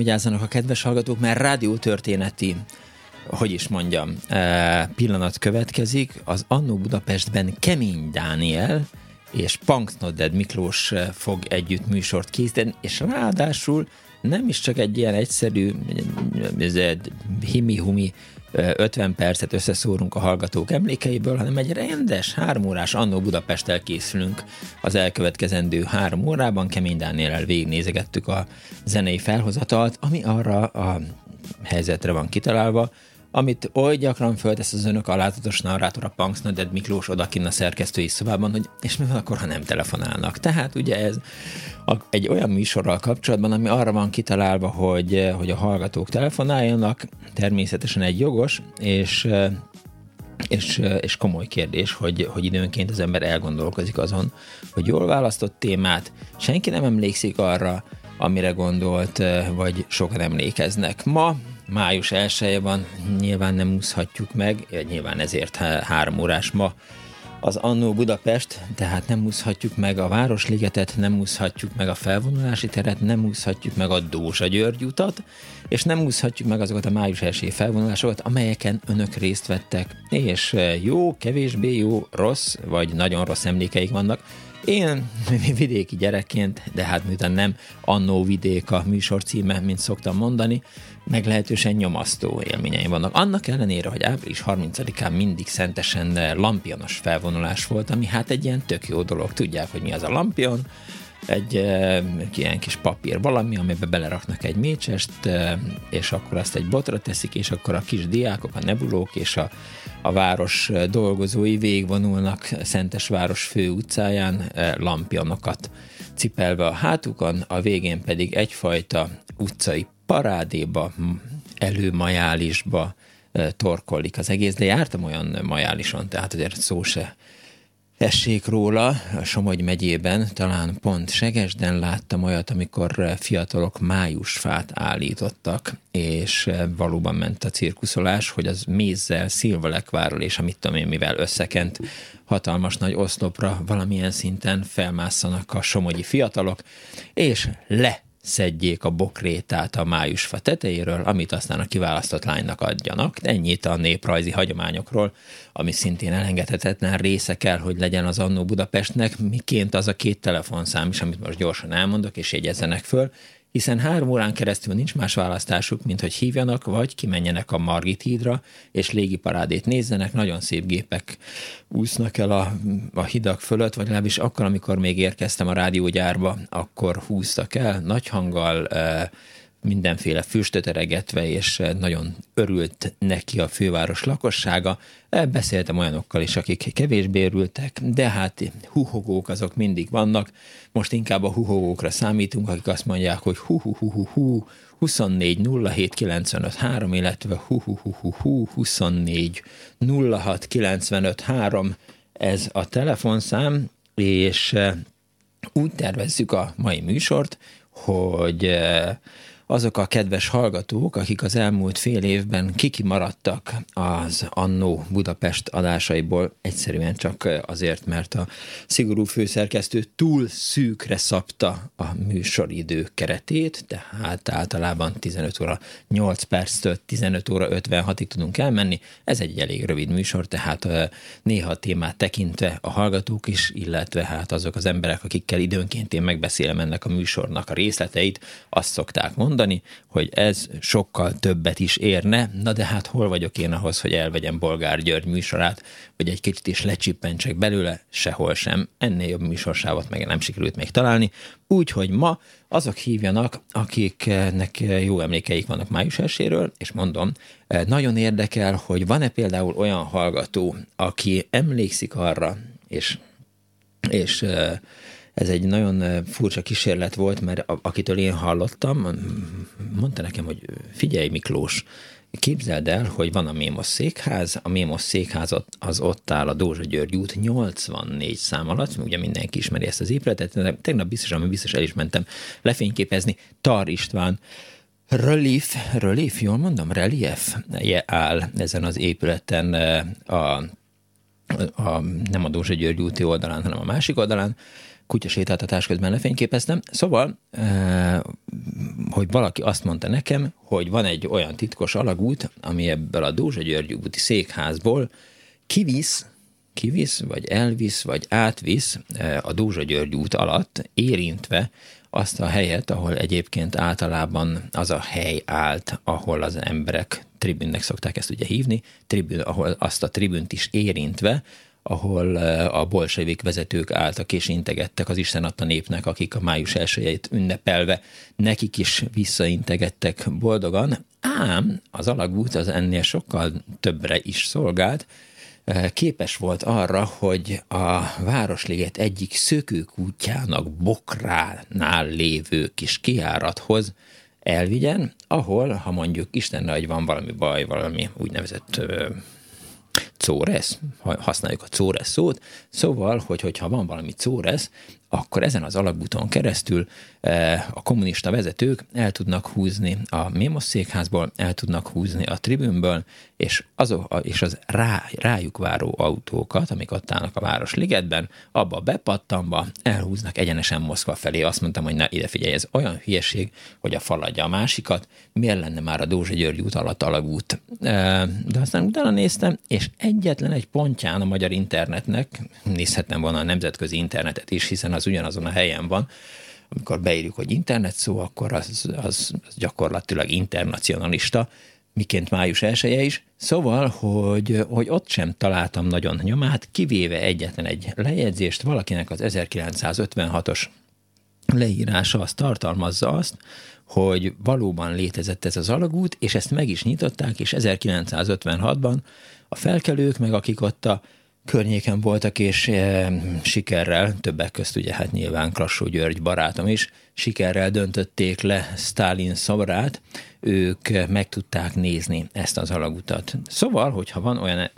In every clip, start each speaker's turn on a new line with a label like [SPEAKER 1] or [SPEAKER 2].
[SPEAKER 1] Vigyázzanak a kedves hallgatók, mert rádiótörténeti hogy is mondjam, eh, pillanat következik. Az Annó Budapestben Kemény Dániel és Punknoded Miklós eh, fog együtt műsort készíteni, és ráadásul nem is csak egy ilyen egyszerű himi-humi 50 percet összeszórunk a hallgatók emlékeiből, hanem egy rendes három órás Annó Budapesttel készülünk az elkövetkezendő három órában. Kemény Dánielel végignézegettük a zenei felhozatalt, ami arra a helyzetre van kitalálva, amit oly gyakran föltesz az önök alázatos narrátor a Punks Nöded Miklós odakin a szerkesztői szobában, hogy és mi van akkor, ha nem telefonálnak. Tehát ugye ez a, egy olyan műsorral kapcsolatban, ami arra van kitalálva, hogy, hogy a hallgatók telefonáljanak, természetesen egy jogos, és és, és komoly kérdés, hogy, hogy időnként az ember elgondolkozik azon, hogy jól választott témát, senki nem emlékszik arra, amire gondolt, vagy sokan emlékeznek. Ma május 1 van, nyilván nem úszhatjuk meg, nyilván ezért három órás ma az Annó Budapest, tehát nem úszhatjuk meg a Városligetet, nem úszhatjuk meg a felvonulási teret, nem úszhatjuk meg a Dózsa György utat, és nem úszhatjuk meg azokat a május 1 felvonulásokat, amelyeken önök részt vettek, és jó, kevésbé jó, rossz, vagy nagyon rossz emlékeik vannak, én vidéki gyerekként, de hát miután nem annó vidék a műsor címe, mint szoktam mondani, meglehetősen nyomasztó élményeim vannak. Annak ellenére, hogy április 30-án mindig szentesen lampionos felvonulás volt, ami hát egy ilyen tök jó dolog. Tudják, hogy mi az a lampion, egy e, ilyen kis papír valami, amiben beleraknak egy mécsest, e, és akkor azt egy botra teszik, és akkor a kis diákok, a nebulók és a, a város dolgozói végvonulnak Szentesváros fő utcáján e, lampionokat cipelve a hátukon, a végén pedig egyfajta utcai parádéba, előmajálisba torkollik az egész, de jártam olyan majálison, tehát azért szó se essék róla, a Somogy megyében, talán pont Segesden láttam olyat, amikor fiatalok májusfát állítottak, és valóban ment a cirkuszolás, hogy az mézzel, szilvalekvárral és amit tudom én, mivel összekent hatalmas nagy oszlopra valamilyen szinten felmásszanak a somogyi fiatalok, és le szedjék a bokrétát a májusfa tetejéről, amit aztán a kiválasztott lánynak adjanak. Ennyit a néprajzi hagyományokról, ami szintén elengedhetetlen része kell, hogy legyen az Annó Budapestnek, miként az a két telefonszám is, amit most gyorsan elmondok, és jegyezzenek föl, hiszen három órán keresztül nincs más választásuk, mint hogy hívjanak, vagy kimenjenek a Margit hídra, és légiparádét nézzenek, nagyon szép gépek úsznak el a, a hidak fölött, vagy legalábbis akkor, amikor még érkeztem a rádiógyárba, akkor húztak el nagy hanggal, eh, mindenféle füstöt eregetve, és nagyon örült neki a főváros lakossága. Beszéltem olyanokkal is, akik kevésbé örültek, de hát huhogók azok mindig vannak. Most inkább a huhogókra számítunk, akik azt mondják, hogy hu hu hu hu hu 24 07 95 3, illetve hu hu hu hu hu 24 06 95 3, ez a telefonszám, és úgy tervezzük a mai műsort, hogy azok a kedves hallgatók, akik az elmúlt fél évben kikimaradtak az Annó Budapest adásaiból, egyszerűen csak azért, mert a szigorú főszerkesztő túl szűkre szabta a műsoridő keretét, tehát általában 15 óra 8 perctől 15 óra 56-ig tudunk elmenni. Ez egy elég rövid műsor, tehát néha a témát tekintve a hallgatók is, illetve hát azok az emberek, akikkel időnként én megbeszélem ennek a műsornak a részleteit, azt szokták mondani, mondani, hogy ez sokkal többet is érne, na de hát hol vagyok én ahhoz, hogy elvegyem Bolgár György műsorát, vagy egy kicsit is lecsippentsek belőle, sehol sem. Ennél jobb műsorsávot meg nem sikerült még találni, úgyhogy ma azok hívjanak, akiknek jó emlékeik vannak május eséről, és mondom, nagyon érdekel, hogy van-e például olyan hallgató, aki emlékszik arra, és, és ez egy nagyon furcsa kísérlet volt, mert akitől én hallottam, mondta nekem, hogy figyelj Miklós, Képzeld el, hogy van a Mémos székház, a Mémos székház az ott áll a Dózsa György út 84 szám alatt, ugye mindenki ismeri ezt az épületet, tegnap biztos, ami biztos el is mentem lefényképezni, Tar István. Relief, relief, jól mondom, relief áll ezen az épületen a, a, nem a Dózsa György úti oldalán, hanem a másik oldalán, kutyasétáltatás közben lefényképeztem. Szóval, hogy valaki azt mondta nekem, hogy van egy olyan titkos alagút, ami ebből a Dózsa György úti székházból kivisz, kivisz, vagy elvisz, vagy átvisz a Dózsa György út alatt, érintve azt a helyet, ahol egyébként általában az a hely állt, ahol az emberek, tribünnek szokták ezt ugye hívni, tribün, ahol azt a tribünt is érintve, ahol a bolsevik vezetők álltak és integettek az Isten adta népnek, akik a május elsőjét ünnepelve nekik is visszaintegettek boldogan, ám az alagút az ennél sokkal többre is szolgált, képes volt arra, hogy a Városliget egyik szökőkútjának bokránál lévő kis kiárathoz elvigyen, ahol, ha mondjuk Isten hogy van valami baj, valami úgynevezett córesz, használjuk a córesz szót, szóval, hogy hogyha van valami córesz, akkor ezen az alagúton keresztül eh, a kommunista vezetők el tudnak húzni a Mémos székházból, el tudnak húzni a tribünből, és, azok, és az rá, rájuk váró autókat, amik ott állnak a Városligetben, abba bepattanva elhúznak egyenesen Moszkva felé. Azt mondtam, hogy na ide figyelj, ez olyan hülyeség, hogy a fal adja a másikat, miért lenne már a Dózsa György út alatt alagút. Eh, de aztán utána néztem, és egyetlen egy pontján a magyar internetnek, nézhettem volna a nemzetközi internetet is, hiszen az ugyanazon a helyen van, amikor beírjuk, hogy internet szó, akkor az, az, az gyakorlatilag internacionalista, miként május elsője is. Szóval, hogy, hogy ott sem találtam nagyon nyomát, kivéve egyetlen egy lejegyzést, valakinek az 1956-os leírása azt tartalmazza azt, hogy valóban létezett ez az alagút, és ezt meg is nyitották, és 1956-ban a felkelők, meg akik ott a környéken voltak, és e, sikerrel, többek közt ugye hát nyilván Klassó György barátom is, sikerrel döntötték le Stalin szobrát, ők meg tudták nézni ezt az alagutat. Szóval, hogyha van olyan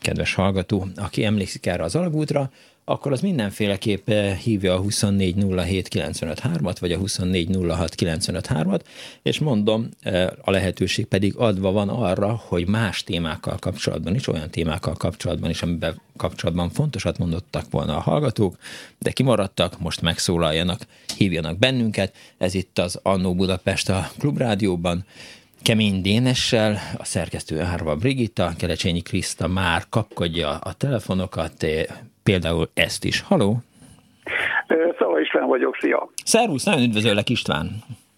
[SPEAKER 1] kedves hallgató, aki emlékszik erre az alagútra, akkor az mindenféleképp eh, hívja a 2407953-at, vagy a 2406953-at, és mondom, eh, a lehetőség pedig adva van arra, hogy más témákkal kapcsolatban is, olyan témákkal kapcsolatban is, amiben kapcsolatban fontosat mondottak volna a hallgatók, de kimaradtak, most megszólaljanak, hívjanak bennünket. Ez itt az Annó Budapest a Klubrádióban, Kemény Dénessel, a szerkesztő Árva Brigitta, Kelecsényi Kriszta már kapkodja a telefonokat, eh, például ezt is. Haló!
[SPEAKER 2] Szava István vagyok, szia!
[SPEAKER 1] Szervusz, nagyon üdvözöllek István!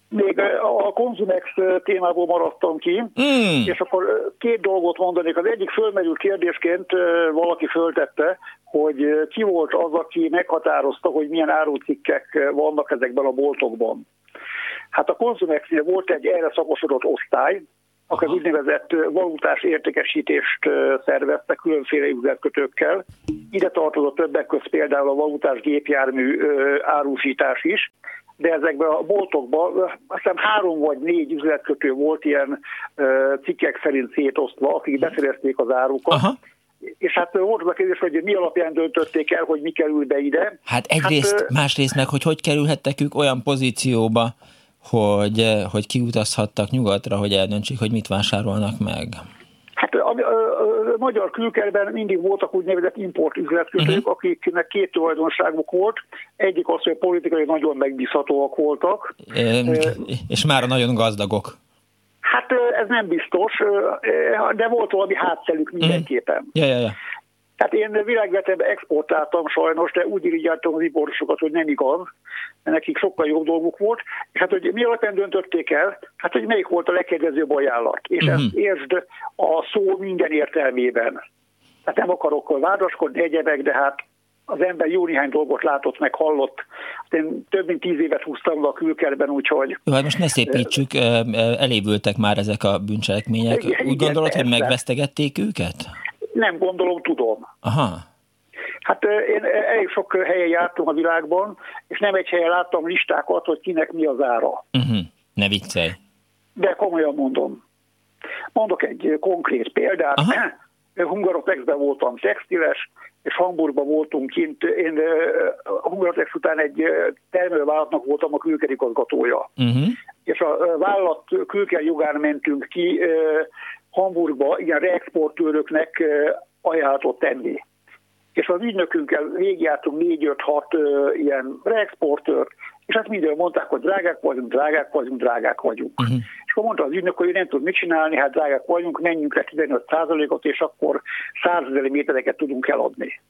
[SPEAKER 2] Még a Konzumex témából maradtam ki, mm. és akkor két dolgot mondanék. Az egyik fölmerült kérdésként valaki föltette, hogy ki volt az, aki meghatározta, hogy milyen árucikkek vannak ezekben a boltokban. Hát a Konzumexnél volt egy erre szakosodott osztály, akik az úgynevezett valutás értékesítést szerveztek különféle üzletkötőkkel. Ide tartozott többek között például a valutás gépjármű árusítás is, de ezekben a boltokban azt hiszem három vagy négy üzletkötő volt ilyen cikkek szerint szétosztva, akik beszerezték az árukat. Aha. És hát volt a kérdés, hogy mi alapján döntötték el, hogy mi kerül be ide.
[SPEAKER 1] Hát egyrészt, hát, másrészt meg, hogy hogy kerülhettek ők olyan pozícióba, hogy, eh, hogy kiutazhattak nyugatra, hogy eldöntsék, hogy mit vásárolnak meg?
[SPEAKER 2] Hát a, a, a, a magyar külkerben mindig voltak úgynevezett import üzletkötők, uh-huh. akiknek két tulajdonságuk volt. Egyik az, hogy politikai nagyon megbízhatóak voltak.
[SPEAKER 1] E, és már nagyon gazdagok.
[SPEAKER 2] Hát ez nem biztos, de volt valami hátszerük mindenképpen. Uh-huh.
[SPEAKER 1] Ja, ja, ja.
[SPEAKER 2] Hát én világvetembe exportáltam sajnos, de úgy irigyáltam az importosokat, hogy nem igaz, nekik sokkal jobb dolguk volt. És hát, hogy mi alapján döntötték el? Hát, hogy melyik volt a legkedvezőbb ajánlat. És uh-huh. ezt értsd a szó minden értelmében. Hát nem akarok vádaskodni egyebek, de hát az ember jó néhány dolgot látott, meg hallott. Hát én több mint tíz évet húztam a külkerben, úgyhogy...
[SPEAKER 1] Jó, hát most ne szépítsük, elévültek már ezek a bűncselekmények. Igen, Úgy gondolod, igen, hogy megvesztegették őket?
[SPEAKER 2] Nem gondolom, tudom.
[SPEAKER 1] Aha.
[SPEAKER 2] Hát én elég sok helyen jártam a világban, és nem egy helyen láttam listákat, hogy kinek mi az ára.
[SPEAKER 1] Uh-huh. Ne viccelj.
[SPEAKER 2] De komolyan mondom. Mondok egy konkrét példát. Aha. Hungarotexben voltam textiles, és Hamburgban voltunk kint. Én Hungarotex után egy termelővállalatnak voltam a külkerigazgatója. Uh-huh. És a vállalat külker jogán mentünk ki Hamburgba ilyen reexportőröknek ajánlatot tenni. És az ügynökünkkel végigjártunk 4-5-6 ilyen reexportőrt, és hát minden mondták, hogy drágák vagyunk, drágák vagyunk, drágák vagyunk. Uh-huh. És akkor mondta az ügynök, hogy ő nem tud mit csinálni, hát drágák vagyunk, menjünk le 15%-ot, és akkor 100 ezer métereket tudunk eladni.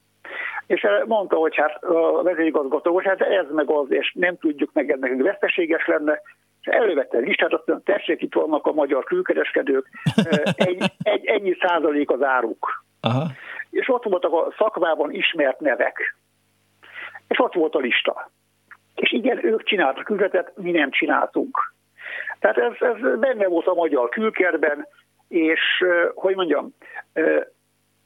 [SPEAKER 2] És mondta, hogy hát a vezérigazgató, hogy hát ez meg az, és nem tudjuk meg, ez nekünk veszteséges lenne, és elővette a listát, azt mondja, tessék, itt vannak a magyar külkereskedők, egy, egy, ennyi százalék az áruk. Aha. És ott voltak a szakmában ismert nevek. És ott volt a lista. És igen, ők csináltak üzletet, mi nem csináltunk. Tehát ez, ez benne volt a magyar külkerben, és hogy mondjam,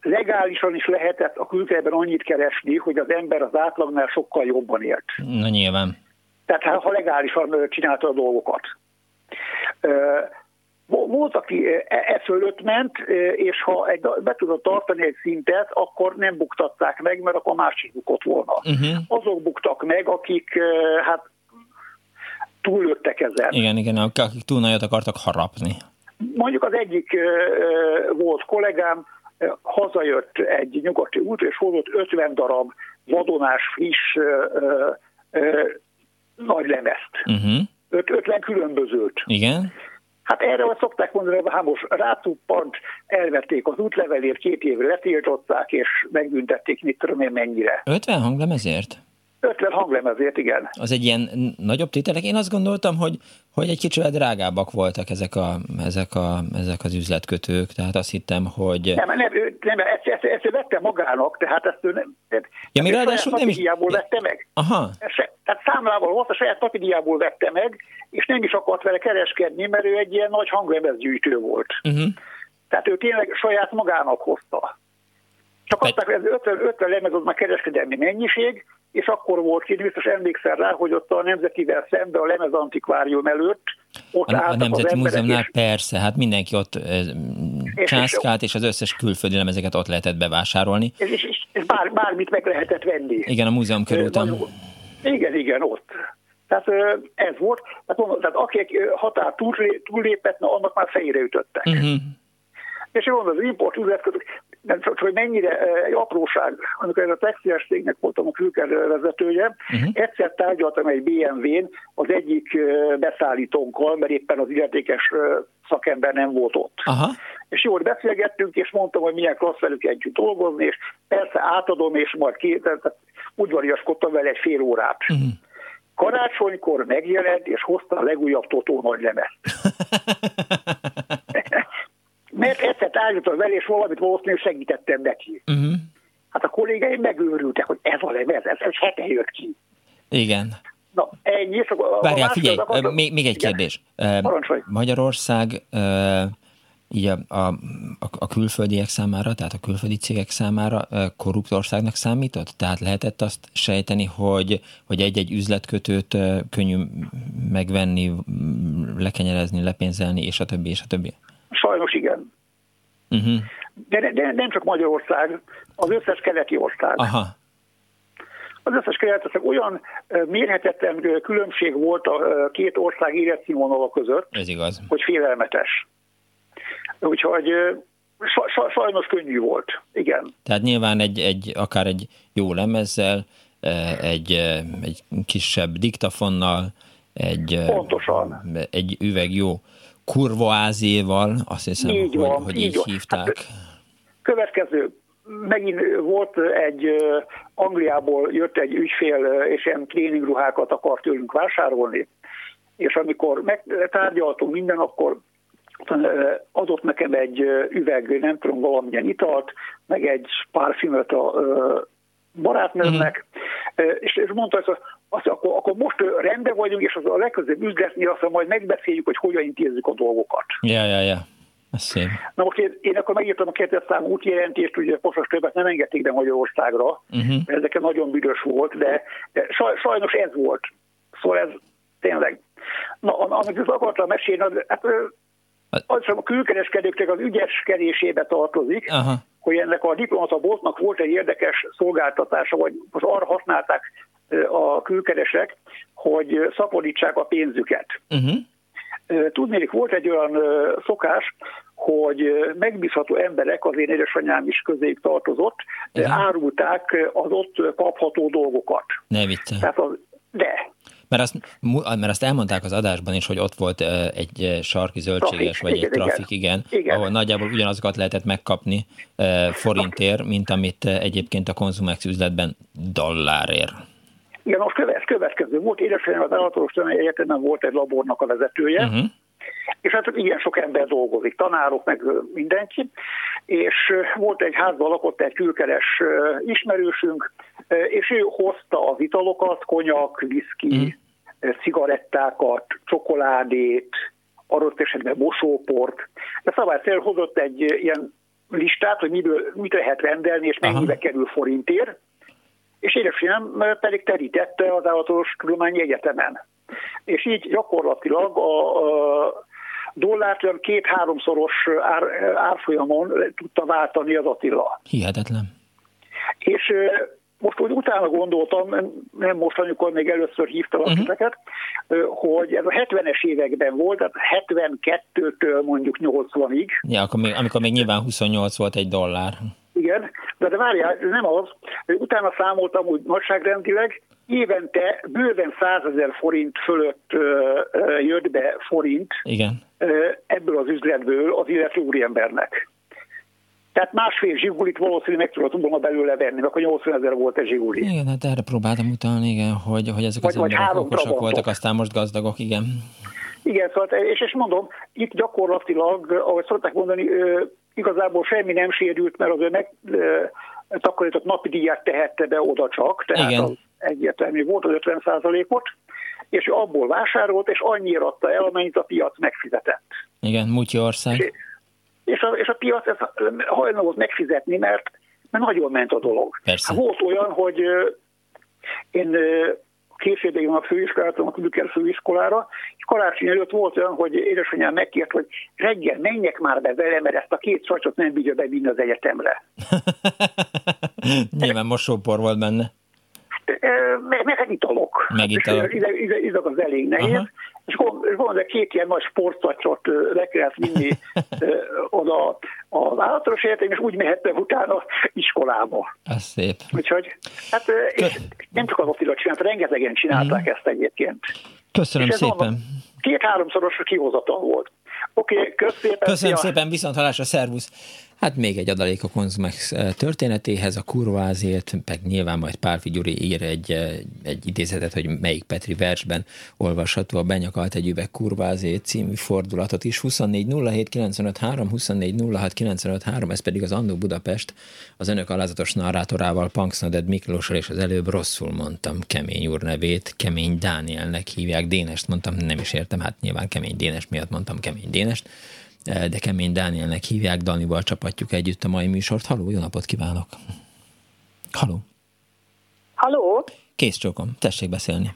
[SPEAKER 2] legálisan is lehetett a külkerben annyit keresni, hogy az ember az átlagnál sokkal jobban élt.
[SPEAKER 1] Na nyilván.
[SPEAKER 2] Tehát ha legálisan csinálta a dolgokat. Volt, aki e, e fölött ment, és ha egy, be tudott tartani egy szintet, akkor nem buktatták meg, mert akkor másik bukott volna. Uh-huh. Azok buktak meg, akik hát túlőttek ezen.
[SPEAKER 1] Igen, igen, akik túl nagyot akartak harapni.
[SPEAKER 2] Mondjuk az egyik volt kollégám, hazajött egy nyugati út, és hozott 50 darab vadonás, friss nagy lemezt. Uh-huh. Öt, ötlen különbözőt.
[SPEAKER 1] Igen.
[SPEAKER 2] Hát erre azt szokták mondani, hogy most rátuppant, elvették az útlevelét, két évre letiltották, és megbüntették, mit tudom én mennyire.
[SPEAKER 1] 50 hanglemezért?
[SPEAKER 2] 50 hanglemezért, igen.
[SPEAKER 1] Az egy ilyen nagyobb tételek. Én azt gondoltam, hogy, hogy egy kicsit drágábbak voltak ezek, a, ezek, a, ezek az üzletkötők, tehát azt hittem, hogy...
[SPEAKER 2] Nem, nem, nem ezt, ezt, ezt, vette magának, tehát ezt ő nem...
[SPEAKER 1] Ja, mi ráadásul nem is...
[SPEAKER 2] vette meg.
[SPEAKER 1] Aha.
[SPEAKER 2] Se, tehát számlával volt, a saját papírjából vette meg, és nem is akart vele kereskedni, mert ő egy ilyen nagy hanglemezgyűjtő volt. Uh-huh. Tehát ő tényleg saját magának hozta. Csak azt hogy ez 50, 50 lemez az már kereskedelmi mennyiség, és akkor volt ki, biztos emlékszel rá, hogy ott a Nemzetivel szembe a lemez antikvárium előtt ott
[SPEAKER 1] a, a Nemzeti Múzeumnál és... persze, hát mindenki ott császkált, és az összes külföldi lemezeket ott lehetett bevásárolni.
[SPEAKER 2] És, és, és, és bár, bármit meg lehetett venni.
[SPEAKER 1] Igen, a múzeum körültem.
[SPEAKER 2] Igen, igen, ott. Tehát ez volt. Tehát, mondom, tehát aki határ túllépett, na, annak már fejére ütöttek. Uh-huh. És én mondom, az import üzletkötők, nem csak, hogy mennyire egy apróság, amikor ez a textiles cégnek voltam a külker vezetője, uh-huh. egyszer tárgyaltam egy BMW-n az egyik beszállítónkkal, mert éppen az illetékes szakember nem volt ott. Aha. És jól beszélgettünk, és mondtam, hogy milyen klassz velük együtt dolgozni, és persze átadom, és majd két, tehát udvariaskodtam vele egy fél órát. Uh-huh. Karácsonykor megjelent, és hozta a legújabb Totó nagy lemezt. Mert egyszer tárgyaltam vele, és valamit valószínűleg segítettem neki. Uh-huh. Hát a kollégáim megőrültek, hogy ez a lemez, ez, ez hete jött ki.
[SPEAKER 1] Igen.
[SPEAKER 2] Na, ennyi. És
[SPEAKER 1] a, Várjál, figyelj, akartam, még, még egy igen. kérdés. Parancsolj. Magyarország így a, a, a külföldiek számára, tehát a külföldi cégek számára korrupt országnak számított? Tehát lehetett azt sejteni, hogy, hogy egy-egy üzletkötőt könnyű megvenni, lekenyerezni, lepénzelni, és a többi, és a többi?
[SPEAKER 2] Sajnos igen. Uh-huh. De, de nem csak Magyarország, az összes keleti ország. Aha. Az összes keleti ország olyan mérhetetlen különbség volt a két ország életszínvonala között,
[SPEAKER 1] Ez igaz.
[SPEAKER 2] hogy félelmetes. Úgyhogy sajnos könnyű volt, igen.
[SPEAKER 1] Tehát nyilván egy, egy akár egy jó lemezzel, egy, egy kisebb diktafonnal, egy,
[SPEAKER 2] Pontosan.
[SPEAKER 1] egy üveg jó kurvoázéval, azt hiszem, így hogy, van, hogy így, így hívták. Hát,
[SPEAKER 2] következő, megint volt egy Angliából jött egy ügyfél, és ilyen tréningruhákat akart tőlünk vásárolni, és amikor megtárgyaltunk minden, akkor adott nekem egy üveg, nem tudom, valamilyen italt, meg egy pár filmet a barátnőmnek, uh-huh. és, és mondta, hogy azt, akkor, akkor most rendben vagyunk, és az a legközelebb üzletni, azt majd megbeszéljük, hogy hogyan intézzük a dolgokat.
[SPEAKER 1] Ja, ja, ja. Ez szép.
[SPEAKER 2] Na most én, én akkor megírtam a kettes számú útjelentést, ugye posas többet nem engedték be Magyarországra, uh-huh. ezeken nagyon büdös volt, de, de sajnos ez volt. Szóval ez tényleg. Na, amit az akartam mesélni, az, hát, az a külkereskedőknek az ügyeskedésébe tartozik, Aha. Hogy ennek a diplomata boltnak volt egy érdekes szolgáltatása, vagy most arra használták a külkeresek, hogy szaporítsák a pénzüket. Uh-huh. Tudnék, volt egy olyan szokás, hogy megbízható emberek, az én édesanyám is közéjük tartozott, Igen. árulták az ott kapható dolgokat.
[SPEAKER 1] Ne vicce.
[SPEAKER 2] Tehát az, de.
[SPEAKER 1] Mert azt, mert azt elmondták az adásban is, hogy ott volt egy sarki zöldséges, trafik, vagy igen, egy trafik, igen, igen, ahol nagyjából ugyanazokat lehetett megkapni forintért, mint amit egyébként a Konzumex üzletben dollárért.
[SPEAKER 2] Igen, most követ, következő volt. Édesanyám az állatorvostudományi egyetemen volt egy labornak a vezetője, uh-huh. És hát igen sok ember dolgozik, tanárok, meg mindenki, és volt egy házban lakott egy külkeres ismerősünk, és ő hozta az italokat, konyak, viszki, uh-huh. cigarettákat, csokoládét, adott esetben mosóport, de szabályszerűen hozott egy ilyen listát, hogy miből, mit lehet rendelni, és mennyibe Aha. kerül forintért, és édesanyám pedig terítette az állatos tudományi egyetemen. És így gyakorlatilag a, a dollárt olyan két-háromszoros ár, árfolyamon tudta váltani az Attila.
[SPEAKER 1] Hihetetlen.
[SPEAKER 2] És most úgy utána gondoltam, nem most, amikor még először hívtam uh-huh. titeket, hogy ez a 70-es években volt, tehát 72-től mondjuk 80-ig.
[SPEAKER 1] Ja, akkor még, amikor még nyilván 28 volt egy dollár.
[SPEAKER 2] Igen, de, de várjál, nem az. Utána számoltam úgy nagyságrendileg, évente bőven 100 ezer forint fölött jött be forint
[SPEAKER 1] Igen.
[SPEAKER 2] Ebből az üzletből az illető úriembernek. Tehát másfél zsigulit valószínűleg meg tudott volna belőle venni, mert a 80 ezer volt egy zsiguli.
[SPEAKER 1] Igen, hát erre próbáltam utalni, igen, hogy, hogy ezek az vagy, emberek vagy okosak voltak, aztán most gazdagok, igen.
[SPEAKER 2] Igen, szóval, és, és mondom, itt gyakorlatilag, ahogy szokták mondani, igazából semmi nem sérült, mert az ő takarított napi díját tehette be oda csak, tehát Igen. az egyértelmű volt az 50 ot és abból vásárolt, és annyira adta el, amennyit a piac megfizetett.
[SPEAKER 1] Igen, Mutyi-ország. És,
[SPEAKER 2] és, a, és a piac ezt hajlandó volt megfizetni, mert, mert nagyon ment a dolog.
[SPEAKER 1] Persze.
[SPEAKER 2] Hát volt olyan, hogy én később a főiskolára, a Kübüker főiskolára, és karácsony előtt volt olyan, hogy édesanyám megkért, hogy reggel menjek már be vele, mert ezt a két szacsot nem bírja bevinni az egyetemre.
[SPEAKER 1] Nyilván mosópor volt benne.
[SPEAKER 2] Meg, meg italok.
[SPEAKER 1] Meg italok.
[SPEAKER 2] Izak az elég nehéz. Aha. És gondolom, két ilyen nagy sportszatcsot le kellett vinni oda az állatos életem, és úgy mehettem utána iskolába.
[SPEAKER 1] Ez szép.
[SPEAKER 2] Úgyhogy, hát és nem csak az Attila csinált, rengetegen csinálták mm. ezt egyébként.
[SPEAKER 1] Köszönöm szépen.
[SPEAKER 2] Két-háromszoros kihozatal volt. Oké, okay, köszönöm szépen.
[SPEAKER 1] Köszönöm szia. szépen, viszont halásra, szervusz. Hát még egy adalék a Konzumex eh, történetéhez, a kurvázért, meg nyilván majd Pálfi Gyuri ír egy, eh, egy idézetet, hogy melyik Petri versben olvasható a Benyakalt egy üveg kurvázért című fordulatot is. 24 07 953, 24 06 953, ez pedig az Annó Budapest, az önök alázatos narrátorával, Punksnoded Miklósról és az előbb rosszul mondtam Kemény úr nevét, Kemény Dánielnek hívják, Dénest mondtam, nem is értem, hát nyilván Kemény Dénes miatt mondtam Kemény Dénest de Kemény Dánielnek hívják, Danival csapatjuk együtt a mai műsort. Haló, jó napot kívánok! Haló!
[SPEAKER 3] Haló!
[SPEAKER 1] Kész csókom, tessék beszélni.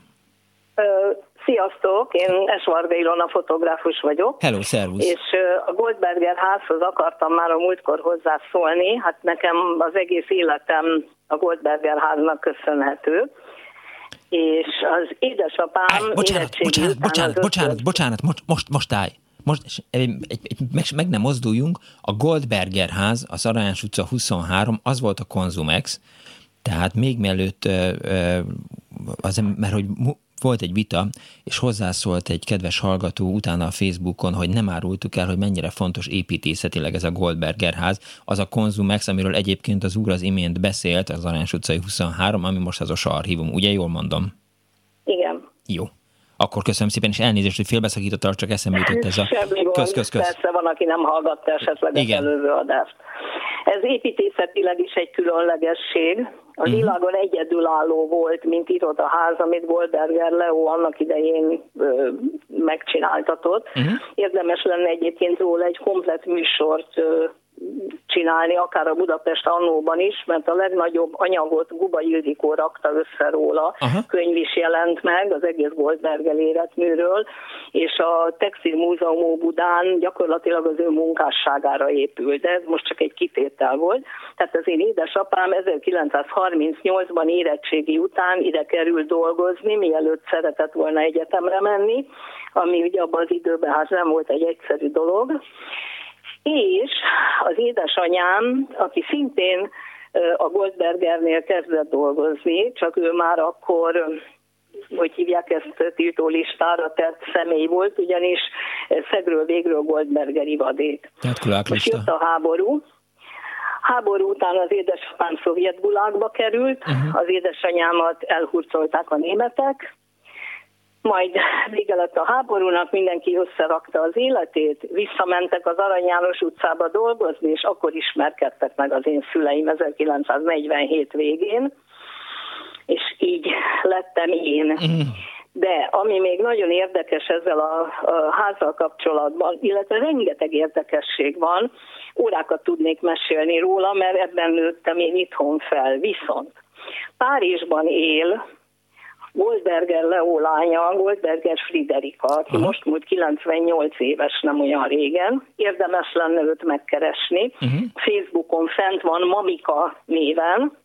[SPEAKER 3] Ö, sziasztok, én Esvarga Ilona fotográfus vagyok.
[SPEAKER 1] Hello, szervusz!
[SPEAKER 3] És a Goldberger házhoz akartam már a múltkor hozzászólni, hát nekem az egész életem a Goldberger háznak köszönhető és az édesapám... Állj,
[SPEAKER 1] bocsánat, bocsánat, bocsánat, bocsánat, bocsánat, most, most, most állj most meg, meg nem mozduljunk, a Goldberger ház, az Aranyás utca 23, az volt a Konzumex, tehát még mielőtt, az, mert hogy volt egy vita, és hozzászólt egy kedves hallgató utána a Facebookon, hogy nem árultuk el, hogy mennyire fontos építészetileg ez a Goldberger ház, az a Konzumex, amiről egyébként az úr az imént beszélt, az Aranyos utcai 23, ami most az a archívum, ugye jól mondom?
[SPEAKER 3] Igen.
[SPEAKER 1] Jó. Akkor köszönöm szépen, és elnézést, hogy félbeszakítottal, csak eszembe jutott ez a...
[SPEAKER 3] Kösz, kösz, kösz. Persze van, aki nem hallgatta esetleg Igen. az előző adást. Ez építészetileg is egy különlegesség. A uh-huh. világon egyedülálló volt, mint irodaház, amit Goldberger Leo annak idején ö, megcsináltatott. Uh-huh. Érdemes lenne egyébként róla egy komplet műsort ö, csinálni, akár a Budapest annóban is, mert a legnagyobb anyagot Guba Ildikó rakta össze róla, Aha. könyv is jelent meg az egész Goldbergel életműről, és a Textil Múzeum Budán gyakorlatilag az ő munkásságára épült, de ez most csak egy kitétel volt. Tehát az én édesapám 1938-ban érettségi után ide került dolgozni, mielőtt szeretett volna egyetemre menni, ami ugye abban az időben hát nem volt egy egyszerű dolog, és az édesanyám, aki szintén a Goldbergernél kezdett dolgozni, csak ő már akkor hogy hívják ezt tiltó listára tett személy volt, ugyanis szegről végről Goldberger ivadék.
[SPEAKER 1] Tehát Most
[SPEAKER 3] jött a háború, Háború után az édesapám szovjet gulákba került, uh-huh. az édesanyámat elhurcolták a németek, majd vége lett a háborúnak, mindenki összerakta az életét, visszamentek az Arany János utcába dolgozni, és akkor ismerkedtek meg az én szüleim 1947 végén, és így lettem én. Mm. De ami még nagyon érdekes ezzel a, a házzal kapcsolatban, illetve rengeteg érdekesség van, órákat tudnék mesélni róla, mert ebben nőttem én itthon fel. Viszont Párizsban él Goldberger Leo lánya, Goldberger Friderika, aki Aha. most múlt 98 éves, nem olyan régen. Érdemes lenne őt megkeresni. Uh-huh. Facebookon fent van Mamika néven.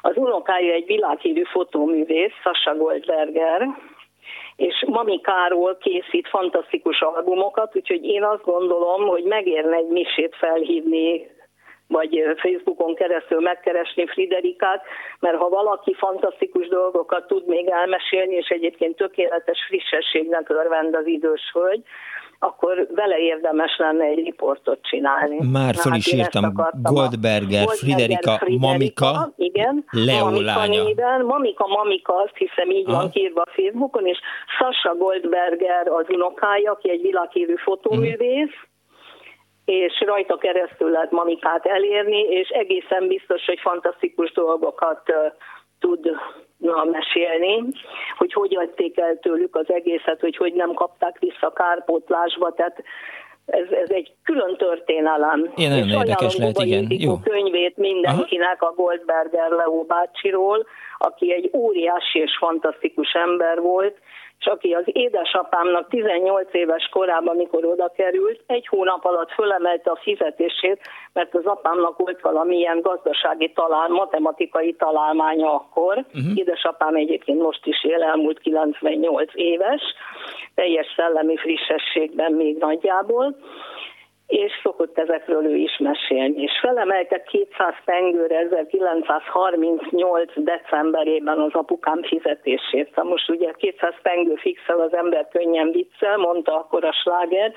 [SPEAKER 3] Az unokája egy világhírű fotóművész, Sasha Goldberger, és Mamikáról készít fantasztikus albumokat, úgyhogy én azt gondolom, hogy megérne egy misét felhívni vagy Facebookon keresztül megkeresni Friderikát, mert ha valaki fantasztikus dolgokat tud még elmesélni, és egyébként tökéletes frissességnek örvend az idős hölgy, akkor vele érdemes lenne egy riportot csinálni.
[SPEAKER 1] Már föl is hát írtam, Goldberger, Goldberger Friderika, Friderika, Mamika,
[SPEAKER 3] igen,
[SPEAKER 1] Leo Mamika lánya. Néven,
[SPEAKER 3] Mamika, Mamika, azt hiszem így Aha. van kírva a Facebookon, és Sasha Goldberger az unokája, aki egy világhírű fotóművész, hmm és rajta keresztül lehet mamikát elérni, és egészen biztos, hogy fantasztikus dolgokat tud na, mesélni, hogy hogy vették el tőlük az egészet, hogy hogy nem kapták vissza kárpótlásba, tehát ez, ez egy külön történelem.
[SPEAKER 1] Ilyen nagyon érdekes lehet, igen. Jó.
[SPEAKER 3] könyvét mindenkinek Aha. a Goldberger Leo bácsiról, aki egy óriási és fantasztikus ember volt, és aki az édesapámnak 18 éves korában, amikor oda került, egy hónap alatt fölemelte a fizetését, mert az apámnak volt valamilyen gazdasági talál, matematikai találmánya akkor. Uh-huh. Édesapám egyébként most is él, elmúlt 98 éves, teljes szellemi frissességben még nagyjából és szokott ezekről ő is mesélni. És felemelte 200 pengőre 1938. decemberében az apukám fizetését. Szóval most ugye 200 pengő fixel az ember könnyen viccel, mondta akkor a sláger,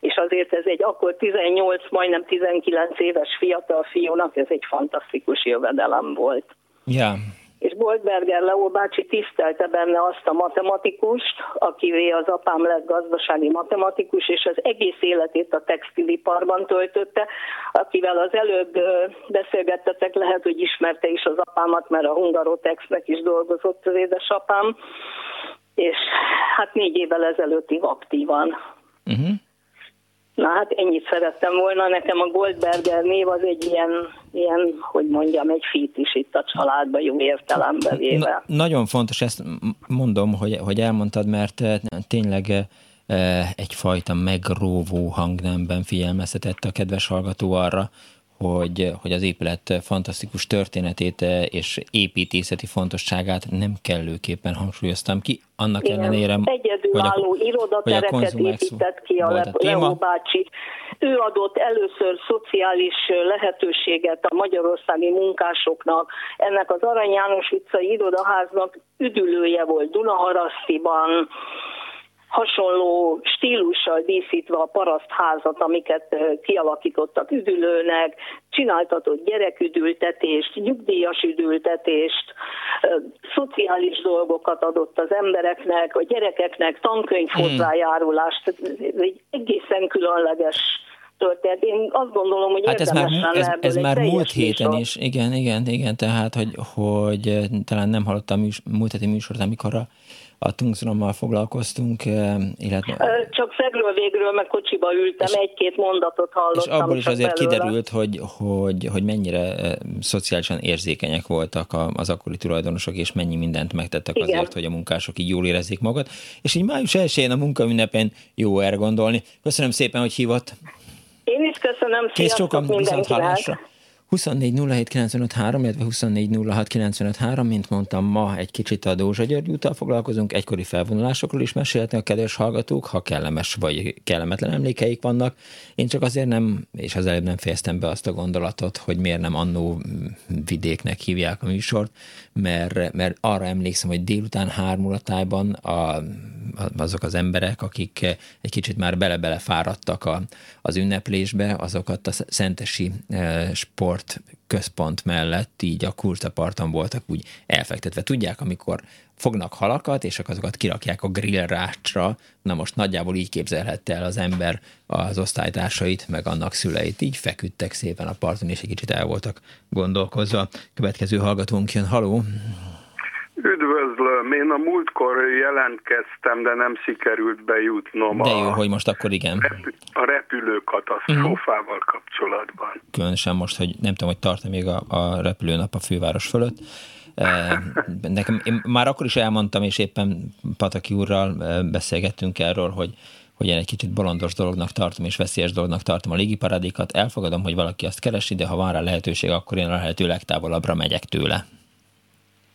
[SPEAKER 3] és azért ez egy akkor 18, majdnem 19 éves fiatal fiúnak ez egy fantasztikus jövedelem volt.
[SPEAKER 1] Ja,
[SPEAKER 3] és Goldberger Leo bácsi tisztelte benne azt a matematikust, akivé az apám lett gazdasági matematikus, és az egész életét a textiliparban töltötte, akivel az előbb beszélgettetek, lehet, hogy ismerte is az apámat, mert a Hungarotexnek is dolgozott az édesapám, és hát négy évvel ezelőttig aktívan. Uh-huh. Na hát ennyit szerettem volna, nekem a Goldberger név az egy ilyen, ilyen hogy mondjam, egy fit is itt a családban, jó értelembe véve.
[SPEAKER 1] Na, nagyon fontos, ezt mondom, hogy, hogy elmondtad, mert eh, tényleg eh, egyfajta megróvó hangnemben figyelmeztetett a kedves hallgató arra, hogy, hogy az épület fantasztikus történetét és építészeti fontosságát nem kellőképpen hangsúlyoztam ki, annak
[SPEAKER 3] Igen.
[SPEAKER 1] ellenére,
[SPEAKER 3] Egyedülálló hogy a, irodatereket épített ki a, a Leo bácsi. Ő adott először szociális lehetőséget a magyarországi munkásoknak. Ennek az Arany János utcai irodaháznak üdülője volt Dunaharasztiban, hasonló stílussal díszítve a parasztházat, amiket kialakítottak üdülőnek, csináltatott gyereküdültetést, nyugdíjas üdültetést, szociális dolgokat adott az embereknek, a gyerekeknek tankönyv hmm. hozzájárulást. Egy egészen különleges történet. Én azt gondolom, hogy
[SPEAKER 1] hát ez már, ez, ez már múlt héten műsor. is, igen, igen, igen, tehát, hogy, hogy talán nem hallottam műs, múlt heti műsort, amikor a a Tungsrommal foglalkoztunk, illetve...
[SPEAKER 3] Csak szegről végről, meg kocsiba ültem, egy-két mondatot hallottam.
[SPEAKER 1] És abból is azért belőle. kiderült, hogy, hogy, hogy mennyire szociálisan érzékenyek voltak az akkori tulajdonosok, és mennyi mindent megtettek Igen. azért, hogy a munkások így jól érezzék magat. És így május 1-én a munkaünnepén jó erre gondolni. Köszönöm szépen, hogy hívott.
[SPEAKER 3] Én is köszönöm,
[SPEAKER 1] Kész viszont hallásra. 24 illetve 24 mint mondtam, ma egy kicsit a Dózsa György úttal foglalkozunk, egykori felvonulásokról is mesélhetnek a kedves hallgatók, ha kellemes vagy kellemetlen emlékeik vannak. Én csak azért nem, és az előbb nem fejeztem be azt a gondolatot, hogy miért nem annó vidéknek hívják a műsort, mert, mert arra emlékszem, hogy délután hármulatájban a azok az emberek, akik egy kicsit már bele-bele fáradtak a, az ünneplésbe, azokat a Szentesi e, Sport központ mellett így a kurtaparton voltak úgy elfektetve. Tudják, amikor fognak halakat, és azokat kirakják a grillrácsra, na most nagyjából így képzelhette el az ember az osztálytársait, meg annak szüleit. Így feküdtek szépen a parton, és egy kicsit el voltak gondolkozva. Következő hallgatónk jön. Haló!
[SPEAKER 4] Üdvözlöm, én a múltkor jelentkeztem, de nem sikerült bejutnom.
[SPEAKER 1] De jó, a, hogy most akkor igen.
[SPEAKER 4] A repülő katasztrófával uh-huh. kapcsolatban.
[SPEAKER 1] Különösen most, hogy nem tudom, hogy tart még a, a repülőnap a főváros fölött. Nekem, én már akkor is elmondtam, és éppen Pataki úrral beszélgettünk erről, hogy hogy én egy kicsit bolondos dolognak tartom, és veszélyes dolognak tartom a légiparadékat. Elfogadom, hogy valaki azt keresi, de ha van rá lehetőség, akkor én a lehető legtávolabbra megyek tőle.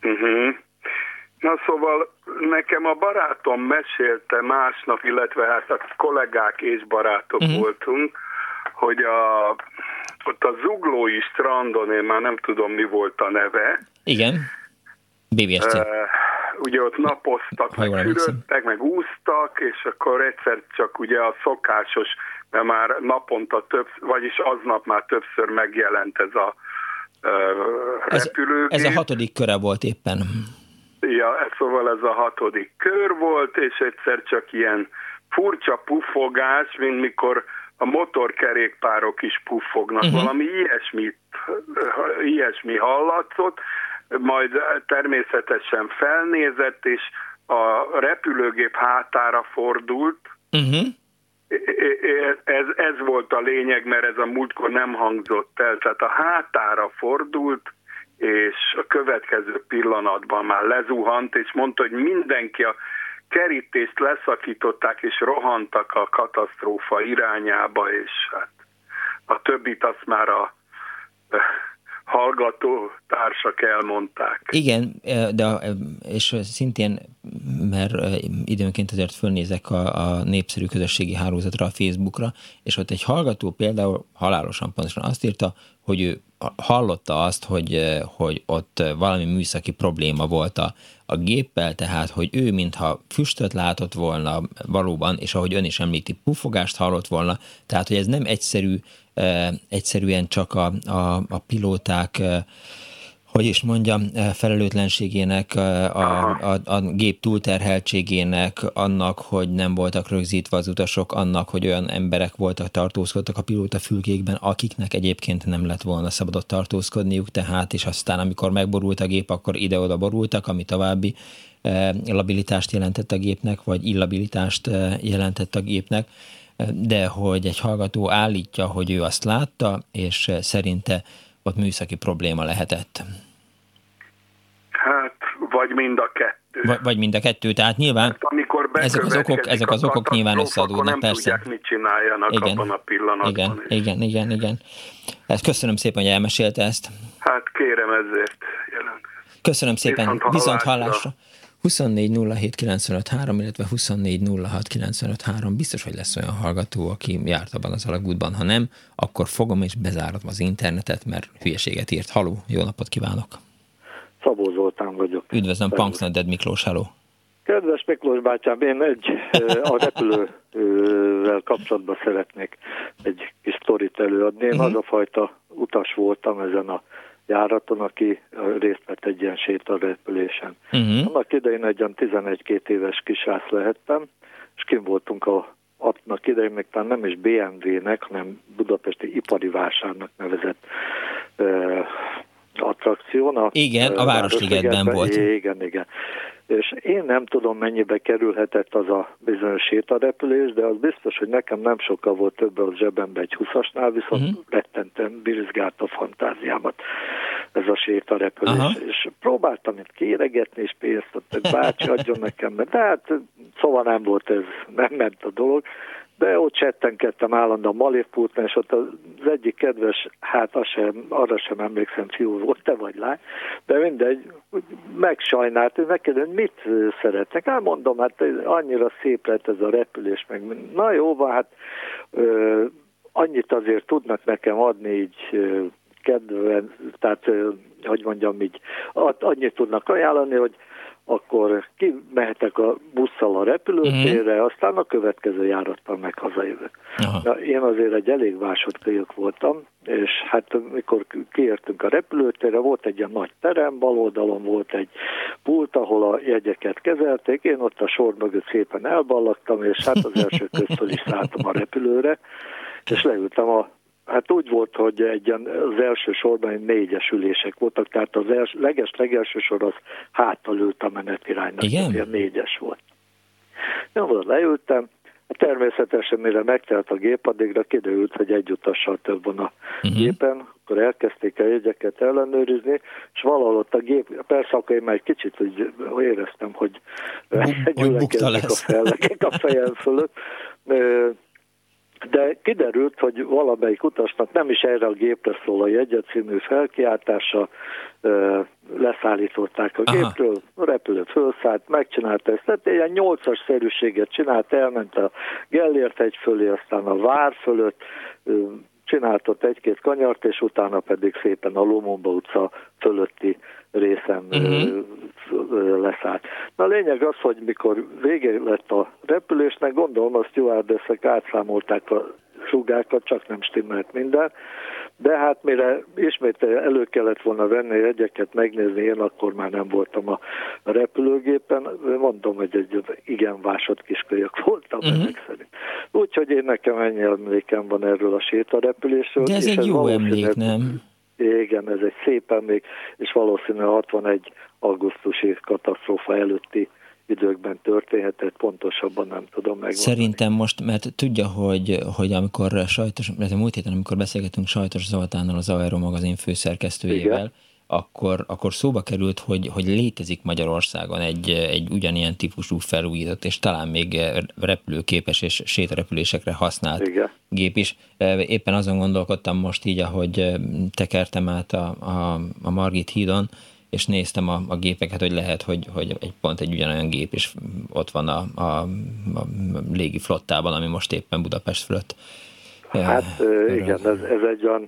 [SPEAKER 4] Uh-huh. Na szóval nekem a barátom mesélte másnap, illetve hát a kollégák és barátok uh-huh. voltunk, hogy a, ott a Zuglói strandon, én már nem tudom mi volt a neve.
[SPEAKER 1] Igen, BVSC. Uh,
[SPEAKER 4] ugye ott napoztak, meg fürödtek, meg úsztak, és akkor egyszer csak ugye a szokásos, mert már naponta több, vagyis aznap már többször megjelent ez a uh, repülőgép.
[SPEAKER 1] Ez, ez a hatodik köre volt éppen.
[SPEAKER 4] Ja, szóval ez a hatodik kör volt, és egyszer csak ilyen furcsa puffogás, mint mikor a motorkerékpárok is puffognak. Uh-huh. Valami ilyesmit, ilyesmi hallatszott, majd természetesen felnézett, és a repülőgép hátára fordult. Uh-huh. Ez, ez volt a lényeg, mert ez a múltkor nem hangzott el. Tehát a hátára fordult, és a következő pillanatban már lezuhant, és mondta, hogy mindenki a kerítést leszakították, és rohantak a katasztrófa irányába, és hát a többit azt már a hallgató társak elmondták.
[SPEAKER 1] Igen, de és szintén, mert időnként azért fölnézek a, a népszerű közösségi hálózatra, a Facebookra, és ott egy hallgató például halálosan pontosan azt írta, hogy ő hallotta azt, hogy, hogy ott valami műszaki probléma volt a, a géppel, tehát hogy ő mintha füstöt látott volna valóban, és ahogy ön is említi, pufogást hallott volna, tehát hogy ez nem egyszerű, egyszerűen csak a, a, a pilóták hogy is mondjam, felelőtlenségének, a, a, a gép túlterheltségének, annak, hogy nem voltak rögzítve az utasok, annak, hogy olyan emberek voltak, tartózkodtak a pilóta fülkékben, akiknek egyébként nem lett volna szabadott tartózkodniuk, tehát, és aztán amikor megborult a gép, akkor ide-oda borultak, ami további labilitást jelentett a gépnek, vagy illabilitást jelentett a gépnek, de hogy egy hallgató állítja, hogy ő azt látta, és szerinte ott műszaki probléma lehetett?
[SPEAKER 4] Hát, vagy mind a kettő.
[SPEAKER 1] Vagy, vagy mind a kettő, tehát nyilván... Hát,
[SPEAKER 4] amikor
[SPEAKER 1] ezek az okok, ezek az okok nyilván összeadódnak,
[SPEAKER 4] nem
[SPEAKER 1] persze.
[SPEAKER 4] tudják, mit csináljanak igen. abban a pillanatban.
[SPEAKER 1] Igen, is. igen, igen, igen. Ezt köszönöm szépen, hogy elmesélte ezt.
[SPEAKER 4] Hát kérem ezért jelent.
[SPEAKER 1] Köszönöm szépen, viszont, viszont hallásra. 24 illetve 24 Biztos, hogy lesz olyan hallgató, aki járt abban az alagútban. Ha nem, akkor fogom és bezárom az internetet, mert hülyeséget írt. Haló, jó napot kívánok!
[SPEAKER 5] Szabó Zoltán vagyok.
[SPEAKER 1] Üdvözlöm, Punksneded Miklós, haló!
[SPEAKER 5] Kedves Miklós bátyám, én egy a repülővel kapcsolatban szeretnék egy kis sztorit előadni. Én uh-huh. az a fajta utas voltam ezen a járaton, aki részt vett egy ilyen sétarepülésen. Uh-huh. Annak idején egy olyan 11-2 éves kisász lehettem, és kim voltunk a annak idején még talán nem is BMW-nek, hanem Budapesti Ipari Vásárnak nevezett uh, attrakción. A,
[SPEAKER 1] igen, a Városligetben volt.
[SPEAKER 5] Igen, igen és én nem tudom, mennyibe kerülhetett az a bizonyos sétarepülés, de az biztos, hogy nekem nem sokkal volt több a zsebembe egy 20-asnál, viszont uh-huh. rettenten birizgált a fantáziámat ez a sétarepülés. Aha. És próbáltam itt kéregetni, és pénzt hogy bácsi adjon nekem, de hát szóval nem volt ez, nem ment a dolog, de ott csettenkedtem állandóan Malévpultnál, és ott az egyik kedves, hát az sem, arra sem emlékszem, fiú volt-e vagy lány, de mindegy, megsajnált, hogy megkérdezem, mit szeretnek. Hát mondom, hát annyira szép lett ez a repülés, meg na jó hát ö, annyit azért tudnak nekem adni így ö, kedven, tehát, ö, hogy mondjam, így annyit tudnak ajánlani, hogy akkor kimehetek a busszal a repülőtérre, uh-huh. aztán a következő járattal meg hazajövök. Na, én azért egy elég másodkölyök voltam, és hát mikor kiértünk a repülőtérre, volt egy ilyen nagy terem, bal oldalon volt egy pult, ahol a jegyeket kezelték, én ott a sor mögött szépen elballagtam, és hát az első köztől is szálltam a repülőre, és leültem a Hát úgy volt, hogy egy, az első sorban négyes ülések voltak, tehát az els, leges legelső sor az háttal ült a menetiránynak,
[SPEAKER 1] Igen?
[SPEAKER 5] ilyen négyes volt. Én oda leültem, természetesen mire megtelt a gép, addigra kiderült, hogy egy utassal több van a uh-huh. gépen, akkor elkezdték a jegyeket ellenőrizni, és valahol ott a gép, persze akkor én már egy kicsit úgy éreztem, hogy gyülekeznek a fellegek a fejem fölött, de kiderült, hogy valamelyik utasnak nem is erre a gépre szól a jegyecímű felkiáltása, leszállították a Aha. gépről, a repülő felszállt, megcsinálta ezt, tehát ilyen nyolcas szerűséget csinált, elment a Gellért egy fölé, aztán a Vár fölött, csináltott egy-két kanyart, és utána pedig szépen a Lomomba utca fölötti részen uh-huh. leszállt. Na a lényeg az, hogy mikor vége lett a repülésnek, gondolom a stewardessek átszámolták a sugákat, csak nem stimmelt minden, de hát mire ismét elő kellett volna venni jegyeket, megnézni, én akkor már nem voltam a repülőgépen, mondom, hogy egy igen vásott kiskölyök voltam uh-huh. ezek szerint. Úgyhogy én nekem ennyi emlékem van erről a sétarepülésről.
[SPEAKER 1] De ez egy jó emlék, nem?
[SPEAKER 5] Igen, ez egy szép emlék, és valószínűleg 61 augusztusi katasztrófa előtti időkben történhetett, pontosabban nem tudom meg.
[SPEAKER 1] Szerintem most, mert tudja, hogy, hogy amikor sajtos, mert a múlt héten, amikor beszélgetünk Sajtos Zoltánnal, az Aero magazin főszerkesztőjével, Igen akkor, akkor szóba került, hogy, hogy létezik Magyarországon egy, egy ugyanilyen típusú felújított, és talán még repülőképes és sétarepülésekre használt Igen. gép is. Éppen azon gondolkodtam most így, ahogy tekertem át a, a, a Margit hídon, és néztem a, a gépeket, hogy lehet, hogy, hogy egy pont egy ugyanolyan gép is ott van a, a, a légi flottában, ami most éppen Budapest fölött
[SPEAKER 5] Hát igen, ez, ez egy olyan,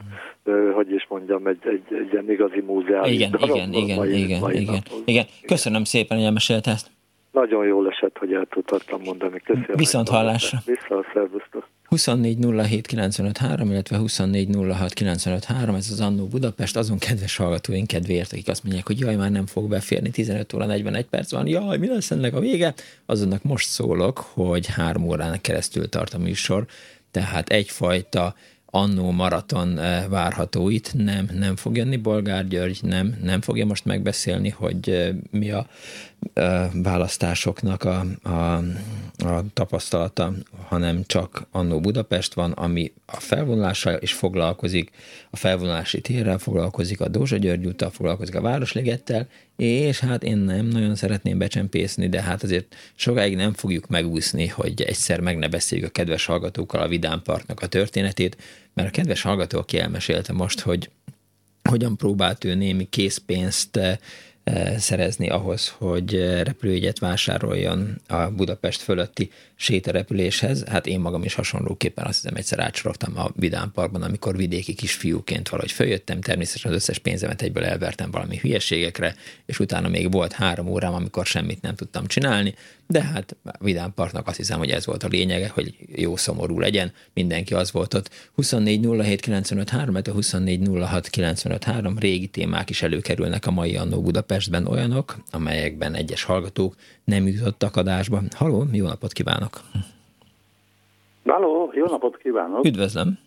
[SPEAKER 5] hogy is mondjam, egy, egy, egy ilyen igazi múzeum.
[SPEAKER 1] Igen, igen, igen, mai, igen, mai igen, igen. Köszönöm szépen, hogy elmesélt ezt.
[SPEAKER 5] Nagyon jól esett, hogy el tudtam mondani. Köszönöm.
[SPEAKER 1] Viszont hallásra.
[SPEAKER 5] Vissza, szervusztok.
[SPEAKER 1] 24 illetve 24 ez az Annó Budapest, azon kedves hallgatóink kedvéért, akik azt mondják, hogy jaj, már nem fog beférni, 15 óra 41 perc van, jaj, mi lesz ennek a vége? Azonnak most szólok, hogy három órán keresztül tart a műsor, tehát egyfajta annó maraton eh, várható itt, nem, nem fog jönni Bolgár György, nem, nem fogja most megbeszélni, hogy eh, mi a választásoknak a, a, a tapasztalata, hanem csak annó Budapest van, ami a felvonulással is foglalkozik, a felvonulási térrel foglalkozik, a Dózsa György úttal foglalkozik, a Városligettel, és hát én nem nagyon szeretném becsempészni, de hát azért sokáig nem fogjuk megúszni, hogy egyszer meg ne beszéljük a kedves hallgatókkal a Vidám Parknak a történetét, mert a kedves hallgató, aki elmesélte most, hogy hogyan próbált ő némi készpénzt szerezni ahhoz, hogy repülőjegyet vásároljon a Budapest fölötti sétarepüléshez. Hát én magam is hasonlóképpen azt hiszem egyszer átsorogtam a Vidám Parkban, amikor vidéki kisfiúként valahogy följöttem, természetesen az összes pénzemet egyből elvertem valami hülyeségekre, és utána még volt három órám, amikor semmit nem tudtam csinálni, de hát Vidám Parknak azt hiszem, hogy ez volt a lényege, hogy jó szomorú legyen, mindenki az volt ott. 24 07 95 3, 24 06 95 3, régi témák is előkerülnek a mai Annó Budapestben olyanok, amelyekben egyes hallgatók nem jutottak adásba. Haló, jó napot kívánok!
[SPEAKER 6] Halló, jó napot kívánok!
[SPEAKER 1] Üdvözlöm!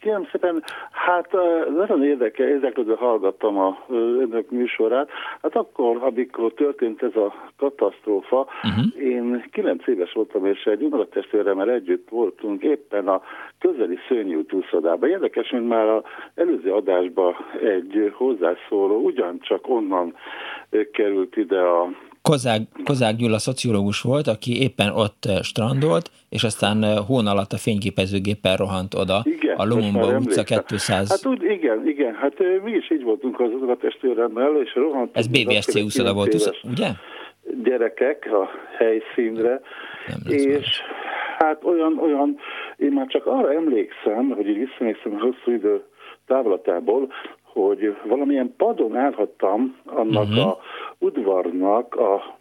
[SPEAKER 6] Kérem szépen, hát nagyon érdekel, érdeklődve hallgattam a önök műsorát. Hát akkor, amikor történt ez a katasztrófa, uh-huh. én kilenc éves voltam, és egy unokatestvéremmel együtt voltunk éppen a közeli szörnyű úszodában. Érdekes, hogy már az előző adásban egy hozzászóló ugyancsak onnan került ide a
[SPEAKER 1] Kozák, Kozák Gyula szociológus volt, aki éppen ott eh, strandolt, és aztán eh, hón alatt a fényképezőgéppel rohant oda igen, a Lumumba utca 200.
[SPEAKER 6] Hát úgy, igen, igen, hát eh, mi is így voltunk az a testvéremmel, és rohantunk.
[SPEAKER 1] Ez BBSC úszoda volt, ugye?
[SPEAKER 6] Gyerekek a helyszínre, és hát olyan, olyan, én már csak arra emlékszem, hogy így visszanéztem a hosszú idő távlatából, hogy valamilyen padon állhattam annak uh-huh. a udvarnak a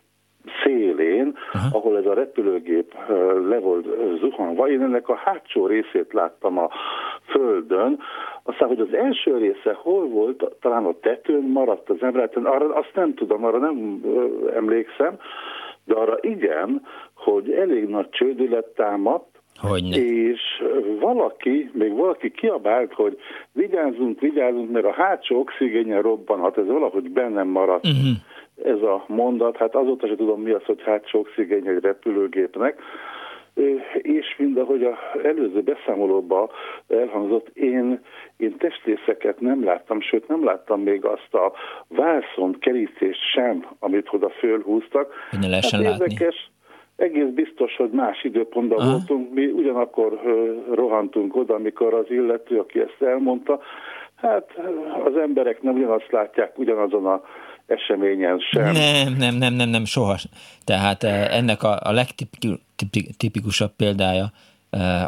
[SPEAKER 6] szélén, uh-huh. ahol ez a repülőgép le volt zuhanva. Én ennek a hátsó részét láttam a földön. Aztán, hogy az első része hol volt, talán a tetőn maradt az emeleten, arra azt nem tudom, arra nem emlékszem, de arra igen, hogy elég nagy csődület támadt,
[SPEAKER 1] Hogyne.
[SPEAKER 6] És valaki, még valaki kiabált, hogy vigyázzunk, vigyázzunk, mert a hátsó oxigénje robbanhat, ez valahogy bennem maradt uh-huh. ez a mondat. Hát azóta sem tudom mi az, hogy hátsó oxigénje egy repülőgépnek. És mind ahogy az előző beszámolóban elhangzott, én, én testrészeket nem láttam, sőt nem láttam még azt a vászon kerítést sem, amit oda fölhúztak.
[SPEAKER 1] Hát érdekes, látni
[SPEAKER 6] egész biztos, hogy más időpontban Aha. voltunk. Mi ugyanakkor rohantunk oda, amikor az illető, aki ezt elmondta, hát az emberek nem ugyanazt látják ugyanazon a eseményen sem.
[SPEAKER 1] Nem, nem, nem, nem, nem, soha. Tehát ennek a, a legtipikusabb példája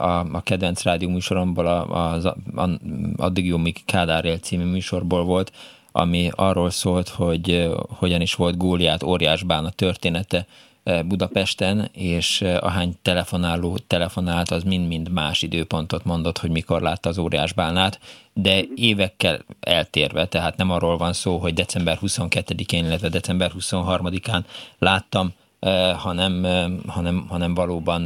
[SPEAKER 1] a, a kedvenc rádió műsoromból, az, az Addig jó, míg Kádár című műsorból volt, ami arról szólt, hogy hogyan is volt Góliát óriásbán a története, Budapesten, és ahány telefonáló telefonált, az mind-mind más időpontot mondott, hogy mikor látta az óriás bálnát, de évekkel eltérve, tehát nem arról van szó, hogy december 22-én, illetve december 23-án láttam, hanem, hanem, hanem valóban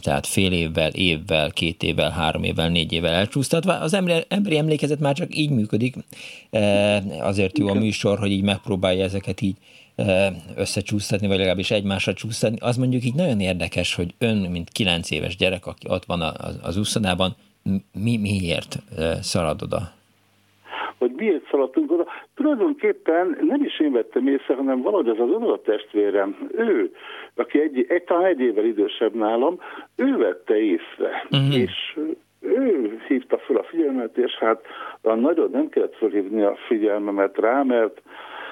[SPEAKER 1] tehát fél évvel, évvel, két évvel, három évvel, négy évvel elcsúsztatva. Az emberi, emberi emlékezet már csak így működik, azért jó a műsor, hogy így megpróbálja ezeket így összecsúsztatni, vagy legalábbis egymásra csúsztatni, az mondjuk így nagyon érdekes, hogy ön, mint kilenc éves gyerek, aki ott van az, úszodában, mi, miért szalad oda?
[SPEAKER 6] Hogy miért szaladtunk oda? Tulajdonképpen nem is én vettem észre, hanem valahogy az az testvérem, ő, aki egy, egy, talán egy évvel idősebb nálam, ő vette észre, uh-huh. és ő hívta fel a figyelmet, és hát nagyon nem kellett felhívni a figyelmemet rá, mert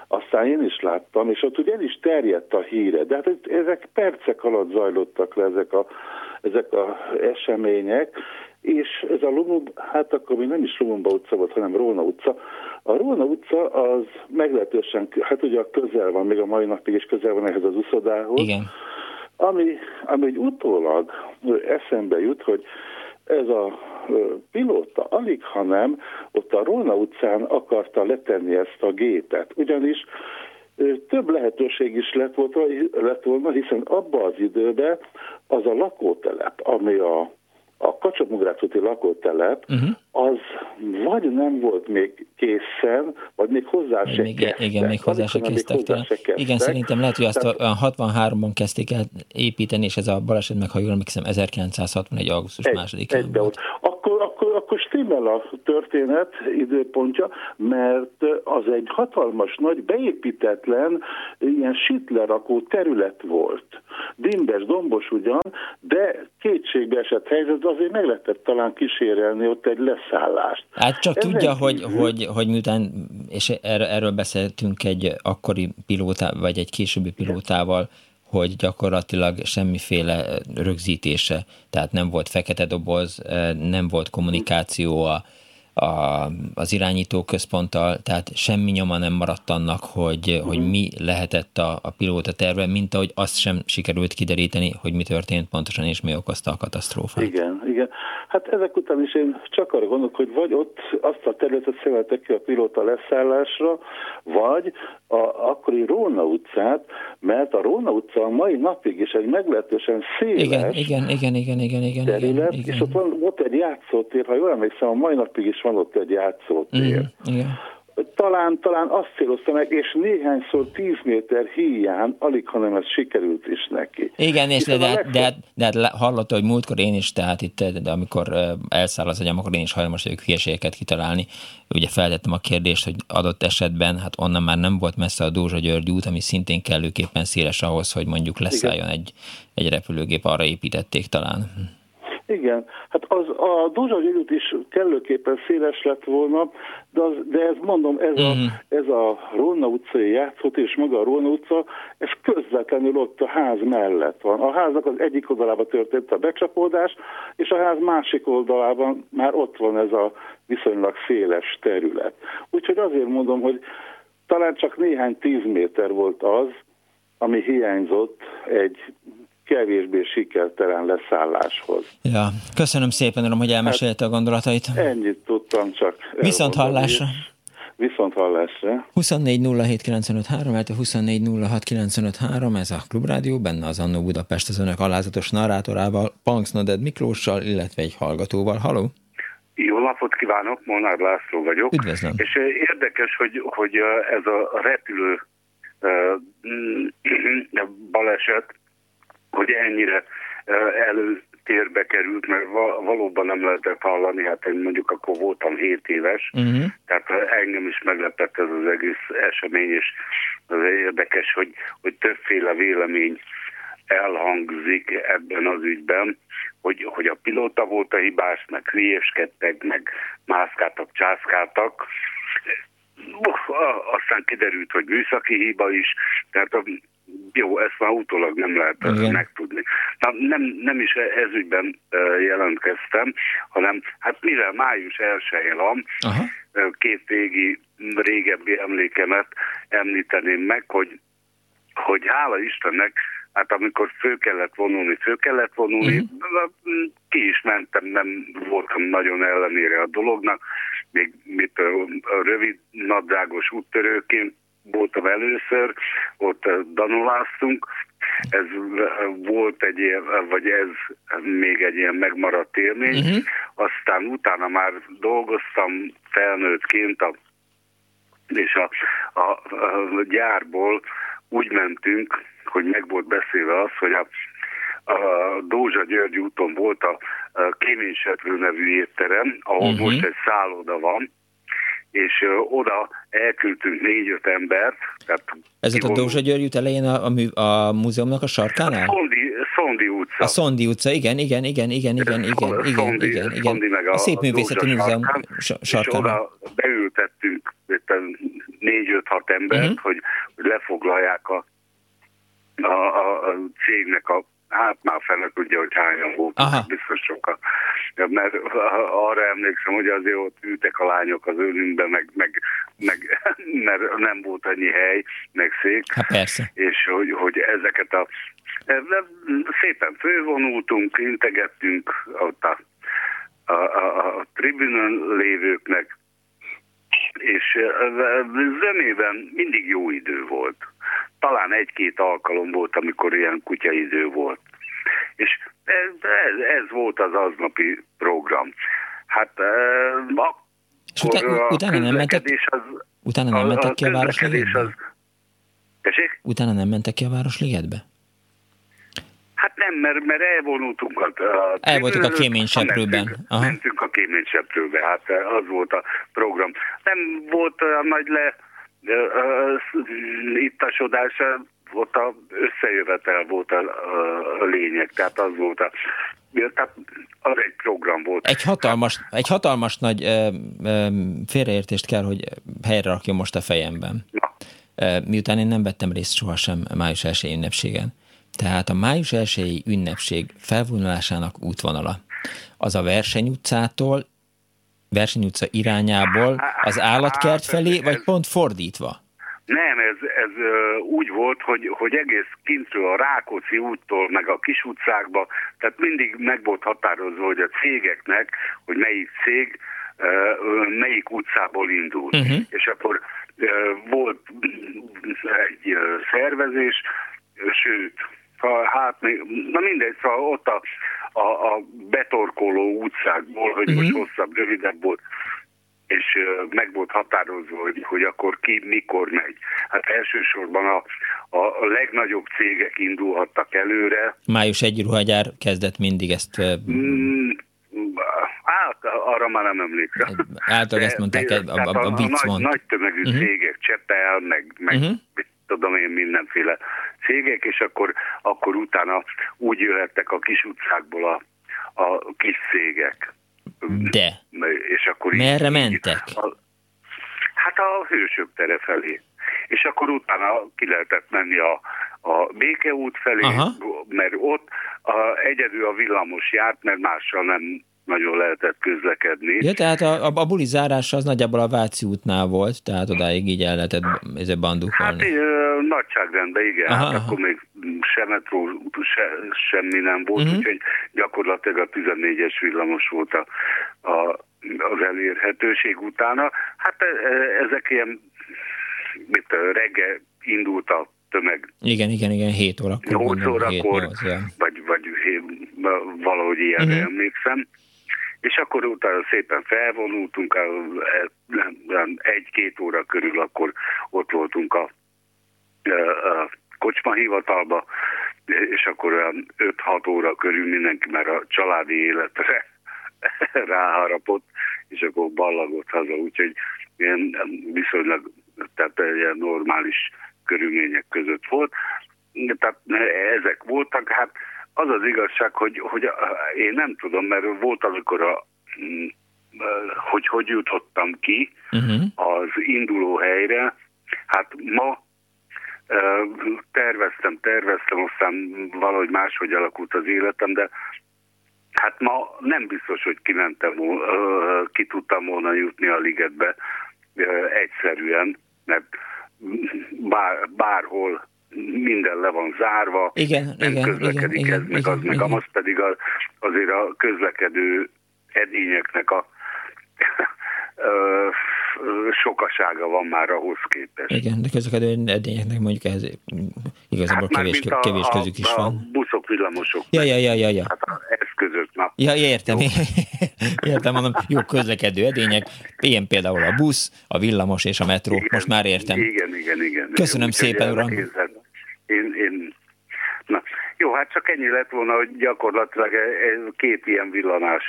[SPEAKER 6] aztán én is láttam, és ott ugye el is terjedt a híre, de hát ezek percek alatt zajlottak le ezek a, ezek a események, és ez a Lumumba, hát akkor még nem is Lumumba utca volt, hanem Róna utca. A Róna utca az meglehetősen, hát ugye közel van, még a mai napig is közel van ehhez az uszodához.
[SPEAKER 1] Igen.
[SPEAKER 6] Ami, ami egy utólag eszembe jut, hogy ez a pilóta alig, hanem ott a Róna utcán akarta letenni ezt a gépet. Ugyanis több lehetőség is lett, volt, lett volna, hiszen abban az időben az a lakótelep, ami a a Kacsapmugrácúti lakótelep, uh-huh. az vagy nem volt még készen, vagy még hozzá se
[SPEAKER 1] még,
[SPEAKER 6] kezdtek.
[SPEAKER 1] Igen, még hozzá se kezdtek. Hozzá se kezdtek. Igen, szerintem lehet, hogy azt Tehát, 63-ban kezdték el építeni, és ez a baleset meg, ha jól emlékszem, 1961. augusztus másodikán volt.
[SPEAKER 6] Akkor, akkor, akkor stimmel a történet időpontja, mert az egy hatalmas nagy beépítetlen ilyen sitlerakó terület volt. Dimbes, dombos ugyan, de kétségbe esett helyzet, azért meg lehetett talán kísérelni ott egy leszállást.
[SPEAKER 1] Hát csak Ezen tudja, kívül... hogy, hogy, hogy miután, és erről, beszéltünk egy akkori pilótá, vagy egy későbbi pilótával, hogy gyakorlatilag semmiféle rögzítése, tehát nem volt fekete doboz, nem volt kommunikáció a, a, az irányító központtal, tehát semmi nyoma nem maradt annak, hogy, uh-huh. hogy mi lehetett a, a pilóta terve, mint ahogy azt sem sikerült kideríteni, hogy mi történt pontosan, és mi okozta a katasztrófát.
[SPEAKER 6] Igen, igen. Hát ezek után is én csak arra gondolok, hogy vagy ott azt a területet szemeltek ki a pilóta leszállásra, vagy a akkori Róna utcát, mert a Róna utca a mai napig is egy meglehetősen széles
[SPEAKER 1] igen, igen, igen, igen, igen, igen, terület, igen,
[SPEAKER 6] igen. és ott van ott egy játszótér, ha jól emlékszem, a mai napig is van ott egy játszótér. Mm, igen talán, talán azt célozta meg, és néhányszor 10 méter híján alig, hanem ez sikerült is neki.
[SPEAKER 1] Igen, és de, de, legfog... de, de, de hallotta, hogy múltkor én is, tehát itt, de amikor elszáll az agyam, akkor én is hajlamos vagyok hülyeségeket kitalálni. Ugye feltettem a kérdést, hogy adott esetben, hát onnan már nem volt messze a Dózsa György út, ami szintén kellőképpen széles ahhoz, hogy mondjuk leszálljon egy, egy repülőgép, arra építették talán.
[SPEAKER 6] Igen, hát az, a Dózsa Györgyút is kellőképpen széles lett volna, de, az, de ez mondom, ez a, uh-huh. ez a Róna utcai játszót és maga a Róna utca, ez közvetlenül ott a ház mellett van. A háznak az egyik oldalában történt a becsapódás, és a ház másik oldalában már ott van ez a viszonylag széles terület. Úgyhogy azért mondom, hogy talán csak néhány tíz méter volt az, ami hiányzott egy kevésbé sikertelen leszálláshoz.
[SPEAKER 1] Ja, köszönöm szépen, Uram, hogy elmesélte hát, a gondolatait.
[SPEAKER 6] Ennyit tudtam csak.
[SPEAKER 1] Viszont hallásra.
[SPEAKER 6] Viszont hallásra.
[SPEAKER 1] 24 07 95 3, 24 06 95 3, ez a Klubrádió, benne az Annó Budapest az önök alázatos narrátorával, Punks Noded Miklóssal, illetve egy hallgatóval. Haló!
[SPEAKER 7] Jó napot kívánok, Molnár László vagyok.
[SPEAKER 1] Üdvözlöm.
[SPEAKER 7] És érdekes, hogy, hogy ez a repülő baleset hogy ennyire előtérbe került, mert valóban nem lehetett hallani, hát én mondjuk akkor voltam 7 éves, uh-huh. tehát engem is meglepett ez az egész esemény, és az érdekes, hogy, hogy többféle vélemény elhangzik ebben az ügyben, hogy, hogy a pilóta volt a hibás, meg hülyeskedtek, meg mászkáltak, császkáltak. Aztán kiderült, hogy műszaki hiba is, tehát a jó, ezt már utólag nem lehet Igen. megtudni. Na, nem, nem is ezügyben jelentkeztem, hanem hát mivel május 1 van, Aha. két végi régebbi emlékemet említeném meg, hogy, hogy hála Istennek, hát amikor fő kellett vonulni, fő kellett vonulni, uh-huh. ki is mentem, nem voltam nagyon ellenére a dolognak, még mit rövid nadrágos úttörőként voltam először, ott eh, danuláztunk, ez eh, volt egy ilyen, vagy ez még egy ilyen megmaradt élmény, uh-huh. aztán utána már dolgoztam felnőttként, a, és a, a, a gyárból úgy mentünk, hogy meg volt beszélve az, hogy a, a Dózsa György úton volt a, a Kéménysetvő nevű étterem, ahol uh-huh. most egy szálloda van, és oda elküldtünk négy-öt embert. Tehát
[SPEAKER 1] Ez a Dózsa György út elején a, a, a múzeumnak a sarkánál?
[SPEAKER 7] A Szondi, Szondi utca.
[SPEAKER 1] A Szondi utca, igen, igen, igen, igen, igen, igen, igen, Szondi, igen, igen. Szondi meg a, a Szépművészeti Múzeum sarkán.
[SPEAKER 7] És oda beültettünk négy-öt-hat embert, uh-huh. hogy, hogy lefoglalják a, a, a, a cégnek a Hát már fele tudja, hogy hányan voltunk, Aha. biztos sokan. Mert arra emlékszem, hogy azért ott ültek a lányok az ölünkbe, meg, meg, meg, mert nem volt annyi hely, meg szék.
[SPEAKER 1] Hát persze.
[SPEAKER 7] És hogy, hogy ezeket a... Szépen fővonultunk, integettünk ott a, a, a, a tribünön lévőknek, és zenében mindig jó idő volt talán egy-két alkalom volt, amikor ilyen kutyaidő volt. És ez, ez, ez volt az aznapi program. Hát
[SPEAKER 1] és utána, utána nem mentek, az, utána nem mentek ki a Városligetbe? Az, Utána nem mentek ki a Városligetbe?
[SPEAKER 7] Hát nem, mert, mert elvonultunk a...
[SPEAKER 1] a Elvoltak a kéményseprőben.
[SPEAKER 7] Mentünk, mentünk a kéményseprőbe, hát az volt a program. Nem volt olyan nagy le itt a sodás, ott a összejövetel volt a, a, a lényeg, tehát az volt a tehát az egy program volt.
[SPEAKER 1] Egy hatalmas, egy hatalmas nagy ö, ö, félreértést kell, hogy helyre rakjon most a fejemben. Na. Miután én nem vettem részt sohasem május 1 ünnepségen. Tehát a május 1 ünnepség felvonulásának útvonala az a versenyutcától, versenyutca irányából az állatkert hát, felé, vagy pont fordítva?
[SPEAKER 7] Nem, ez, ez úgy volt, hogy, hogy egész kintről a Rákóczi úttól, meg a kis utcákba, tehát mindig meg volt határozva, hogy a cégeknek, hogy melyik cég melyik utcából indul. Uh-huh. És akkor volt egy szervezés, sőt, hát na mindegy, szóval ott a, a, a betorkoló utcákból, hogy most mhm. hosszabb, rövidebb volt, és meg volt határozva, hogy, hogy akkor ki mikor megy. Hát elsősorban a, a, legnagyobb cégek indulhattak előre.
[SPEAKER 1] Május egy ruhagyár kezdett mindig ezt... Mm,
[SPEAKER 7] hát, arra már nem emlékszem.
[SPEAKER 1] Általában ezt mondták, de, a, a, a, a, a
[SPEAKER 7] nagy, nagy tömegű uh-huh. cégek, Csepel, meg, meg uh-huh. Tudom én mindenféle cégek, és akkor, akkor utána úgy jöhettek a kis utcákból a, a kis cégek.
[SPEAKER 1] De? És akkor Merre így, mentek? A,
[SPEAKER 7] hát a hősök tere felé. És akkor utána ki lehetett menni a, a Békeút felé, Aha. mert ott a, egyedül a villamos járt, mert mással nem nagyon lehetett közlekedni.
[SPEAKER 1] Ja, tehát a, a, a buli zárása az nagyjából a Váci útnál volt, tehát odáig így el lehetett ezzel bandukolni.
[SPEAKER 7] Hát nagyságrendben, igen. Aha, hát aha. akkor még se metró, se, semmi nem volt, uh-huh. úgyhogy gyakorlatilag a 14-es villamos volt a, a, az elérhetőség utána. Hát e, e, ezek ilyen, mit reggel indult a tömeg.
[SPEAKER 1] Igen, igen, igen, 7 órakor.
[SPEAKER 7] 8 órakor, 7, 8, ja. vagy, vagy valahogy ilyen uh-huh. emlékszem és akkor utána szépen felvonultunk, egy-két óra körül akkor ott voltunk a, a kocsma és akkor olyan 5-6 óra körül mindenki már a családi életre ráharapott, és akkor ballagott haza, úgyhogy ilyen viszonylag, tehát ilyen normális körülmények között volt. Tehát ezek voltak, hát az az igazság, hogy, hogy én nem tudom, mert volt amikor a mm, hogy hogy jutottam ki uh-huh. az induló helyre, hát ma terveztem, terveztem, aztán valahogy máshogy alakult az életem, de hát ma nem biztos, hogy kimentem, ki tudtam volna jutni a ligetbe egyszerűen, mert bár, bárhol minden le van zárva,
[SPEAKER 1] igen, nem igen,
[SPEAKER 7] közlekedik igen, ez, igen, meg igen, az, meg igen. az pedig a, azért a közlekedő edényeknek a sokasága van már ahhoz képest.
[SPEAKER 1] Igen, de közlekedő edényeknek mondjuk ez igazából hát kevés, a, kevés közük is a, van.
[SPEAKER 7] A buszok, villamosok.
[SPEAKER 1] Ja, ja, ja, ja. ja.
[SPEAKER 7] Hát eszközök, na.
[SPEAKER 1] Ja, értem, jó. értem, mondom, jó közlekedő edények, ilyen például a busz, a villamos és a metró, igen, most már értem.
[SPEAKER 7] Igen, igen, igen.
[SPEAKER 1] Köszönöm
[SPEAKER 7] igen,
[SPEAKER 1] szépen, uram.
[SPEAKER 7] Én, én, na, jó, hát csak ennyi lett volna, hogy gyakorlatilag e, e, két ilyen villanás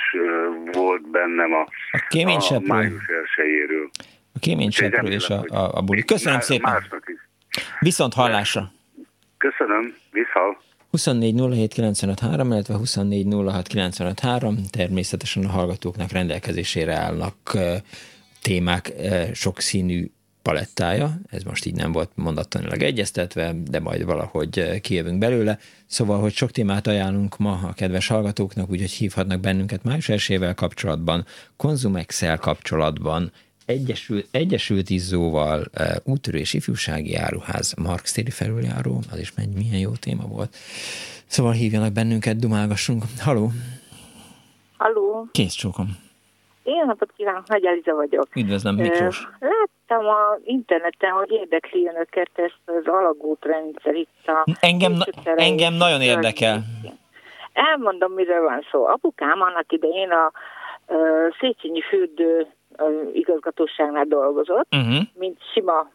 [SPEAKER 7] volt bennem a, a, a május elsőjéről.
[SPEAKER 1] A kéményseprő és a, a, a buli. Köszönöm szépen. Viszont hallásra.
[SPEAKER 7] Köszönöm, vissza.
[SPEAKER 1] 24 illetve 24 természetesen a hallgatóknak rendelkezésére állnak témák sokszínű palettája, ez most így nem volt mondattanilag egyeztetve, de majd valahogy kijövünk belőle. Szóval, hogy sok témát ajánlunk ma a kedves hallgatóknak, úgyhogy hívhatnak bennünket május esével kapcsolatban, Konzumexel kapcsolatban, Egyesült, Egyesült Izzóval, úttörő és ifjúsági áruház, Marx téri felüljáró, az is megy, milyen jó téma volt. Szóval hívjanak bennünket, dumálgassunk. Haló!
[SPEAKER 8] Haló!
[SPEAKER 1] Kész csókom.
[SPEAKER 8] Én napot kívánok, Nagy Eliza vagyok.
[SPEAKER 1] Üdvözlöm, Miklós.
[SPEAKER 8] Láttam a interneten, hogy érdekli önöket ezt az alagút rendszer itt a...
[SPEAKER 1] Engem, engem nagyon érdekel.
[SPEAKER 9] elmondom, miről van szó. Apukám annak idején a Széchenyi fürdő igazgatóságnál dolgozott, uh-huh. mint sima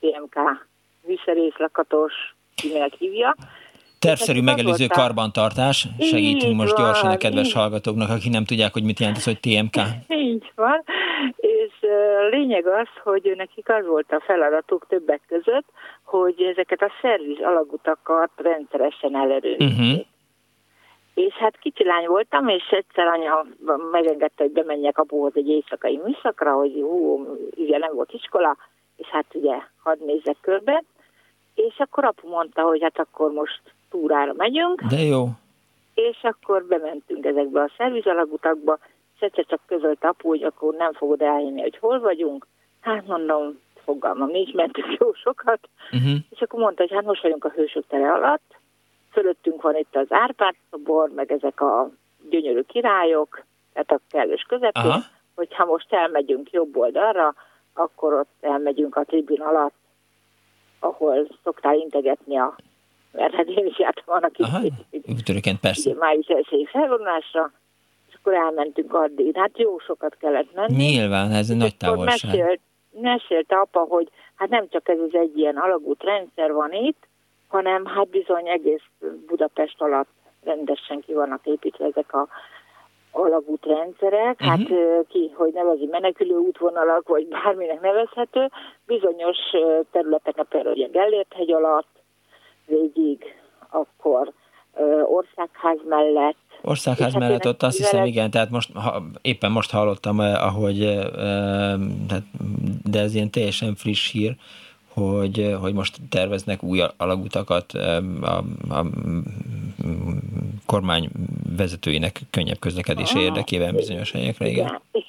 [SPEAKER 9] PMK visszarészlakatos, kinek hívja,
[SPEAKER 1] Tervszerű megelőző karbantartás. Segítünk most van, gyorsan a kedves így. hallgatóknak, akik nem tudják, hogy mit jelent az, hogy TMK.
[SPEAKER 9] Így van, és lényeg az, hogy nekik az volt a feladatuk többek között, hogy ezeket a szerviz alagutakat rendszeresen ellenőrizzék. Uh-huh. És hát kicsi lány voltam, és egyszer anya megengedte, hogy bemenjek apuhoz egy éjszakai műszakra, hogy hú, ugye nem volt iskola, és hát ugye hadd nézzek körbe, és akkor apu mondta, hogy hát akkor most túrára megyünk.
[SPEAKER 1] De jó.
[SPEAKER 9] És akkor bementünk ezekbe a szervizalagutakba, és egyszer csak közölt apu, hogy akkor nem fogod elhinni, hogy hol vagyunk. Hát mondom, fogalmam nincs, mentünk jó sokat. Uh-huh. És akkor mondta, hogy hát most vagyunk a hősök tere alatt, fölöttünk van itt az Árpád szobor, meg ezek a gyönyörű királyok, tehát a kellős közepén, Aha. hogyha most elmegyünk jobb oldalra, akkor ott elmegyünk a tribün alatt, ahol szoktál integetni a mert hát én is jártam annak
[SPEAKER 1] is. persze. Ugye,
[SPEAKER 9] május elsői felvonásra, és akkor elmentünk addig. Hát jó sokat kellett menni.
[SPEAKER 1] Nyilván, ez egy nagy távolság.
[SPEAKER 9] Mesélt, mesélte apa, hogy hát nem csak ez az egy ilyen alagút rendszer van itt, hanem hát bizony egész Budapest alatt rendesen ki vannak építve ezek a alagútrendszerek, uh-huh. hát ki, hogy nevezi menekülő útvonalak, vagy bárminek nevezhető, bizonyos területeken például a Gellért hegy alatt, végig, akkor országház mellett.
[SPEAKER 1] Országház hát mellett ott azt hiszem, igen, tehát most ha, éppen most hallottam, ahogy, de ez ilyen teljesen friss hír, hogy, hogy most terveznek új alagutakat a, a kormány vezetőinek könnyebb közlekedési érdekében bizonyos helyekre, igen.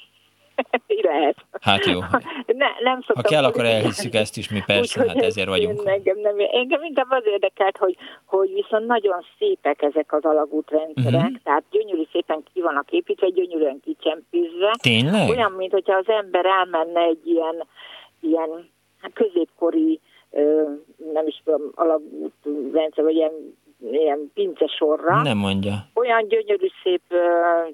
[SPEAKER 9] Lehet.
[SPEAKER 1] Hát jó.
[SPEAKER 9] Ne, nem
[SPEAKER 1] ha kell, akkor elhisszük ezt is mi, persze, Úgy, hát ezért vagyunk.
[SPEAKER 9] Engem, nem, engem inkább az érdekelt, hogy, hogy viszont nagyon szépek ezek az alagútrendszerek, uh-huh. tehát gyönyörű szépen ki vannak építve, gyönyörűen kicsempizve.
[SPEAKER 1] Tényleg?
[SPEAKER 9] Olyan, mint hogyha az ember elmenne egy ilyen, ilyen középkori, nem is tudom, alagútrendszer, vagy ilyen ilyen pincesorra.
[SPEAKER 1] Nem mondja.
[SPEAKER 9] Olyan gyönyörű szép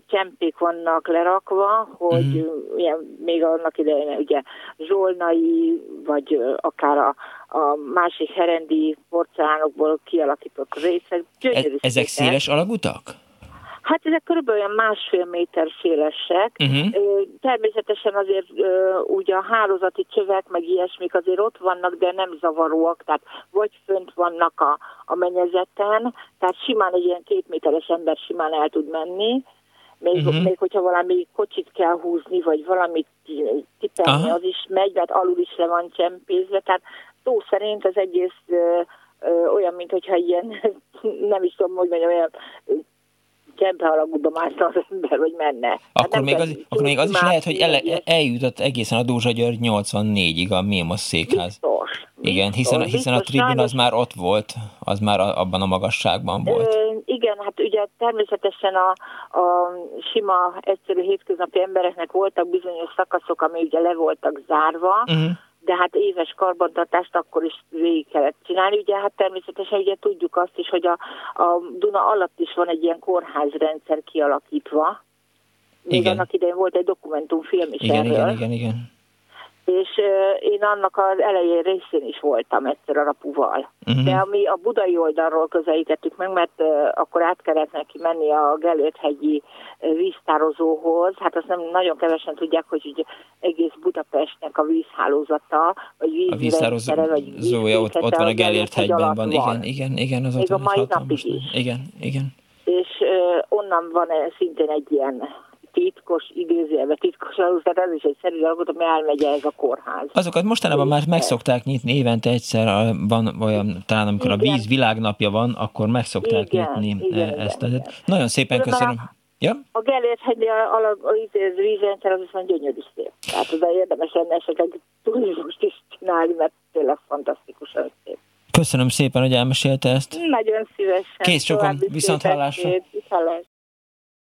[SPEAKER 9] csempék vannak lerakva, hogy mm. ilyen, még annak idején ugye zsolnai, vagy akár a, a másik herendi porcelánokból kialakított részek.
[SPEAKER 1] Gyönyörű e- ezek széles alagutak?
[SPEAKER 9] Hát ezek körülbelül olyan másfél méter szélesek. Uh-huh. Természetesen azért ugye a hálózati csövek, meg ilyesmik azért ott vannak, de nem zavaróak, tehát vagy fönt vannak a, a menyezeten, tehát simán egy ilyen két méteres ember simán el tud menni, még, uh-huh. még hogyha valami kocsit kell húzni, vagy valamit tipelni, az is megy, mert alul is le van csempézve, tehát szó szerint az egész ö, ö, olyan, mint hogyha ilyen, nem is tudom, hogy mondjam, olyan csempe alagútba mászta az ember, hogy menne. Hát
[SPEAKER 1] akkor, hát még az, akkor még az is lehet, hogy ele, eljutott egészen a Dózsa György 84-ig a Mémos székház.
[SPEAKER 9] Biztos.
[SPEAKER 1] Igen, hiszen, biztos, hiszen a tribün az már ott volt, az már abban a magasságban volt. Ö,
[SPEAKER 9] igen, hát ugye természetesen a, a sima, egyszerű hétköznapi embereknek voltak bizonyos szakaszok, ami ugye le voltak zárva, uh-huh de hát éves karbantartást akkor is végig kellett csinálni. Ugye hát természetesen ugye tudjuk azt is, hogy a, a Duna alatt is van egy ilyen kórházrendszer kialakítva. Még igen. annak idején volt egy dokumentumfilm is
[SPEAKER 1] igen,
[SPEAKER 9] erről.
[SPEAKER 1] Igen, igen, igen
[SPEAKER 9] és én annak az elején részén is voltam egyszer a rapuval. Uh-huh. De ami a budai oldalról közelítettük meg, mert akkor át kellett neki menni a Gelőthegyi víztározóhoz, hát azt nem nagyon kevesen tudják, hogy ugye egész Budapestnek a vízhálózata, vagy
[SPEAKER 1] vízrendszere, vagy vízkészete, ott, ott van a Gelőthegyben van. Igen, igen, igen, az
[SPEAKER 9] Még ott a mai napig is.
[SPEAKER 1] Igen, igen.
[SPEAKER 9] És onnan van szintén egy ilyen titkos, idézőjelben titkos alus, tehát ez is egy szerű alkot, ami elmegy ez a kórház.
[SPEAKER 1] Azokat mostanában már meg szokták nyitni, évente egyszer van olyan, talán amikor igen. a víz világnapja van, akkor meg szokták igen, nyitni igen, ezt. Igen, igen. Nagyon szépen Különben köszönöm. A, ja?
[SPEAKER 9] a Gellért hegyi az vízrendszer az viszont gyönyörű szép. Tehát oda érdemes lenne esetleg turizmust is csinálni, mert tényleg fantasztikusan szép.
[SPEAKER 1] Köszönöm szépen, hogy elmesélte ezt.
[SPEAKER 9] Nagyon szívesen.
[SPEAKER 1] Kész sokan, viszont hallásra.
[SPEAKER 9] Viszont hallásra.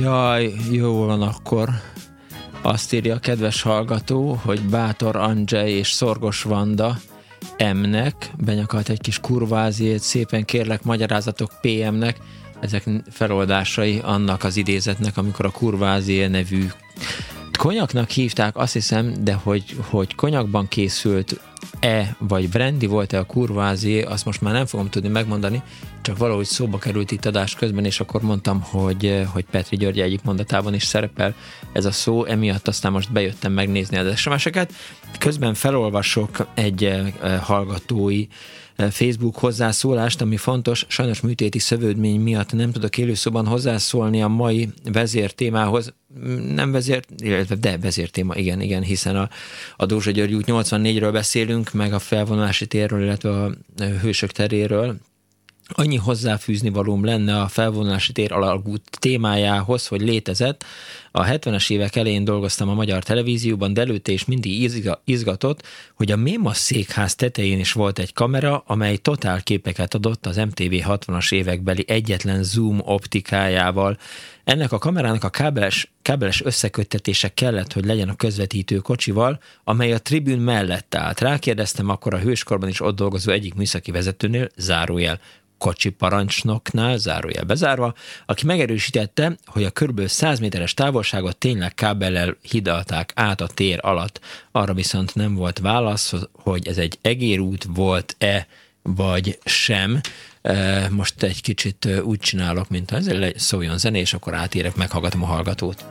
[SPEAKER 1] Jaj, jó van akkor. Azt írja a kedves hallgató, hogy Bátor Andzsej és Szorgos Vanda M-nek, benyakalt egy kis kurváziét, szépen kérlek magyarázatok PM-nek, ezek feloldásai annak az idézetnek, amikor a kurvázié nevű konyaknak hívták, azt hiszem, de hogy, hogy konyakban készült e vagy brandy volt-e a kurvázié, azt most már nem fogom tudni megmondani, csak valahogy szóba került itt adás közben, és akkor mondtam, hogy, hogy Petri György egyik mondatában is szerepel ez a szó, emiatt aztán most bejöttem megnézni az SMS-eket. Közben felolvasok egy eh, hallgatói Facebook hozzászólást, ami fontos, sajnos műtéti szövődmény miatt nem tudok élőszóban hozzászólni a mai vezér témához, nem vezér, illetve de vezér téma, igen, igen, hiszen a, a Dózsa György út 84-ről beszélünk, meg a felvonulási térről, illetve a hősök teréről, annyi hozzáfűzni valóm lenne a felvonulási tér alagút témájához, hogy létezett. A 70-es évek elején dolgoztam a magyar televízióban, de előtte is mindig izgatott, hogy a Méma székház tetején is volt egy kamera, amely totál képeket adott az MTV 60-as évekbeli egyetlen zoom optikájával. Ennek a kamerának a kábeles, kábeles összeköttetése kellett, hogy legyen a közvetítő kocsival, amely a tribün mellett állt. Rákérdeztem akkor a hőskorban is ott dolgozó egyik műszaki vezetőnél, zárójel kocsi parancsnoknál, zárójel bezárva, aki megerősítette, hogy a kb. 100 méteres távolságot tényleg kábellel hidalták át a tér alatt. Arra viszont nem volt válasz, hogy ez egy egérút volt-e, vagy sem. E, most egy kicsit úgy csinálok, mint ha ezzel szóljon zené, és akkor átérek, meghallgatom a hallgatót.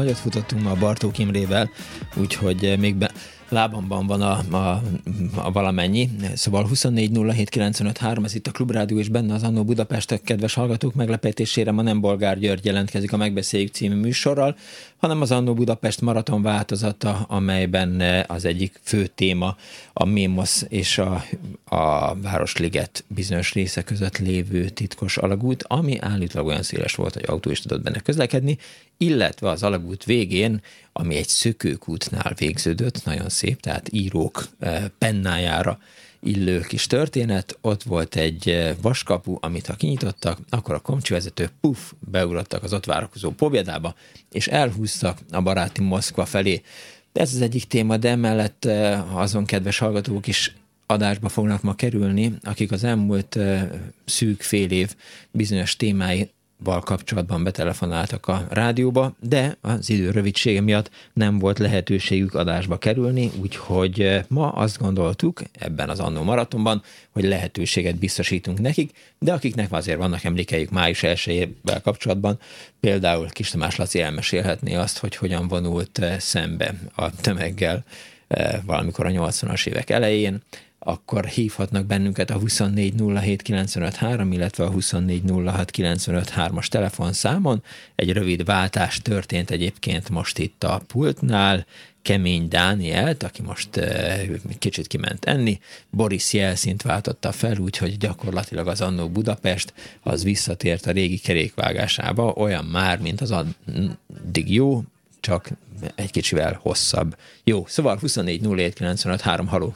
[SPEAKER 1] Nagyot futottunk ma a Bartók Imrével, úgyhogy még be, lábamban van a, a, a valamennyi. Szóval 2407953, ez itt a Klubrádió, és benne az Annó Budapest kedves hallgatók meglepetésére ma nem Bolgár György jelentkezik a Megbeszéljük című műsorral, hanem az Annó Budapest maraton változata, amelyben az egyik fő téma a Mémosz és a, a Városliget bizonyos része között lévő titkos alagút, ami állítólag olyan széles volt, hogy autó is tudott benne közlekedni, illetve az alagút végén, ami egy szökőkútnál végződött, nagyon szép, tehát írók eh, pennájára illő kis történet, ott volt egy eh, vaskapu, amit ha kinyitottak, akkor a komcsivezető puff, beugrottak az ott várakozó pobjedába, és elhúztak a baráti Moszkva felé. De ez az egyik téma, de emellett eh, azon kedves hallgatók is adásba fognak ma kerülni, akik az elmúlt szűk fél év bizonyos témái val kapcsolatban betelefonáltak a rádióba, de az idő rövidsége miatt nem volt lehetőségük adásba kerülni, úgyhogy eh, ma azt gondoltuk ebben az annó maratonban, hogy lehetőséget biztosítunk nekik, de akiknek azért vannak emlékeik május 1 kapcsolatban, például Kis Tamás Laci elmesélhetné azt, hogy hogyan vonult eh, szembe a tömeggel eh, valamikor a 80-as évek elején, akkor hívhatnak bennünket a 2407953, illetve a 2406953-as telefonszámon. Egy rövid váltás történt egyébként most itt a pultnál. Kemény Dánielt, aki most kicsit kiment enni, Boris Jelszint váltotta fel, úgyhogy gyakorlatilag az annó Budapest az visszatért a régi kerékvágásába, olyan már, mint az addig jó, csak egy kicsivel hosszabb. Jó, szóval 24 07 95 3, haló.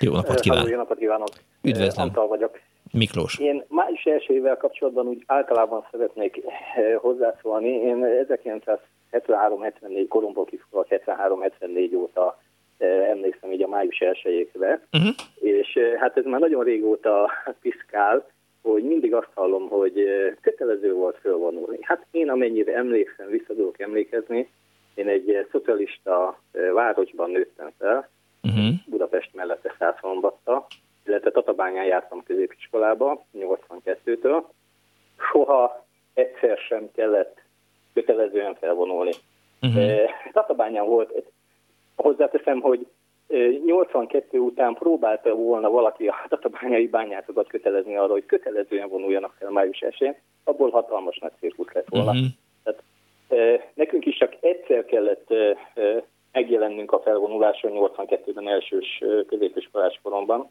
[SPEAKER 1] Jó napot kívánok!
[SPEAKER 10] Jó napot kívánok!
[SPEAKER 1] Üdvözlöm!
[SPEAKER 10] Antal vagyok.
[SPEAKER 1] Miklós.
[SPEAKER 10] Én május elsőjével kapcsolatban úgy általában szeretnék hozzászólni. Én 1973-74 koromból kifoglak 73-74 óta emlékszem így a május elsőjékre, uh-huh. és hát ez már nagyon régóta piszkál, hogy mindig azt hallom, hogy kötelező volt fölvonulni. Hát én amennyire emlékszem, vissza tudok emlékezni, én egy szocialista városban nőttem fel, uh-huh. Budapest mellette Szászolombatta, illetve Tatabányán jártam középiskolába 82-től. Soha egyszer sem kellett kötelezően felvonulni. Uh-huh. Tatabányán volt, hozzáteszem, hogy 82 után próbálta volna valaki a tatabányai bányászokat kötelezni arra, hogy kötelezően vonuljanak fel május esén, abból hatalmas nagy cirkusz lett volna. Uh-huh. Tehát, nekünk is csak egyszer kellett megjelennünk a felvonuláson 82-ben elsős középiskolás koromban,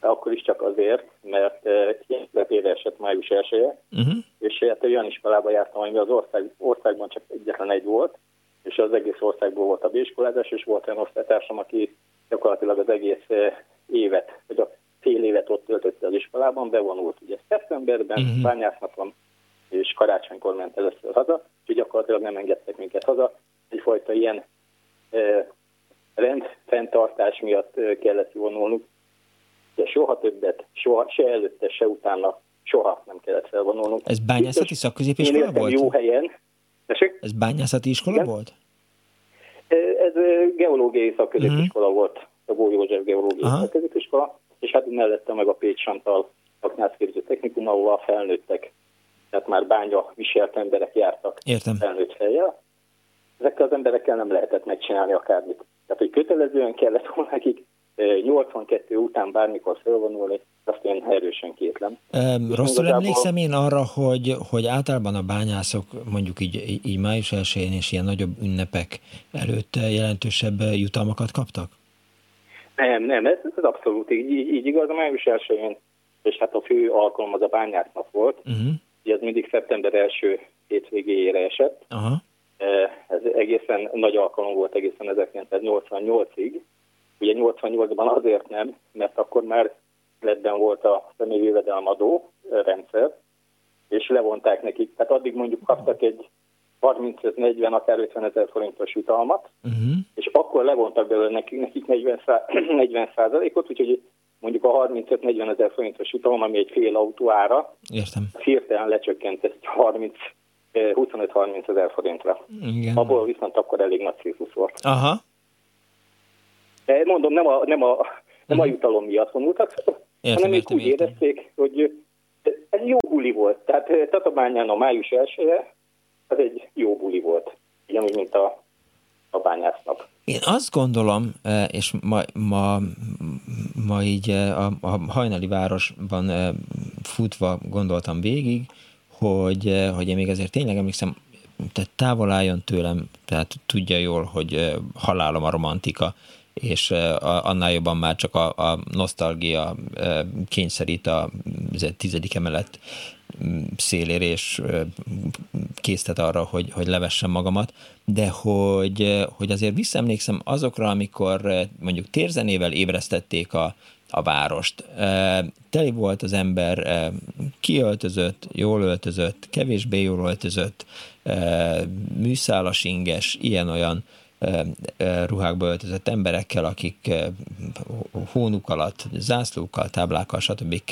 [SPEAKER 10] akkor is csak azért, mert hiányzatére esett május 1 uh-huh. és hát olyan iskolába jártam, ami az ország, országban csak egyetlen egy volt, és az egész országból volt a B-iskolázás, és volt olyan osztálytársam, aki gyakorlatilag az egész évet, vagy a fél évet ott töltötte az iskolában, bevonult ugye szeptemberben, uh-huh. bányásznapon, és karácsonykor ment először haza, és gyakorlatilag nem engedtek minket haza. Egyfajta ilyen rendfenntartás miatt kellett vonulnunk, de soha többet, soha, se előtte, se utána, soha nem kellett felvonulnunk.
[SPEAKER 1] Ez bányászati szakközépiskola volt?
[SPEAKER 10] jó helyen.
[SPEAKER 1] Tessék? Ez bányászati iskola Igen? volt?
[SPEAKER 10] Ez geológiai szakközépiskola uh-huh. volt, a Bó József geológiai uh-huh. szakközépiskola, és hát mellette meg a Pécs Santal szaknászképző technikum, ahol felnőttek, tehát már bánya viselt emberek jártak
[SPEAKER 1] Értem.
[SPEAKER 10] felnőtt fejjel. Ezekkel az emberekkel nem lehetett megcsinálni akármit. Tehát, hogy kötelezően kellett volna nekik 82 után bármikor felvonulni, azt én erősen kétlem.
[SPEAKER 1] Um, rosszul igazából... emlékszem én arra, hogy, hogy általában a bányászok mondjuk így, így május 1 és ilyen nagyobb ünnepek előtt jelentősebb jutalmakat kaptak?
[SPEAKER 10] Nem, nem, ez, ez abszolút így, így, így igaz. A május 1 és hát a fő alkalom az a bányásznak volt. Uh-huh. Ez mindig szeptember első hétvégéjére esett. Uh-huh. Ez egészen nagy alkalom volt egészen 1988-ig, Ugye 88-ban azért nem, mert akkor már letben volt a személyi jövedelmadó rendszer, és levonták nekik. Tehát addig mondjuk kaptak egy 35-40, akár 50 ezer forintos jutalmat, uh-huh. és akkor levontak belőle nekik, nekik 40, 40 százalékot, úgyhogy mondjuk a 35-40 ezer forintos jutalom, ami egy fél autó ára,
[SPEAKER 1] Értem.
[SPEAKER 10] hirtelen lecsökkent ezt 30 25-30 ezer forintra. Igen. Abból viszont akkor elég nagy cirkusz volt.
[SPEAKER 1] Aha.
[SPEAKER 10] Mondom, nem a, nem a, nem a mhm. jutalom miatt vonultak, hanem még úgy értem. érezték, hogy ez jó buli volt. Tehát eh, Tatabányán a május elsője, az egy jó buli volt. Ugyanúgy, mint a, a bányásznap.
[SPEAKER 1] Én azt gondolom, eh, és ma, ma, ma így eh, a, a hajnali városban futva gondoltam végig, hogy, hogy én még azért tényleg emlékszem, tehát távol álljon tőlem, tehát tudja jól, hogy halálom a romantika, és annál jobban már csak a, a nosztalgia kényszerít a tizedik emelet mm, szélére, és késztet arra, hogy, hogy levessem magamat, de hogy, hogy azért visszaemlékszem azokra, amikor mondjuk térzenével ébresztették a, a várost. Teli volt az ember, kiöltözött, jól öltözött, kevésbé jól öltözött, műszálas inges, ilyen-olyan, ruhákba öltözött emberekkel, akik hónuk alatt zászlókkal, táblákkal, stb.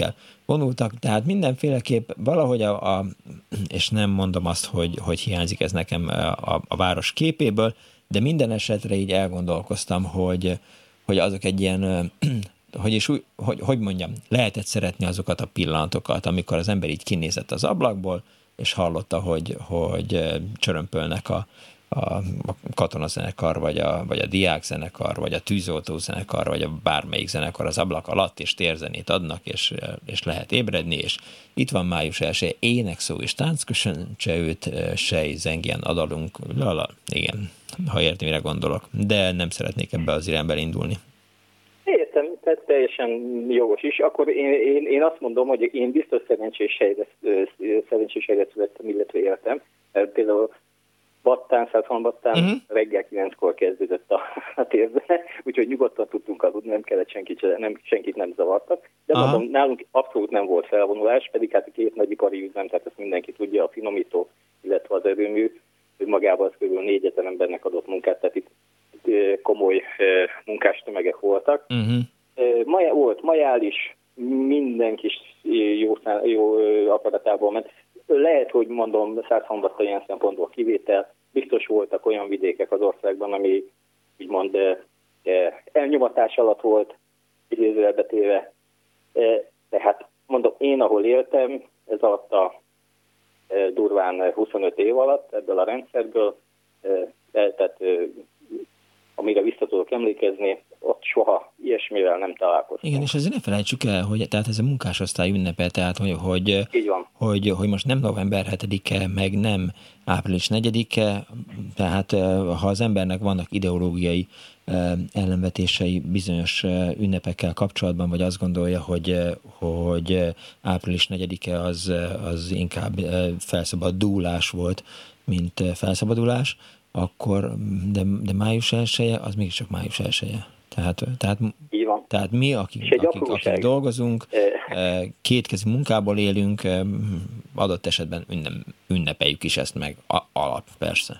[SPEAKER 1] vonultak, tehát mindenféleképp valahogy a, a és nem mondom azt, hogy, hogy hiányzik ez nekem a, a város képéből, de minden esetre így elgondolkoztam, hogy, hogy azok egy ilyen hogy is úgy, hogy, hogy mondjam, lehetett szeretni azokat a pillanatokat, amikor az ember így kinézett az ablakból, és hallotta, hogy, hogy csörömpölnek a, a, katonazenekar, vagy a, vagy a diákzenekar, vagy a tűzoltózenekar, vagy a bármelyik zenekar az ablak alatt, és térzenét adnak, és, és lehet ébredni, és itt van május első énekszó és tánckösöntse őt, sej, zengjen, adalunk, lala, igen, ha érti, mire gondolok, de nem szeretnék ebbe az irányba indulni.
[SPEAKER 10] Értem, tehát teljesen jogos is. Akkor én, én, én azt mondom, hogy én biztos szerencsés helyre, szerencsés helyre születtem, illetve éltem. Például Battán, Százhalombattán uh-huh. reggel kilenckor kezdődött a, a térzene, úgyhogy nyugodtan tudtunk aludni, nem kellett senkit, nem, senkit nem zavartak. De uh-huh. mondom, nálunk abszolút nem volt felvonulás, pedig hát a két nagy ipari üzem, tehát ezt mindenki tudja, a finomító, illetve az erőmű, hogy magában az kb. négyezer embernek adott munkát, tehát itt, komoly tömegek voltak. Uh-huh. Maja, volt majál is, minden kis jó, jó akaratából ment lehet, hogy mondom, százszombatta ilyen szempontból kivétel, biztos biztos voltak olyan vidékek az országban, ami úgymond elnyomatás alatt volt, idézőjelbe téve. Tehát mondom, én ahol éltem, ez alatt a durván 25 év alatt ebből a rendszerből, tehát amire vissza tudok emlékezni, ott soha ilyesmivel nem találkoztam.
[SPEAKER 1] Igen, és azért ne felejtsük el, hogy tehát ez a munkásosztály ünnepe, tehát hogy, hogy, hogy, hogy most nem november 7-e, meg nem április 4-e, tehát ha az embernek vannak ideológiai ellenvetései bizonyos ünnepekkel kapcsolatban, vagy azt gondolja, hogy, hogy április 4-e az, az inkább felszabadulás volt, mint felszabadulás, akkor, de, de május 1 az mégiscsak május 1 -e. Tehát, tehát,
[SPEAKER 10] Így van.
[SPEAKER 1] tehát mi, akik, akik, akik dolgozunk, kétkezi munkából élünk, adott esetben ünnepeljük is ezt meg, a, alap persze.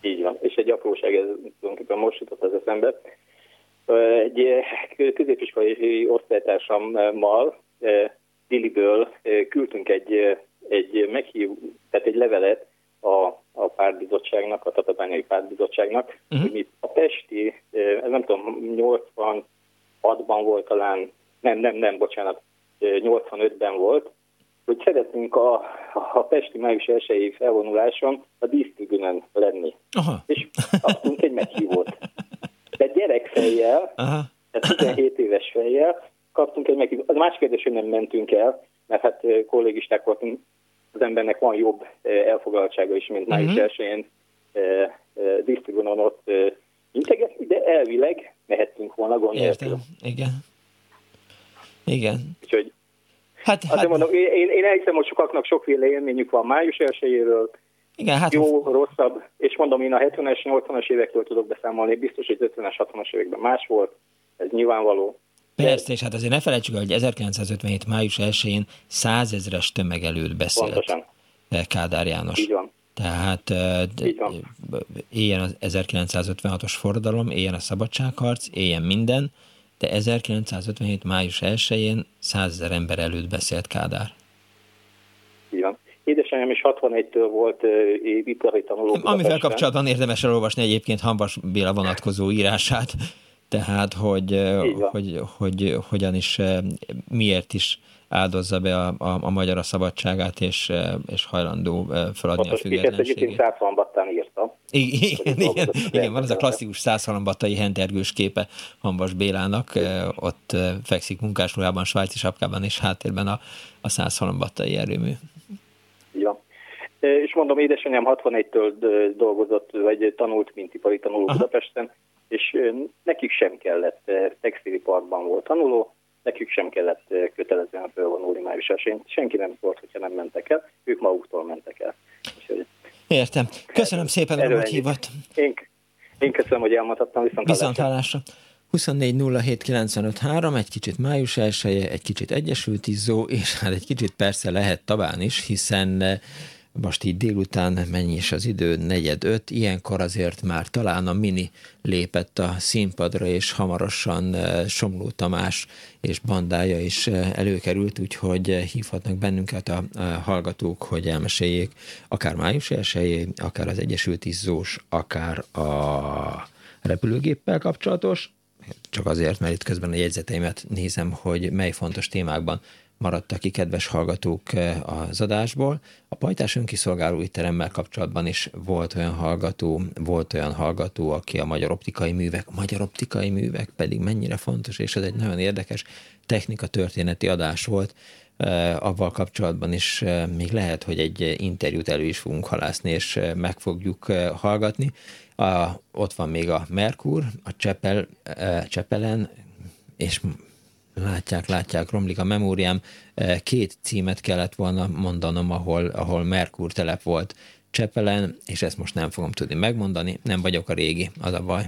[SPEAKER 10] Így van, és egy apróság, ez tulajdonképpen most jutott az eszembe. Egy középiskolai osztálytársammal Diliből küldtünk egy, egy meghív, tehát egy levelet a, a pártbizottságnak, a Tatabányai pártbizottságnak, uh-huh. hogy mi a Pesti, ez nem tudom, 86-ban volt talán, nem, nem, nem, bocsánat, 85-ben volt, hogy szeretnénk a, a Pesti május 1 felvonuláson a dísztribünen lenni. Aha. És kaptunk egy meghívót. De gyerekfejjel, Aha. tehát 17 éves fejjel kaptunk egy meghívót. Az más kérdés, hogy nem mentünk el, mert hát kollégisták voltunk, az embernek van jobb elfoglaltsága is, mint május uh-huh. 1-én dísztribünon ott integetni, de elvileg mehettünk volna gond
[SPEAKER 1] Értem, igen. Igen.
[SPEAKER 10] Úgyhogy Hát, Azért hát... mondom, én, én elhiszem, hogy sokaknak sokféle élményük van május 1
[SPEAKER 1] igen, hát...
[SPEAKER 10] Jó, rosszabb, és mondom, én a 70-es, 80-as évektől tudok beszámolni, biztos, hogy 50-es, 60-as években más volt, ez nyilvánvaló.
[SPEAKER 1] Persze, és hát azért ne felejtsük el, hogy 1957. május 1-én százezres tömeg előtt beszélt Pontosan. Kádár János.
[SPEAKER 10] Így van.
[SPEAKER 1] Tehát Így van. éljen az 1956-os forradalom, éljen a szabadságharc, éljen minden, de 1957. május 1-én százezer ember előtt beszélt Kádár.
[SPEAKER 10] Igen. Édesanyám is 61-től volt ipari tanuló.
[SPEAKER 1] Amivel kapcsolatban érdemes elolvasni egyébként Hanvas Béla vonatkozó írását, tehát hogy, hogy, hogy, hogy hogyan is, miért is áldozza be a, a, a magyar a szabadságát, és, és hajlandó feladni a függetlenségét. Egyébként
[SPEAKER 10] százhalombattán írta.
[SPEAKER 1] Igen, igen, igen, van ez a klasszikus százhalombattai hentergős képe Hambas Bélának, ott fekszik munkásruhában, svájci sapkában, és háttérben a, a százhalombattai erőmű.
[SPEAKER 10] Ja. És mondom, édesanyám 61-től dolgozott, vagy tanult, mint ipari tanuló. Budapesten, és nekik sem kellett, textiliparban volt tanuló, nekük sem kellett kötelezően fölvonulni május esén. Senki nem szólt, hogyha nem mentek el, ők maguktól mentek el.
[SPEAKER 1] Értem. Köszönöm szépen, hogy hívott.
[SPEAKER 10] Én, én köszönöm, hogy elmondhattam. Viszont,
[SPEAKER 1] Viszont hallásra. 24.07.953, egy kicsit május elsője, egy kicsit Egyesült Izzó, és hát egy kicsit persze lehet tabán is, hiszen most így délután mennyi is az idő, negyed öt, ilyenkor azért már talán a Mini lépett a színpadra, és hamarosan eh, Somló Tamás és bandája is eh, előkerült, úgyhogy hívhatnak bennünket a hallgatók, hogy elmeséljék akár május 1 akár az Egyesült Izzós, akár a repülőgéppel kapcsolatos, csak azért, mert itt közben a jegyzeteimet nézem, hogy mely fontos témákban maradtak ki kedves hallgatók eh, az adásból. A Pajtás önkiszolgáló teremmel kapcsolatban is volt olyan hallgató, volt olyan hallgató, aki a magyar optikai művek, a magyar optikai művek pedig mennyire fontos, és ez egy nagyon érdekes technika történeti adás volt, eh, avval kapcsolatban is eh, még lehet, hogy egy interjút elő is fogunk halászni, és meg fogjuk hallgatni. A, ott van még a Merkur, a Csepel, Csepelen, és Látják, látják, romlik a memóriám. E, két címet kellett volna mondanom, ahol, ahol Merkur telep volt Csepelen, és ezt most nem fogom tudni megmondani, nem vagyok a régi, az a baj.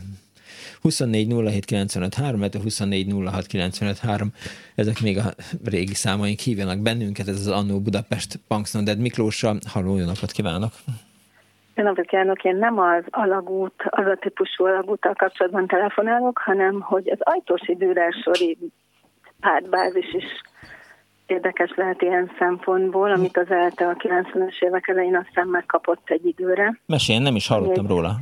[SPEAKER 1] 24 07 95 3, 24 06 95 3, ezek még a régi számaink, hívjanak bennünket, ez az Annó Budapest Punksnoded Miklósra. Halló, jó napot kívánok!
[SPEAKER 11] Jó napot kívánok, én nem az alagút, az a típusú alagúttal kapcsolatban telefonálok, hanem hogy az ajtós időre sori pártbázis is érdekes lehet ilyen szempontból, amit az ELTE a 90-es évek elején aztán megkapott egy időre.
[SPEAKER 1] Mesélj, nem is hallottam ami róla.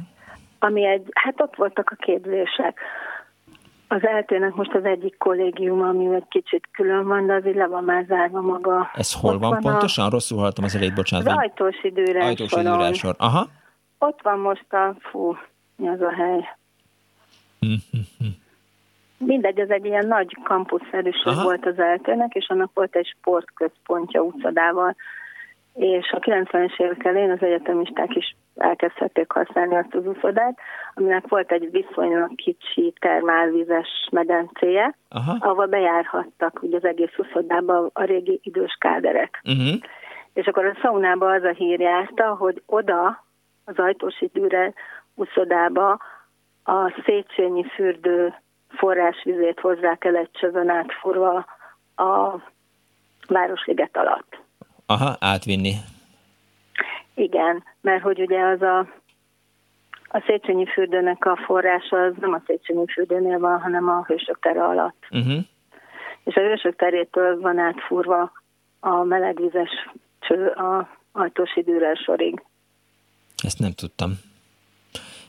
[SPEAKER 11] Ami egy, hát ott voltak a képzések. Az eltőnek most az egyik kollégium, ami egy kicsit külön van, de azért le van már zárva maga.
[SPEAKER 1] Ez hol van, van pontosan? A... Rosszul hallottam az elég, bocsánat.
[SPEAKER 11] Az ajtós időre
[SPEAKER 1] Ajtós időre sor. Aha.
[SPEAKER 11] Ott van most a, fú, mi az a hely? Mindegy, ez egy ilyen nagy kampuszszerűség volt az eltőnek, és annak volt egy sportközpontja utcadával. És a 90-es évek elején az egyetemisták is elkezdhették használni azt az úszodát, aminek volt egy viszonylag kicsi termálvizes medencéje, Aha. ahol bejárhattak ugye az egész úszodába a régi idős káderek. Uh-huh. És akkor a szaunába az a hír járta, hogy oda az ajtós időre úszodába a Széchenyi fürdő forrásvizét hozzá kellett csövön átfurva a Városliget alatt.
[SPEAKER 1] Aha, átvinni.
[SPEAKER 11] Igen, mert hogy ugye az a, a Széchenyi fürdőnek a forrása az nem a Széchenyi fürdőnél van, hanem a Hősök tere alatt. Uh-huh. És a Hősök terétől van átfúrva a melegvizes cső a ajtós időre sorig.
[SPEAKER 1] Ezt nem tudtam.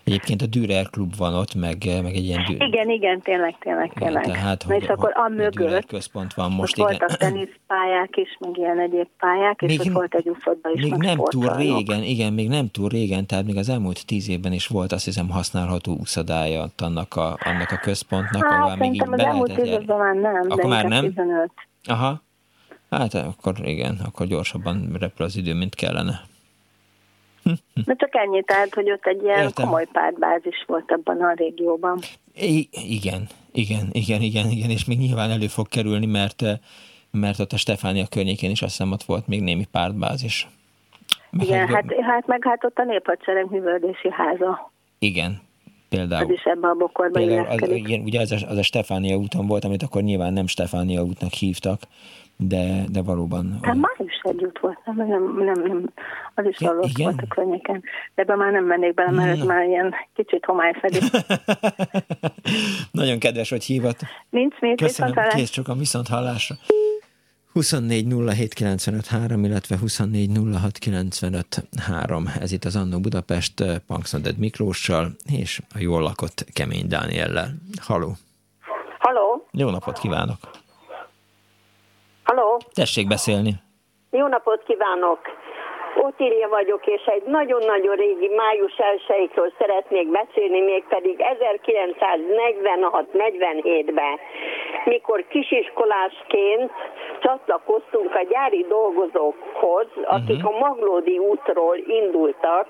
[SPEAKER 1] Egyébként a Dürer klub van ott, meg, meg egy ilyen...
[SPEAKER 11] Dű... Igen, igen, tényleg, tényleg, tényleg. Igen, tehát, Na hogy, és akkor a mögött
[SPEAKER 1] központ van most,
[SPEAKER 11] igen. voltak teniszpályák is, meg ilyen egyéb pályák, és még, ott volt egy úszoda is.
[SPEAKER 1] Még nem túl régen, igen, még nem túl régen, tehát még az elmúlt tíz évben is volt azt hiszem használható úszodája annak a, annak a központnak,
[SPEAKER 11] hát, ahová még így az elmúlt tíz évben már nem,
[SPEAKER 1] akkor
[SPEAKER 11] de
[SPEAKER 1] már nem?
[SPEAKER 11] 15.
[SPEAKER 1] Aha. Hát akkor igen, akkor gyorsabban repül az idő, mint kellene.
[SPEAKER 11] De csak ennyi, tehát, hogy ott egy ilyen Értem. komoly pártbázis volt abban a régióban.
[SPEAKER 1] I- igen, igen, igen, igen, igen, és még nyilván elő fog kerülni, mert, mert ott a Stefánia környékén is azt hiszem ott volt még némi pártbázis.
[SPEAKER 11] Meg igen, hát, hát, hát meg hát ott a néphadsereg művöldési háza.
[SPEAKER 1] Igen, például.
[SPEAKER 11] Az is ebben a bokorban például,
[SPEAKER 1] az, igen, ugye az a, az a Stefánia úton volt, amit akkor nyilván nem Stefánia útnak hívtak, de, de valóban...
[SPEAKER 11] Hát május együtt volt, nem, nem, nem, nem az is ja, valós volt a környéken. De ebben már nem mennék bele, mert ez már ilyen kicsit homályfedő.
[SPEAKER 1] Nagyon kedves, hogy hívott.
[SPEAKER 11] Nincs mit,
[SPEAKER 1] Köszönöm, kész csak a viszont hallásra. 24 illetve 24 Ez itt az Annó Budapest Punksnoded Miklóssal és a jól lakott Kemény Dániellel. Haló!
[SPEAKER 12] Haló!
[SPEAKER 1] Jó napot kívánok!
[SPEAKER 12] Halló?
[SPEAKER 1] Tessék beszélni.
[SPEAKER 12] Jó napot kívánok! Otília vagyok, és egy nagyon-nagyon régi május 1 szeretnék beszélni, mégpedig 1946-47-ben, mikor kisiskolásként csatlakoztunk a gyári dolgozókhoz, akik uh-huh. a Maglódi útról indultak,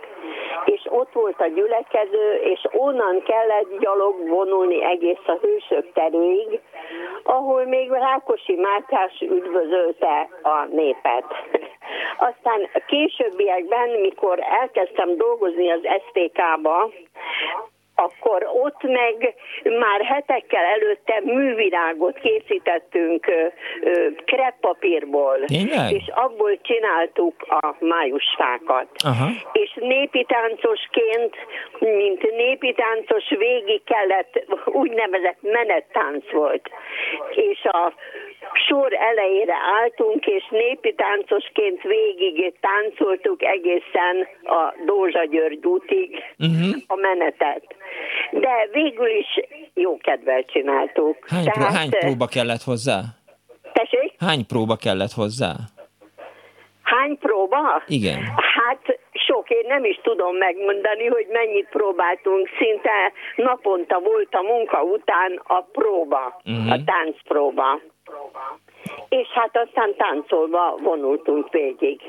[SPEAKER 12] és ott volt a gyülekező, és onnan kellett gyalog vonulni egész a hősök teréig, ahol még Rákosi Mátyás üdvözölte a népet. Aztán későbbiekben, mikor elkezdtem dolgozni az STK-ba, akkor ott meg már hetekkel előtte művirágot készítettünk kreppapírból, és abból csináltuk a májusfákat. Aha. És népi táncosként, mint népi táncos végig kellett, úgynevezett menettánc volt. És a sor elejére álltunk, és népi táncosként végig táncoltuk egészen a Dózsa György útig uh-huh. a menetet. De végül is jó kedvel csináltuk.
[SPEAKER 1] Hány, Tehát, pró- hány próba kellett hozzá?
[SPEAKER 12] Tessék?
[SPEAKER 1] Hány próba kellett hozzá?
[SPEAKER 12] Hány próba?
[SPEAKER 1] Igen.
[SPEAKER 12] Hát sok, én nem is tudom megmondani, hogy mennyit próbáltunk. Szinte naponta volt a munka után a próba, uh-huh. a táncpróba. És hát aztán táncolva vonultunk végig.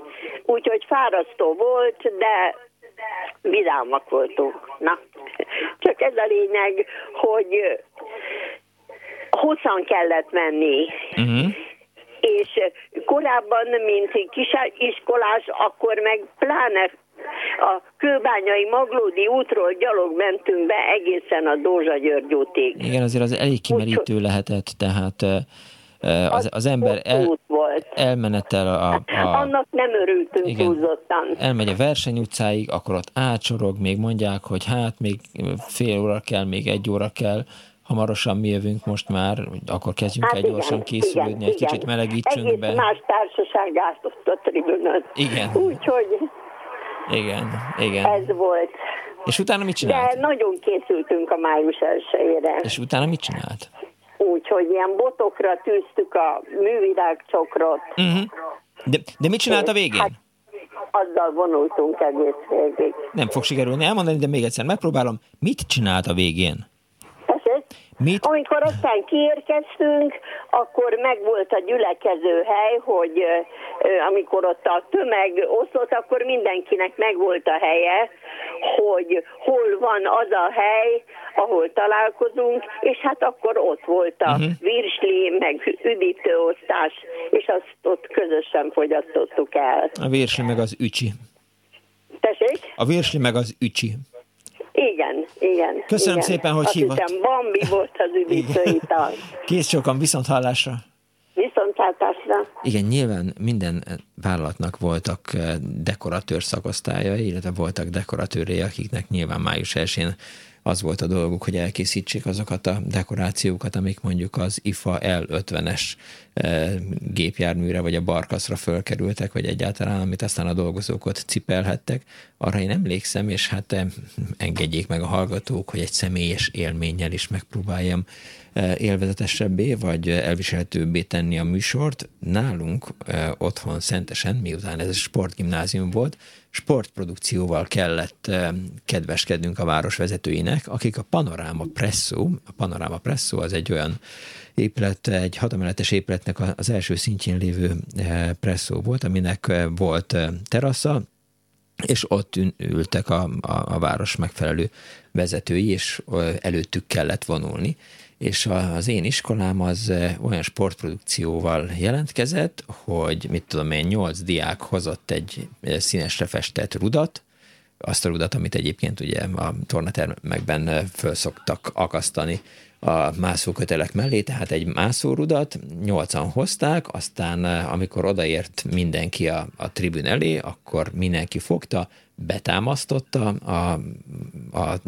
[SPEAKER 12] Úgyhogy fárasztó volt, de vidámak voltunk. Na, csak ez a lényeg, hogy hosszan kellett menni. Uh-huh. És korábban, mint kisiskolás, akkor meg pláne a kőbányai Maglódi útról gyalog mentünk be egészen a Dózsa György útig.
[SPEAKER 1] Igen, azért az elég kimerítő lehetett, tehát az, az ember el, elmenetel a,
[SPEAKER 12] a... Annak nem örültünk igen, túlzottan.
[SPEAKER 1] Elmegy a verseny utcáig, akkor ott átsorog, még mondják, hogy hát még fél óra kell, még egy óra kell, hamarosan mi jövünk most már, akkor kezdjünk hát el gyorsan készülődni, igen, egy igen. kicsit melegítsünk
[SPEAKER 12] Egész
[SPEAKER 1] be.
[SPEAKER 12] más társaság áztott a tribünön.
[SPEAKER 1] Igen.
[SPEAKER 12] Úgyhogy
[SPEAKER 1] igen, igen.
[SPEAKER 12] Ez volt.
[SPEAKER 1] És utána mit csinált?
[SPEAKER 12] De nagyon készültünk a május elsőjére.
[SPEAKER 1] És utána mit csinált?
[SPEAKER 12] Úgyhogy ilyen botokra tűztük a művirágcsokrot.
[SPEAKER 1] Uh-huh. De, de mit csinált a végén? Hát,
[SPEAKER 12] azzal vonultunk egész végig.
[SPEAKER 1] Nem fog sikerülni elmondani, de még egyszer megpróbálom. Mit csinált a végén? Mit?
[SPEAKER 12] Amikor aztán kiérkeztünk, akkor megvolt a gyülekező hely, hogy amikor ott a tömeg osztott, akkor mindenkinek megvolt a helye, hogy hol van az a hely, ahol találkozunk, és hát akkor ott volt a uh-huh. virsli, meg üdítőosztás, és azt ott közösen fogyasztottuk el.
[SPEAKER 1] A virsli meg az ücsi.
[SPEAKER 12] Tessék?
[SPEAKER 1] A virsli meg az ücsi.
[SPEAKER 12] Igen, igen.
[SPEAKER 1] Köszönöm
[SPEAKER 12] igen.
[SPEAKER 1] szépen, hogy Azt hívott.
[SPEAKER 12] Hiszem, Bambi volt az üdítőital.
[SPEAKER 1] Kész sokan, viszont hallásra.
[SPEAKER 12] Viszontlátásra.
[SPEAKER 1] Igen, nyilván minden vállalatnak voltak eh, dekoratőr szakosztályai, illetve voltak dekoratőré, akiknek nyilván május 1 az volt a dolguk, hogy elkészítsék azokat a dekorációkat, amik mondjuk az IFA L50-es eh, gépjárműre vagy a barkaszra fölkerültek, vagy egyáltalán, amit aztán a dolgozók ott cipelhettek. Arra én emlékszem, és hát eh, engedjék meg a hallgatók, hogy egy személyes élménnyel is megpróbáljam eh, élvezetesebbé, vagy elviselhetőbbé tenni a műsort. Nálunk otthon Szentesen, miután ez egy sportgimnázium volt, sportprodukcióval kellett kedveskednünk a város vezetőinek, akik a Panorama Presso, a Panorama Presso az egy olyan épület, egy hatameletes épületnek az első szintjén lévő presszó volt, aminek volt terasza, és ott ültek a, a, a város megfelelő vezetői, és előttük kellett vonulni és az én iskolám az olyan sportprodukcióval jelentkezett, hogy mit tudom én, nyolc diák hozott egy színesre festett rudat, azt a rudat, amit egyébként ugye a tornatermekben föl szoktak akasztani a mászókötelek mellé, tehát egy mászórudat nyolcan hozták, aztán amikor odaért mindenki a, a tribün elé, akkor mindenki fogta, betámasztotta a, a,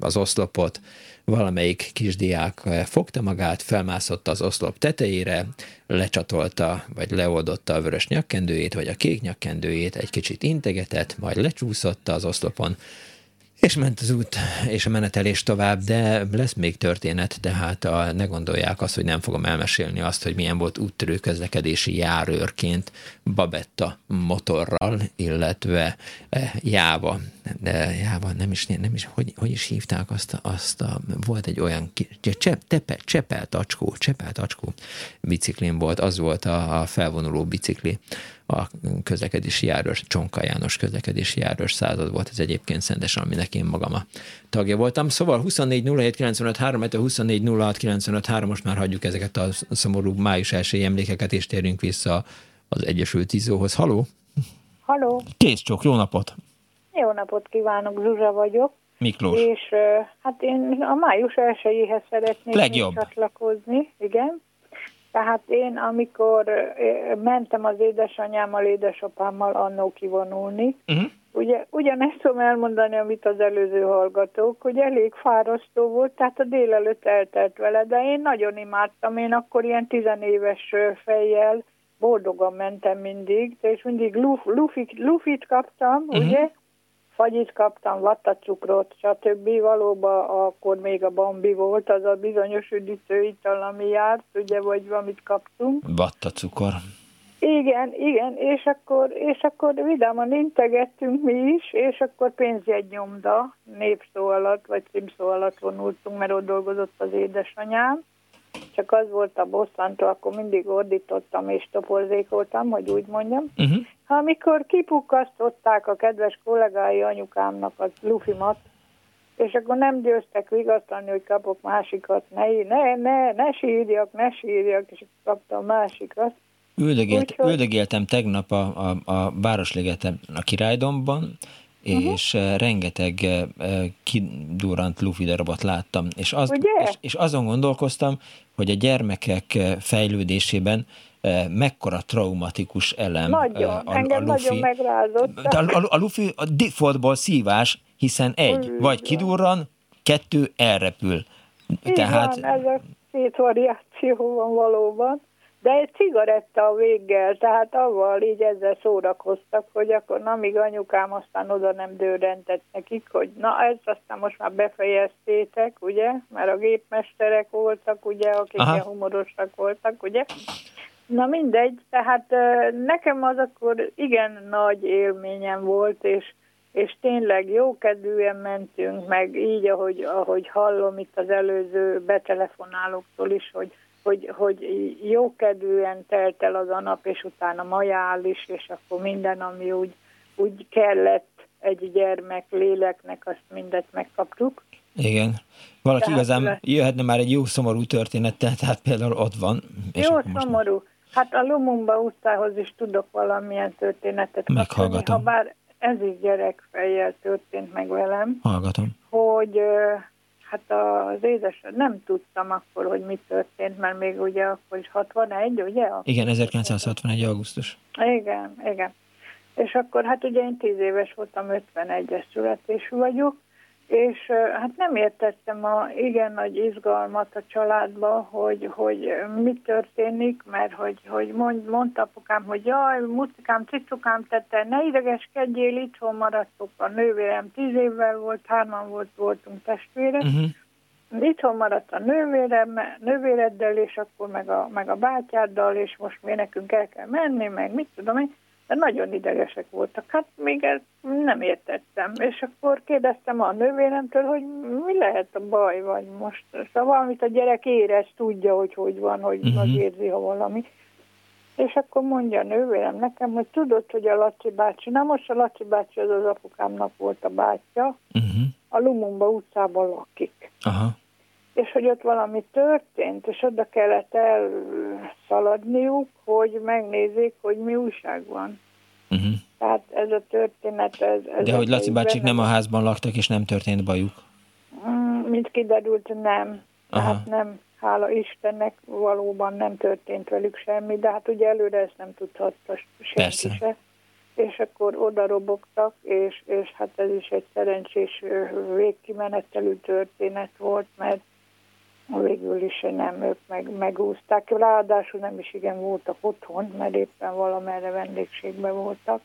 [SPEAKER 1] az oszlopot, valamelyik kisdiák fogta magát, felmászott az oszlop tetejére, lecsatolta, vagy leoldotta a vörös nyakkendőjét, vagy a kék nyakkendőjét, egy kicsit integetett, majd lecsúszotta az oszlopon, és ment az út, és a menetelés tovább, de lesz még történet, tehát a, ne gondolják azt, hogy nem fogom elmesélni azt, hogy milyen volt úttörő közlekedési járőrként Babetta motorral, illetve e, Jáva, de Jáva nem is, nem is hogy, hogy is hívták azt, azt a, volt egy olyan csepp, tepe, csepelt tacskó, csepelt tacskó biciklin volt, az volt a, a felvonuló bicikli, a közlekedési járős, Csonka János közlekedési járős század volt ez egyébként Szendes, aminek én magam a tagja voltam. Szóval 24 07 95 3, 24 06 95 3, most már hagyjuk ezeket a szomorú május első emlékeket, és térjünk vissza az Egyesült Izzóhoz. Haló!
[SPEAKER 13] Haló!
[SPEAKER 1] Kész csok, jó napot!
[SPEAKER 13] Jó napot kívánok, Zsuzsa vagyok.
[SPEAKER 1] Miklós.
[SPEAKER 13] És hát én a május elsőjéhez szeretnék
[SPEAKER 1] Legjobb.
[SPEAKER 13] csatlakozni, igen. Tehát én, amikor mentem az édesanyámmal, édesapámmal annó kivonulni, uh-huh. ugye, ugyanezt tudom elmondani, amit az előző hallgatók, hogy elég fárasztó volt, tehát a délelőtt eltelt vele, de én nagyon imádtam, én akkor ilyen tizenéves fejjel boldogan mentem mindig, és mindig luf, lufit, lufit kaptam, uh-huh. ugye, fagyit kaptam, vattacukrot, stb. Valóban akkor még a Bambi volt, az a bizonyos üdítőital, ami járt, ugye, vagy amit kaptunk.
[SPEAKER 1] Vattacukor.
[SPEAKER 13] Igen, igen, és akkor, és akkor vidáman integettünk mi is, és akkor pénzjegynyomda, népszó alatt, vagy címszó alatt vonultunk, mert ott dolgozott az édesanyám. Csak az volt a bosszantó, akkor mindig ordítottam és toporzékoltam, hogy úgy mondjam. Uh-huh. Amikor kipukkasztották a kedves kollégái anyukámnak a lufimat, és akkor nem győztek vigasztalni, hogy kapok másikat, ne, ne, ne, ne sírjak, ne sírjak, és kaptam másikat.
[SPEAKER 1] Üldögélt, Úgyhogy... Üldögéltem tegnap a, a, a Városligeten a Királydomban, uh-huh. és uh, rengeteg uh, kidurrant lufi darabot láttam, és, az, és, és azon gondolkoztam, hogy a gyermekek fejlődésében mekkora traumatikus elem
[SPEAKER 13] nagyon, a, a, engem a lufi. Nagyon megrázott.
[SPEAKER 1] A, a, a lufi a defaultból szívás, hiszen egy, vagy kidurran, kettő elrepül.
[SPEAKER 13] Így Tehát... van, ez a két variáció van valóban. De egy cigaretta a véggel, tehát avval így ezzel szórakoztak, hogy akkor na, míg anyukám aztán oda nem dőrentett nekik, hogy na ezt aztán most már befejeztétek, ugye, mert a gépmesterek voltak, ugye, akik Aha. ilyen humorosak voltak, ugye. Na mindegy, tehát nekem az akkor igen nagy élményem volt, és, és tényleg jókedvűen mentünk, meg így, ahogy, ahogy hallom itt az előző betelefonálóktól is, hogy hogy, hogy jókedvűen telt el az a nap, és utána majál is, és akkor minden, ami úgy, úgy kellett egy gyermek léleknek, azt mindet megkaptuk.
[SPEAKER 1] Igen. Valaki tehát, igazán jöhetne már egy jó szomorú történettel, tehát például ott van.
[SPEAKER 13] És jó szomorú. Most... Hát a Lumumba utcához is tudok valamilyen történetet
[SPEAKER 1] Meghallgatom.
[SPEAKER 13] ha bár ez is gyerekfejjel történt meg velem.
[SPEAKER 1] Hallgatom.
[SPEAKER 13] Hogy Hát az édes, nem tudtam akkor, hogy mi történt, mert még ugye akkor is 61, ugye?
[SPEAKER 1] Igen, 1961. augusztus.
[SPEAKER 13] Igen, igen. És akkor hát ugye én 10 éves voltam, 51-es születésű vagyok, és hát nem értettem a igen nagy izgalmat a családba, hogy, hogy mi történik, mert hogy, hogy mond, mondta apukám, hogy jaj, mucikám, cicukám tette, ne idegeskedjél, itthon maradtok, a nővérem tíz évvel volt, hárman volt, voltunk testvérek, uh-huh. itthon maradt a nővérem, nővéreddel, és akkor meg a, meg a bátyáddal, és most mi nekünk el kell menni, meg mit tudom én, de nagyon idegesek voltak. Hát még ezt nem értettem. És akkor kérdeztem a nővéremtől, hogy mi lehet a baj, vagy most. Szóval valamit a gyerek érez, tudja, hogy hogy van, hogy uh-huh. Mhm. érzi, ha valami. És akkor mondja a nővérem nekem, hogy tudod, hogy a Laci bácsi, na most a Laci bácsi az az apukámnak volt a bátyja, uh-huh. a Lumumba utcában lakik.
[SPEAKER 1] Aha
[SPEAKER 13] és hogy ott valami történt, és oda kellett elszaladniuk, hogy megnézzék, hogy mi újság van. Uh-huh. Tehát ez a történet... Ez, ez
[SPEAKER 1] De hogy Laci bácsik nem a házban laktak, és nem történt bajuk?
[SPEAKER 13] Mm, mint kiderült, nem. Aha. Hát nem, hála Istennek valóban nem történt velük semmi, de hát ugye előre ezt nem tudhatta senki Persze. se. És akkor oda robogtak, és, és hát ez is egy szerencsés végkimenetelű történet volt, mert végül is nem, ők meg, megúzták. Ráadásul nem is igen voltak otthon, mert éppen valamerre vendégségben voltak.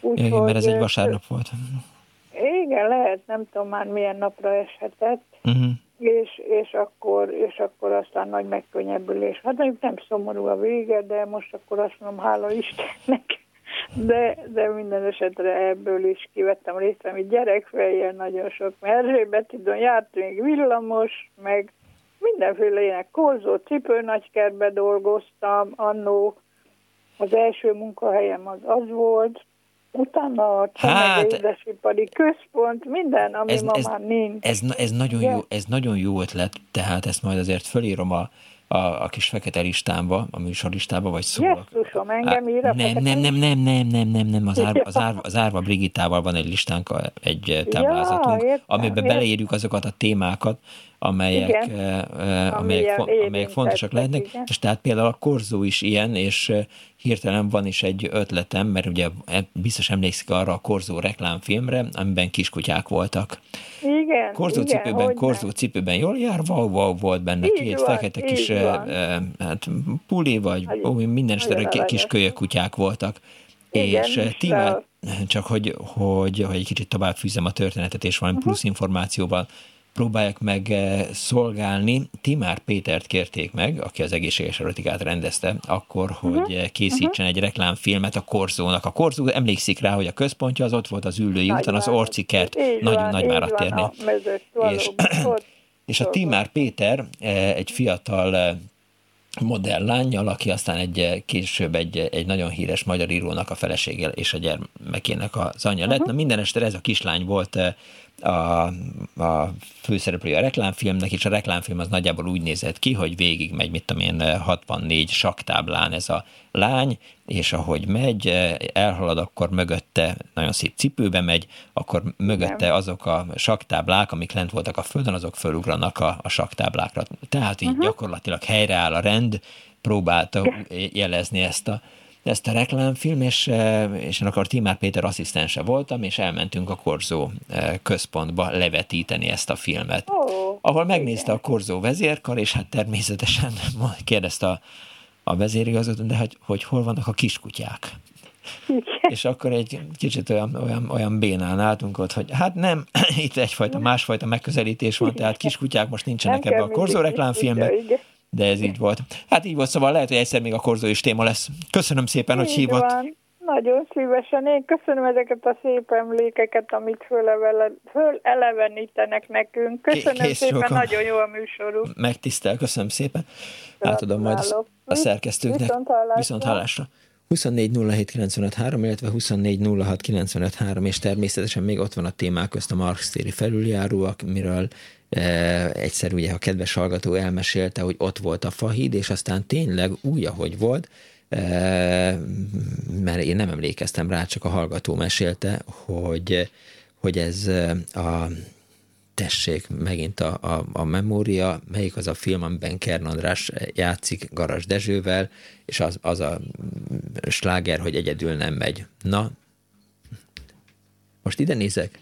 [SPEAKER 1] Úgy, igen, hogy, mert ez egy vasárnap volt.
[SPEAKER 13] Igen, lehet, nem tudom már milyen napra eshetett, uh-huh. és, és, akkor, és akkor aztán nagy megkönnyebbülés. Hát mondjuk nem szomorú a vége, de most akkor azt mondom, hála Istennek. De, de minden esetre ebből is kivettem részt, ami gyerekfejjel nagyon sok, mert Erzsébetidon járt még villamos, meg mindenféle ilyenek. Korzó cipőnagykertbe dolgoztam, annó az első munkahelyem az az volt, utána a hát, édesipari központ, minden, ami ez, ma
[SPEAKER 1] ez,
[SPEAKER 13] már nincs.
[SPEAKER 1] Ez, ez, nagyon jó, ez nagyon jó ötlet, tehát ezt majd azért fölírom a, a, a kis fekete listámba, a műsorlistába, vagy szólok.
[SPEAKER 13] Jesszusom, engem ír
[SPEAKER 1] nem, nem, nem, nem, nem, nem, nem, nem, az Árva, az, Árva, az Árva Brigitával van egy listánk, egy táblázatunk, ja, értem, amiben értem. beleírjuk azokat a témákat, amelyek, igen. amelyek, amelyek fontosak lehetnek, igen. és tehát például a korzó is ilyen, és hirtelen van is egy ötletem, mert ugye e, biztos emlékszik arra a korzó reklámfilmre, amiben kiskutyák voltak.
[SPEAKER 13] Igen,
[SPEAKER 1] korzó igen, cipőben, korzó cipőben jól jár, wow, wow, volt benne így két van, fekete kis hát, puli, vagy ó, minden kis kölyökutyák voltak. Igen, és Timár, csak hogy, hogy, hogy egy kicsit tovább fűzem a történetet, és valami uh-huh. plusz információval próbálják meg eh, szolgálni. Timár Pétert kérték meg, aki az egészséges erotikát rendezte, akkor, hogy uh-huh. készítsen uh-huh. egy reklámfilmet a Korzónak. A Korzó emlékszik rá, hogy a központja az ott volt az ülői úton, az Orci kert, nagyon nagy térni. És, és a Timár Péter eh, egy fiatal modell lányjal, aki aztán egy később egy, egy nagyon híres magyar írónak a felesége és a gyermekének az anyja lett. Uh-huh. Na minden este ez a kislány volt a, a főszereplője a reklámfilmnek, és a reklámfilm az nagyjából úgy nézett ki, hogy végig megy, mit tudom én, 64 saktáblán ez a lány, és ahogy megy, elhalad, akkor mögötte nagyon szép cipőbe megy, akkor mögötte azok a saktáblák, amik lent voltak a földön, azok fölugranak a, a saktáblákra. Tehát így uh-huh. gyakorlatilag helyreáll a rend, próbálta jelezni ezt a ezt a reklámfilm, és, eh, és akkor Timár Péter asszisztense voltam, és elmentünk a Korzó eh, központba levetíteni ezt a filmet.
[SPEAKER 13] Oh.
[SPEAKER 1] ahol megnézte a korzó vezérkar, és hát természetesen kérdezte a, a vezérigazgató, de hogy, hogy hol vannak a kiskutyák. Igen. És akkor egy kicsit olyan, olyan, olyan bénán álltunk ott, hogy hát nem, itt egyfajta másfajta megközelítés van, tehát kiskutyák most nincsenek ebbe a korzó reklámfilmbe, de ez így volt. Hát így volt, szóval lehet, hogy egyszer még a korzó is téma lesz. Köszönöm szépen, hogy hívott. Van.
[SPEAKER 13] Nagyon szívesen. Én köszönöm ezeket a szép emlékeket, amit fölelevenítenek nekünk. Köszönöm Kész szépen, sokan. nagyon jó a műsoruk.
[SPEAKER 1] Megtisztel, köszönöm szépen. Átadom majd a szerkesztőknek. Viszont hallásra. Viszont hallásra. 24 illetve 24 és természetesen még ott van a témák közt a Marx téri felüljáróak, miről egyszer ugye a kedves hallgató elmesélte, hogy ott volt a fahíd, és aztán tényleg úgy, ahogy volt, mert én nem emlékeztem rá, csak a hallgató mesélte, hogy, hogy ez a tessék, megint a, a, a memória, melyik az a film, amiben Kern András játszik Garas Dezsővel, és az, az a sláger, hogy egyedül nem megy. Na, most ide nézek?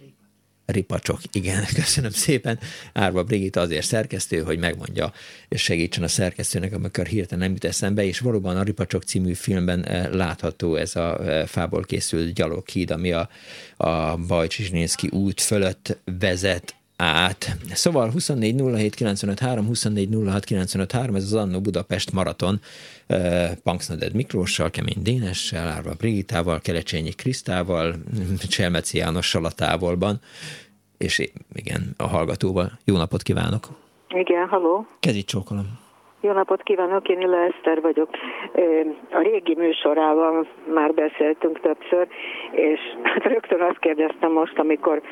[SPEAKER 1] Ripacsok, igen, köszönöm szépen. Árva Brigitta azért szerkesztő, hogy megmondja, és segítsen a szerkesztőnek, amikor hirtelen nem jut eszembe, és valóban a Ripacsok című filmben eh, látható ez a eh, fából készült gyaloghíd, ami a, a Bajcsizsnészki út fölött vezet át. Szóval 24 07 ez az Annó Budapest maraton uh, Punksnoded Miklóssal, Kemény Dénessel, Árva Brigitával, Kelecsényi Krisztával, Cselmeci Jánossal a távolban, és igen, a hallgatóval. Jó napot kívánok!
[SPEAKER 14] Igen, haló!
[SPEAKER 1] Kezit csókolom!
[SPEAKER 14] Jó napot kívánok, én Illa Eszter vagyok. A régi műsorával már beszéltünk többször, és hát rögtön azt kérdeztem most, amikor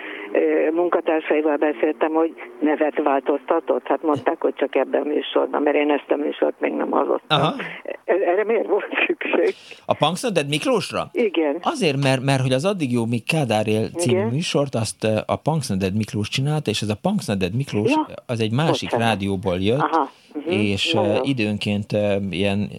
[SPEAKER 14] munkatársaival beszéltem, hogy nevet változtatott. Hát mondták, hogy csak ebben a műsorban, mert én ezt a műsort még nem hallottam. Aha. Erre miért volt szükség?
[SPEAKER 1] A Punksnoded Miklósra?
[SPEAKER 14] Igen.
[SPEAKER 1] Azért, mert, mert hogy az addig jó, míg Kádár él című Igen. műsort, azt a Punksnoded Miklós csinálta, és ez a Punksnoded Miklós, ja. az egy másik Bocsánat. rádióból jött, Aha uh-huh. és uh, időnként ilyen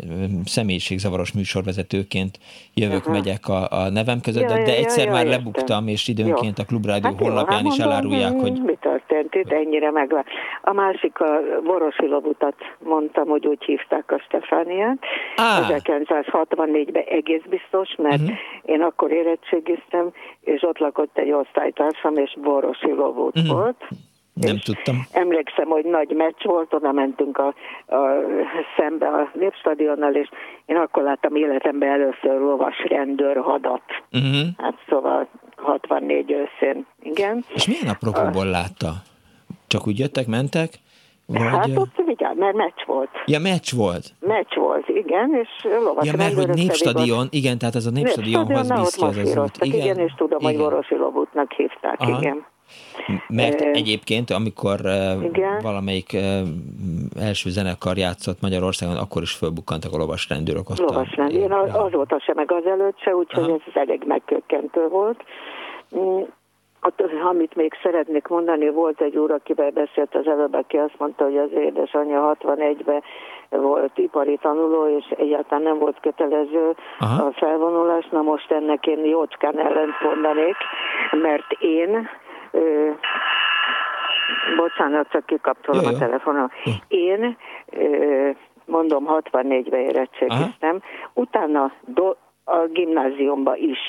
[SPEAKER 1] személyiségzavaros műsorvezetőként jövök, uh-huh. megyek a, a nevem között, ja, de egyszer ja, már ja, lebuktam, és időnként jó. a Klubrádió hát honlapján is elárulják, hogy...
[SPEAKER 14] Mi történt itt, ennyire megvan. A másik a Vorosi Lobutat mondtam, hogy úgy hívták a Stefániát. Ah. 1964-ben egész biztos, mert uh-huh. én akkor érettségiztem, és ott lakott egy osztálytársam, és Vorosi Lobut uh-huh. volt
[SPEAKER 1] nem tudtam.
[SPEAKER 14] Emlékszem, hogy nagy meccs volt, oda mentünk a, a szembe a Népstadionnal, és én akkor láttam életemben először lovas rendőrhadat. Uh-huh. Hát szóval 64 őszén, igen.
[SPEAKER 1] És milyen apropóból uh, látta? Csak úgy jöttek, mentek?
[SPEAKER 14] Vagy... Hát ott vigyázz, mert meccs volt.
[SPEAKER 1] Ja, meccs volt.
[SPEAKER 14] Meccs volt, igen, és lovas
[SPEAKER 1] Ja, mert hogy Népstadion, igen, tehát ez a Népstadionhoz az az út.
[SPEAKER 14] Igen, igen, és tudom, igen. hogy Vorosi Lobutnak hívták, Aha. igen.
[SPEAKER 1] Mert egyébként, amikor Igen. valamelyik első zenekar játszott Magyarországon, akkor is fölbukkantak a lovasrendőrök.
[SPEAKER 14] Ott lovasrendőr, én ja. azóta se, meg azelőtt se, úgyhogy Aha. ez elég megkökkentő volt. Mm, ott, amit még szeretnék mondani, volt egy úr, akivel beszélt az előbb, aki azt mondta, hogy az édesanyja 61-ben volt ipari tanuló, és egyáltalán nem volt kötelező Aha. a felvonulás. Na most ennek én jócskán ellent mondanék, mert én ö, bocsánat, csak kikapcsolom a telefonom. Én ö, mondom 64-ben érettségiztem, utána do, a gimnáziumba is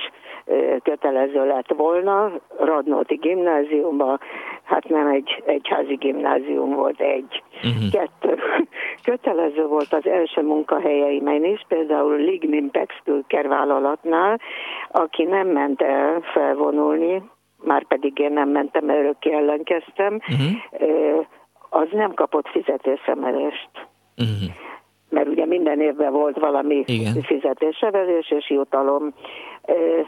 [SPEAKER 14] kötelező lett volna, Radnóti gimnáziumba, hát nem egy egyházi gimnázium volt, egy. Uh-huh. Kettő. Kötelező volt az első munkahelyeimen is, például Lignin Pextülker vállalatnál, aki nem ment el felvonulni, már pedig én nem mentem, örökké ellenkeztem, uh-huh. az nem kapott fizetésemelést. Uh-huh. Mert ugye minden évben volt valami fizetésemelés és jutalom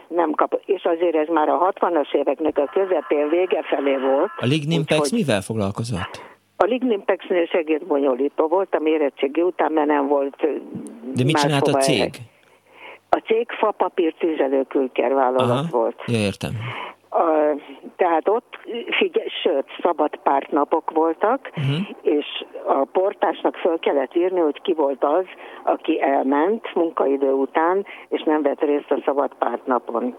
[SPEAKER 14] nem kap. És azért ez már a 60-as éveknek a közepén vége felé volt.
[SPEAKER 1] A Lignimpex úgy, mivel foglalkozott?
[SPEAKER 14] A Lignimpex-nél segédbonyolító volt, a mérettségi után, mert nem volt
[SPEAKER 1] De mit csinált a cég?
[SPEAKER 14] A cég fapapír tüzelőkülker vállalat Aha, volt.
[SPEAKER 1] Ja, értem.
[SPEAKER 14] A, tehát ott, figyelj, sőt, szabad pártnapok voltak, uh-huh. és a portásnak föl kellett írni, hogy ki volt az, aki elment munkaidő után, és nem vett részt a szabad pártnapon.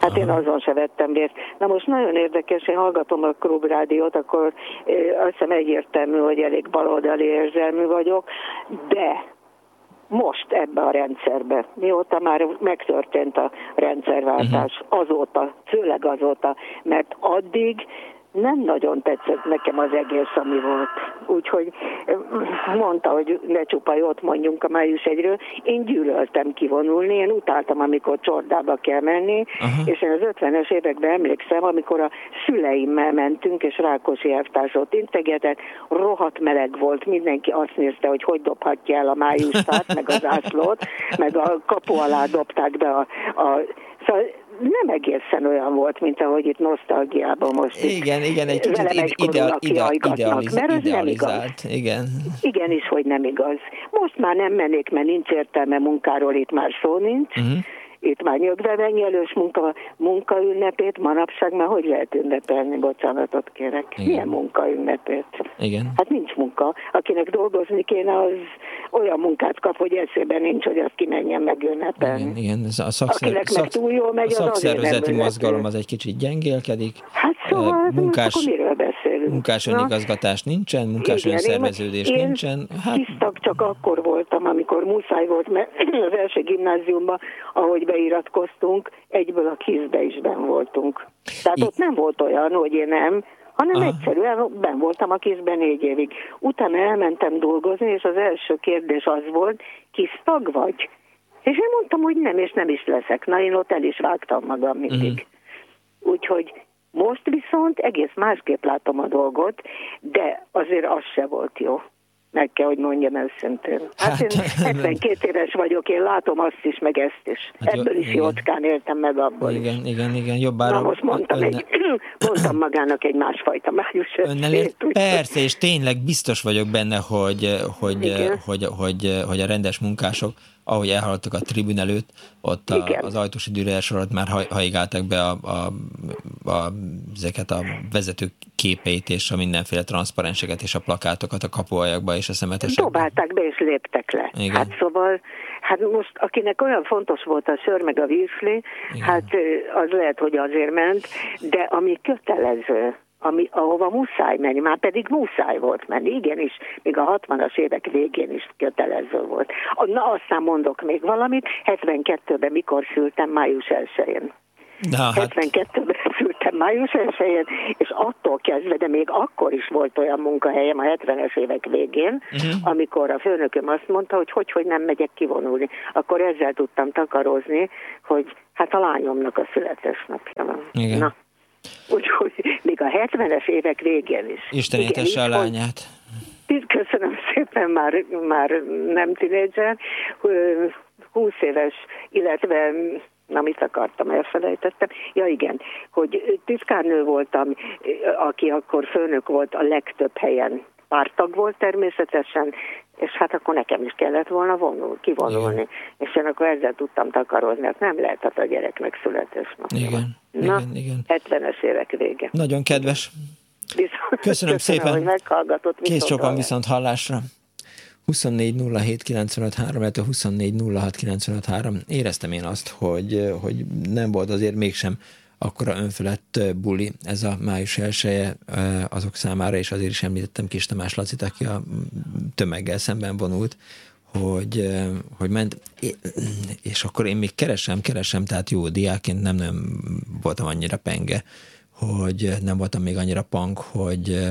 [SPEAKER 14] Hát Aha. én azon se vettem részt. Na most nagyon érdekes, én hallgatom a klubrádiót, akkor azt hiszem egyértelmű, hogy elég baloldali érzelmű vagyok, de most ebbe a rendszerbe, mióta már megtörtént a rendszerváltás, uh-huh. azóta, főleg azóta, mert addig nem nagyon tetszett nekem az egész, ami volt. Úgyhogy mondta, hogy ne csupa jót mondjunk a május egyről. Én gyűlöltem kivonulni, én utáltam, amikor csordába kell menni, uh-huh. és én az 50-es években emlékszem, amikor a szüleimmel mentünk, és Rákosi elvtársot integetett, rohadt meleg volt, mindenki azt nézte, hogy hogy dobhatja el a májustát, meg az ászlót, meg a kapu alá dobták be a, a Szóval nem egészen olyan volt, mint ahogy itt nosztalgiában most
[SPEAKER 1] Igen, igen, egy kicsit ideal, ideal, idealiz, mert ez nem igaz. Igen.
[SPEAKER 14] Igenis, hogy nem igaz. Most már nem mennék, mert nincs értelme munkáról, itt már szó nincs. Uh-huh itt már nyögvevenyelős munka, munkaünnepét manapság már hogy lehet ünnepelni, bocsánatot kérek. Igen. Milyen munkaünnepét?
[SPEAKER 1] Igen.
[SPEAKER 14] Hát nincs munka. Akinek dolgozni kéne, az olyan munkát kap, hogy eszében nincs, hogy azt kimenjen meg ünnepelni.
[SPEAKER 1] Igen, igen. Ez a szakszer,
[SPEAKER 14] Akinek szak, meg túl jól megy,
[SPEAKER 1] a szakszervezeti mozgalom az egy kicsit gyengélkedik.
[SPEAKER 14] Hát szóval, munkás, akkor miről beszélünk?
[SPEAKER 1] Munkás önigazgatás nincsen, munkás igen, önszerveződés én, nincsen.
[SPEAKER 14] Hát... Tisztak csak akkor voltam, amikor muszáj volt, mert az első gimnáziumban, ahogy beiratkoztunk, egyből a kizbe is ben voltunk. Tehát I... ott nem volt olyan, hogy én nem, hanem Aha. egyszerűen ben voltam a kizben négy évig. Utána elmentem dolgozni, és az első kérdés az volt, kis tag vagy? És én mondtam, hogy nem, és nem is leszek. Na, én ott el is vágtam magam mindig. Uh-huh. Úgyhogy most viszont egész másképp látom a dolgot, de azért az se volt jó meg kell, hogy mondjam őszintén. Hát, hát én 72 éves vagyok, én látom azt is, meg ezt is. Hát Ebből is jócskán éltem meg abból
[SPEAKER 1] Igen,
[SPEAKER 14] is.
[SPEAKER 1] igen, igen, jobbára.
[SPEAKER 14] Na most mondtam, önne... egy, mondtam magának egy másfajta május
[SPEAKER 1] önnel Persze, és tényleg biztos vagyok benne, hogy, hogy, hogy, hogy, hogy, hogy a rendes munkások ahogy elhaladtak a tribün előtt, ott a, az ajtósi dürer alatt már haigáltak be a, a, a, ezeket a vezetők képeit és a mindenféle transzparenseket és a plakátokat a kapuajakba és a szemetesekbe.
[SPEAKER 14] Dobálták be és léptek le. Igen. Hát szóval, hát most akinek olyan fontos volt a sör meg a vízli, hát az lehet, hogy azért ment, de ami kötelező, ami, ahova muszáj menni, már pedig muszáj volt menni, igenis, még a 60-as évek végén is kötelező volt. Na, aztán mondok még valamit, 72-ben mikor szültem, május 1-én. Na, hát... 72-ben szültem május 1 és attól kezdve, de még akkor is volt olyan munkahelyem a 70-es évek végén, uh-huh. amikor a főnököm azt mondta, hogy hogy, hogy nem megyek kivonulni. Akkor ezzel tudtam takarozni, hogy hát a lányomnak a születésnapja van.
[SPEAKER 1] Igen. Na,
[SPEAKER 14] Úgyhogy még a 70-es évek végén is.
[SPEAKER 1] Isten étesse a lányát.
[SPEAKER 14] Köszönöm szépen, már, már nem tinédzser, 20 éves, illetve Na, mit akartam, elfelejtettem. Ja igen, hogy tiszkárnő voltam, aki akkor főnök volt a legtöbb helyen. Pártag volt természetesen, és hát akkor nekem is kellett volna vonul, kivonulni. Igen. És én akkor ezzel tudtam takarozni, hát nem lehetett a gyereknek születésnapja.
[SPEAKER 1] Igen,
[SPEAKER 14] Na,
[SPEAKER 1] igen, igen.
[SPEAKER 14] 70-es évek vége.
[SPEAKER 1] Nagyon kedves.
[SPEAKER 14] Viszont,
[SPEAKER 1] köszönöm, köszönöm szépen.
[SPEAKER 14] hogy meghallgatott.
[SPEAKER 1] Kész sokan viszont hallásra. 24 07 95 3, 24 06 95 3. Éreztem én azt, hogy, hogy nem volt azért mégsem akkora önfelett buli. Ez a május elsője azok számára, és azért is említettem Kis Tamás Lacit, aki a tömeggel szemben vonult, hogy, hogy ment, és akkor én még keresem, keresem, tehát jó diákként nem, nem voltam annyira penge, hogy nem voltam még annyira punk, hogy,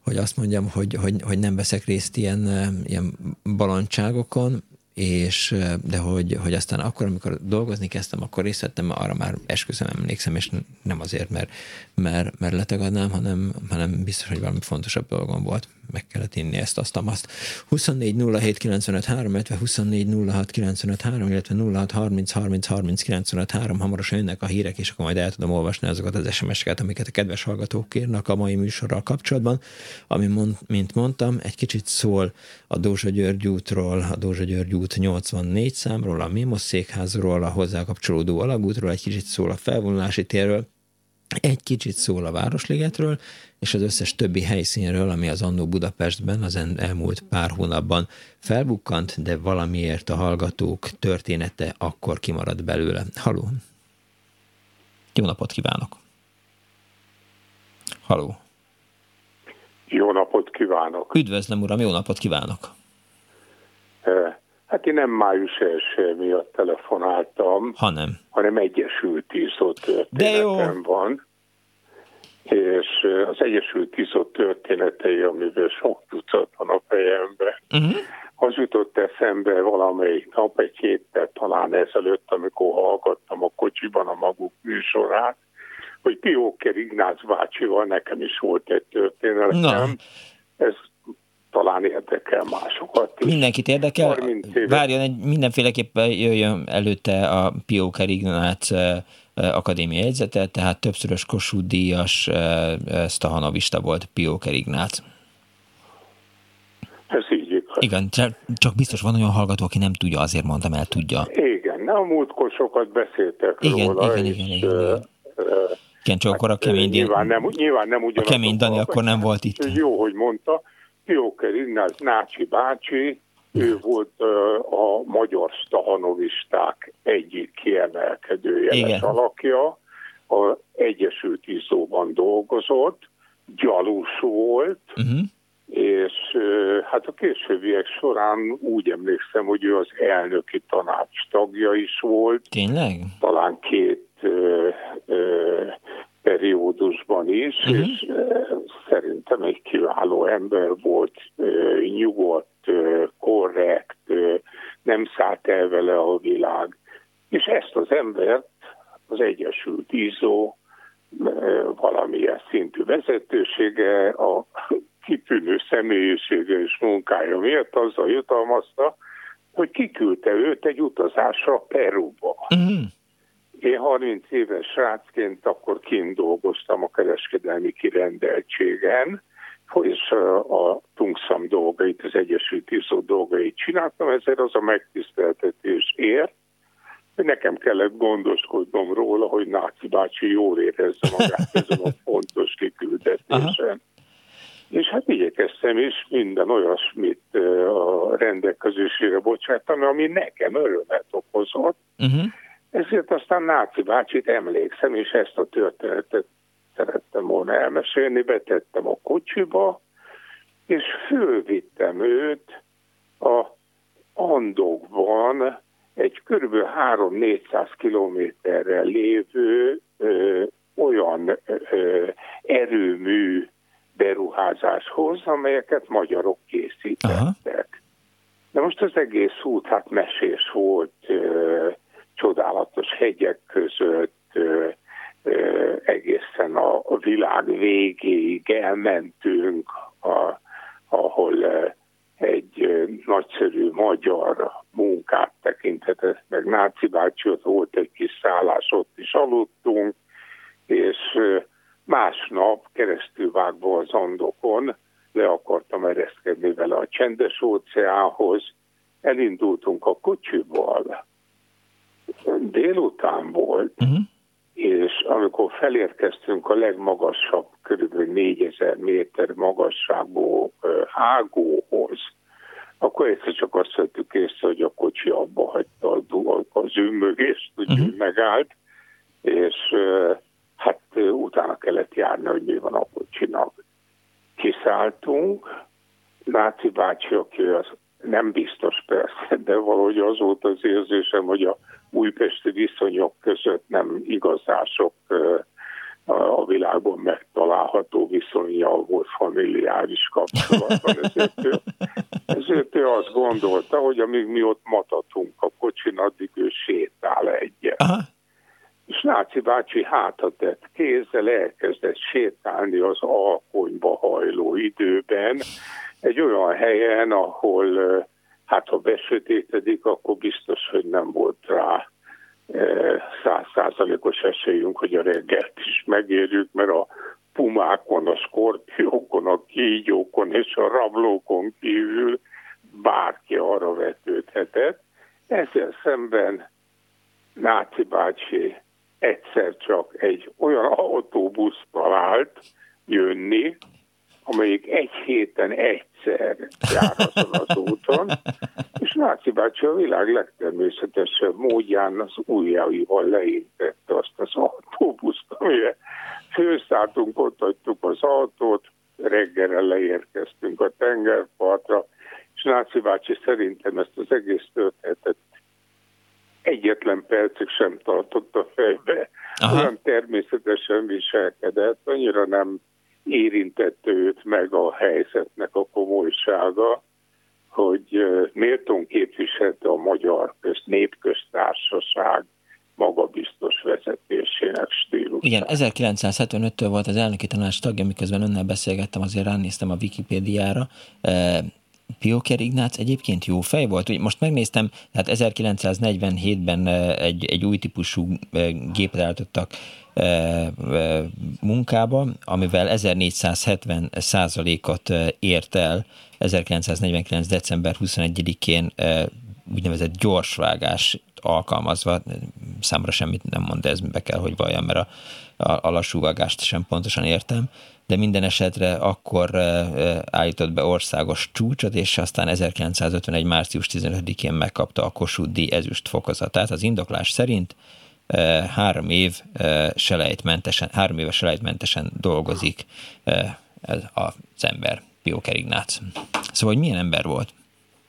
[SPEAKER 1] hogy azt mondjam, hogy, hogy, hogy nem veszek részt ilyen, ilyen balontságokon, és de hogy, hogy aztán akkor, amikor dolgozni kezdtem, akkor részt vettem, arra már esküszöm, emlékszem, és nem azért, mert, mert, mert letagadnám, hanem, hanem biztos, hogy valami fontosabb dolgom volt. Meg kellett inni ezt, azt, azt. 24 07 95 3, illetve 24 06 95 3, illetve 06 30 30 30 95 3. Hamarosan jönnek a hírek, és akkor majd el tudom olvasni azokat az SMS-eket, amiket a kedves hallgatók kérnek a mai műsorral kapcsolatban, ami, mond, mint mondtam, egy kicsit szól a Dózsa György útról, a Dózsa György út 84 számról, a Mémos székházról, a hozzá kapcsolódó alagútról, egy kicsit szól a felvonulási térről, egy kicsit szól a Városligetről, és az összes többi helyszínről, ami az annó Budapestben az elmúlt pár hónapban felbukkant, de valamiért a hallgatók története akkor kimarad belőle. Haló! Jó napot kívánok! Haló!
[SPEAKER 15] Jó napot kívánok!
[SPEAKER 1] Üdvözlöm, uram, jó napot kívánok!
[SPEAKER 15] Hát én nem május 1 miatt telefonáltam,
[SPEAKER 1] hanem,
[SPEAKER 15] hanem Egyesült Izzó történetem van. És az Egyesült Izzó történetei, amivel sok tucat van a fejemben. Uh-huh. Az jutott eszembe valamelyik nap, egy héttel talán ezelőtt, amikor hallgattam a kocsiban a maguk műsorát, hogy Pióker Ignác bácsival nekem is volt egy történetem. Na. Ez talán érdekel másokat.
[SPEAKER 1] Mindenkit érdekel. Várjon, egy, mindenféleképpen jöjjön előtte a Pióker Ignác akadémia jegyzete, tehát többszörös Kossuth díjas stahanovista volt Pióker Ignác.
[SPEAKER 15] Ez így igaz.
[SPEAKER 1] Igen, csak biztos van olyan hallgató, aki nem tudja, azért mondtam el, tudja.
[SPEAKER 15] Igen, a múltkor sokat beszéltek
[SPEAKER 1] igen,
[SPEAKER 15] róla.
[SPEAKER 1] Igen, igen, igen, igen. Igen, csak akkor a kemény...
[SPEAKER 15] Nyilván nem, nyilván nem ugyanaz.
[SPEAKER 1] A kemény Dani akkor nem volt itt.
[SPEAKER 15] Jó, hogy mondta. Pióker Ignác Nácsi bácsi, ő volt a magyar stahanovisták egyik kiemelkedő jeles alakja, a Egyesült Izzóban dolgozott, gyalús volt, uh-huh. és hát a későbbiek során úgy emlékszem, hogy ő az elnöki tanács tagja is volt.
[SPEAKER 1] Tényleg?
[SPEAKER 15] Talán két ö, ö, periódusban is, uh-huh. és szerintem egy kiváló ember volt, nyugodt, korrekt, nem szállt el vele a világ. És ezt az embert az Egyesült Izzó valamilyen szintű vezetősége, a kitűnő személyisége és munkája miatt azzal jutalmazta, hogy kiküldte őt egy utazásra Peruba. Uh-huh. Én 30 éves srácként akkor kint dolgoztam a kereskedelmi kirendeltségen, és a Tungszam dolgait, az Egyesült Iszó dolgait csináltam, ezért az a megtiszteltetés ért, hogy nekem kellett gondoskodnom róla, hogy Náci bácsi jól érezze magát ezen a fontos kiküldetésen. És hát igyekeztem is minden olyasmit a rendelkezésére bocsátani, ami nekem örömet okozott, uh-huh. Ezért aztán Náci bácsit emlékszem, és ezt a történetet szerettem volna elmesélni, betettem a kocsiba, és fölvittem őt a Andokban egy kb. 3-400 kilométerrel lévő ö, olyan ö, erőmű beruházáshoz, amelyeket magyarok készítettek. Aha. De most az egész út hát mesés volt, ö, csodálatos hegyek között egészen a, világ végéig elmentünk, ahol egy nagyszerű magyar munkát tekintetett, meg. Náci bácsi, ott volt egy kis szállás, ott is aludtunk, és másnap keresztülvágva az Andokon le akartam ereszkedni vele a csendes óceánhoz, elindultunk a kocsival, délután volt, uh-huh. és amikor felérkeztünk a legmagasabb, kb. 4000 méter magasságú hágóhoz, akkor egyszer csak azt vettük észre, hogy a kocsi abba hagyta az ümmögést, úgyhogy uh-huh. megállt, és hát utána kellett járni, hogy mi van a kocsinak. Kiszálltunk, Náci bácsi, aki az nem biztos persze, de valahogy az volt az érzésem, hogy a újpesti viszonyok között nem igazán sok a világon megtalálható viszonyjal volt familiáris kapcsolatban. Ezért ő, ezért ő azt gondolta, hogy amíg mi ott matatunk a kocsin, addig ő sétál egyet. Aha. És Náci bácsi hátatett kézzel elkezdett sétálni az alkonyba hajló időben, egy olyan helyen, ahol hát ha besötétedik, akkor biztos, hogy nem volt rá százszázalékos esélyünk, hogy a reggelt is megérjük, mert a pumákon, a skorpiókon, a kígyókon és a rablókon kívül bárki arra vetődhetett. Ezzel szemben Náci bácsi egyszer csak egy olyan autóbusz talált jönni, amelyik egy héten egyszer jár azon az úton, És Náci bácsi a világ legtermészetesebb módján az ujjaival leintette azt az autóbuszt, amire főszálltunk, ott hagytuk az autót, reggelre leérkeztünk a tengerpartra, és Náci bácsi szerintem ezt az egész történetet egyetlen percig sem tartott a fejbe. Aha. Olyan természetesen viselkedett, annyira nem érintett őt meg a helyzetnek a komolysága, hogy méltón képviselte a Magyar Közt, Népköztársaság magabiztos vezetésének stílus.
[SPEAKER 1] Igen, 1975-től volt az elnöki tanács tagja, miközben önnel beszélgettem, azért ránéztem a Wikipédiára. Pióker Ignác egyébként jó fej volt. Most megnéztem, tehát 1947-ben egy, egy új típusú gépet állítottak munkába, amivel 1470 százalékot ért el 1949. december 21-én úgynevezett gyorsvágás alkalmazva, számra semmit nem mond, ez be kell, hogy valljam, mert a, a, a lassú sem pontosan értem, de minden esetre akkor állított be országos csúcsot, és aztán 1951. március 15-én megkapta a Kossuth díj ezüst fokozatát. Az indoklás szerint három év selejtmentesen, három éves selejtmentesen dolgozik az ember, Pióker Ignác. Szóval, hogy milyen ember volt?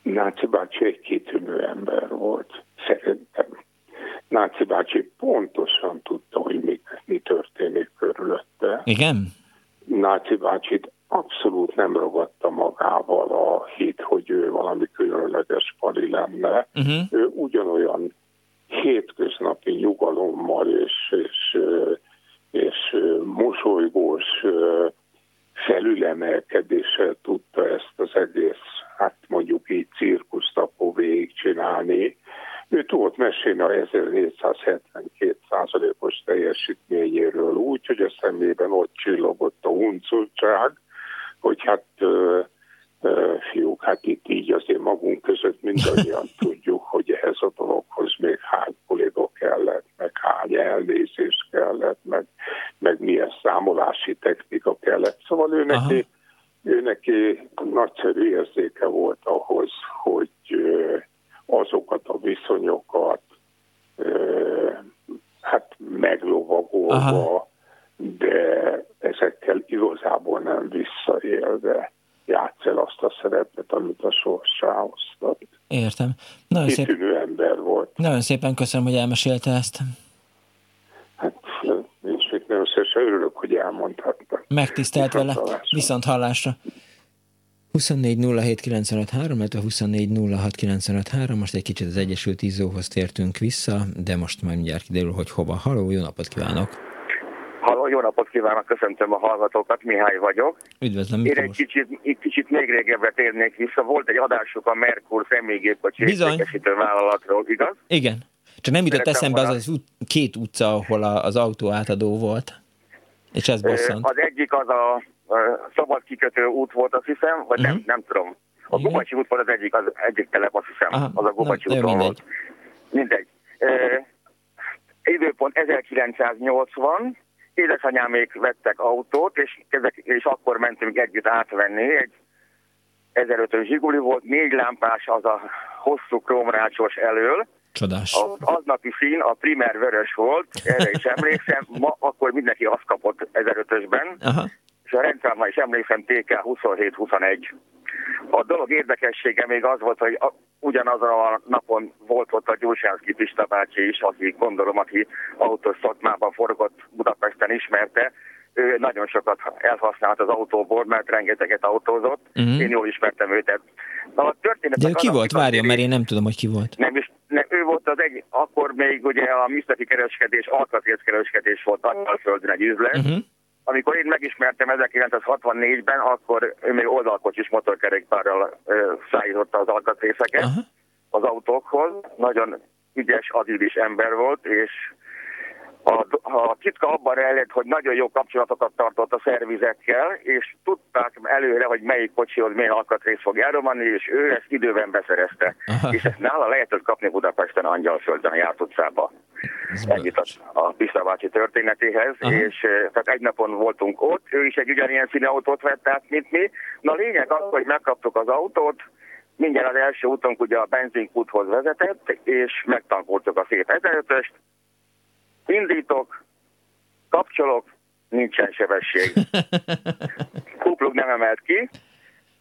[SPEAKER 15] Náci bácsi egy kitűnő ember volt, szerintem. Náci bácsi pontosan tudta, hogy mi, mi történik körülötte.
[SPEAKER 1] Igen?
[SPEAKER 15] Náci bácsit abszolút nem ragadta magával a hit, hogy ő valami különleges pali lenne. Uh-huh. Ő ugyanolyan hétköznapi nyugalommal és, és, és mosolygós felülemelkedéssel tudta ezt az egész, hát mondjuk így cirkusztapó végigcsinálni. Ő mesélni a 1472 százalékos teljesítményéről úgy, hogy a szemében ott csillogott a huncultság, hogy hát fiúk, hát itt így azért magunk között mindannyian tudjuk, hogy ehhez a dologhoz még hány kolléga kellett, meg hány elnézés kellett, meg, meg milyen számolási technika kellett. Szóval ő neki, ő neki nagyszerű érzéke volt ahhoz, hogy azokat a viszonyokat hát meglovagolva, Aha. de ezekkel igazából nem visszaélve játsz el azt a szerepet, amit a sorsá
[SPEAKER 1] Értem. Nagyon
[SPEAKER 15] szép... ember volt.
[SPEAKER 1] Nagyon szépen köszönöm, hogy elmesélte ezt.
[SPEAKER 15] Hát nincs még nagyon szépen örülök, hogy elmondhattam.
[SPEAKER 1] Megtisztelt vele. Viszont hallásra. 24 07 953, illetve 24 06 Most egy kicsit az Egyesült Izzóhoz tértünk vissza, de most már mindjárt kiderül, hogy hova. Haló, jó napot kívánok!
[SPEAKER 16] Halló, jó napot kívánok, köszöntöm a hallgatókat, Mihály vagyok.
[SPEAKER 1] Üdvözlöm,
[SPEAKER 16] Én egy kicsit, egy kicsit még régebbre térnék vissza. Volt egy adásuk a Merkur személygépkocsi értékesítő vállalatról, igaz?
[SPEAKER 1] Igen. Csak nem jutott eszembe az az két utca, ahol az autó átadó volt. És ez bosszant.
[SPEAKER 16] Az egyik az a szabad kikötő út volt, azt hiszem, vagy uh -huh. nem, mhm. nem tudom. A Igen. Gubacsi út volt az egyik, az egyik telep, azt hiszem, Aha, az a Gubacsi út volt. Mindegy. E, időpont 1980, édesanyámék vettek autót, és, és akkor mentünk együtt átvenni. Egy 1005-ös Zsiguli volt, négy lámpás az a hosszú krómrácsos elől.
[SPEAKER 1] Csodás.
[SPEAKER 16] Az aznapi szín a primer vörös volt, erre is emlékszem, ma akkor mindenki azt kapott 1005-ösben, és a rendszámmal is emlékszem TK 27-21. A dolog érdekessége még az volt, hogy ugyanazon a napon volt ott a Gyurcsánszki Pista bácsi is, aki gondolom, aki autós szakmában forgott Budapesten ismerte, ő nagyon sokat elhasznált az autóból, mert rengeteget autózott. Uh-huh. Én jól ismertem őt.
[SPEAKER 1] Na, a De ki az, volt? Várja, mert én nem tudom, hogy ki volt.
[SPEAKER 16] Nem is, nem, ő volt az egy, akkor még ugye a műszaki kereskedés, alkatrészkereskedés volt Antalföldön egy üzlet, uh-huh amikor én megismertem 1964-ben, akkor ő még oldalkocsis motorkerékpárral szállította az alkatrészeket uh-huh. az autókhoz. Nagyon ügyes, adilis ember volt, és a, a titka abban rejlett, hogy nagyon jó kapcsolatokat tartott a szervizekkel, és tudták előre, hogy melyik kocsihoz milyen alkatrész fog elromanni, és ő ezt időben beszerezte. És ezt nála lehetett kapni Budapesten, Angyalföldön, a Járt utcába. Ennyit a, a Pista bácsi történetéhez, Aha. és tehát egy napon voltunk ott, ő is egy ugyanilyen színe autót vett át, mint mi. Na a lényeg az, hogy megkaptuk az autót, mindjárt az első útunk ugye a benzinkúthoz vezetett, és megtankoltuk a szép 1005-öst. Indítok, kapcsolok, nincsen sebesség. Kuplug nem emelt ki,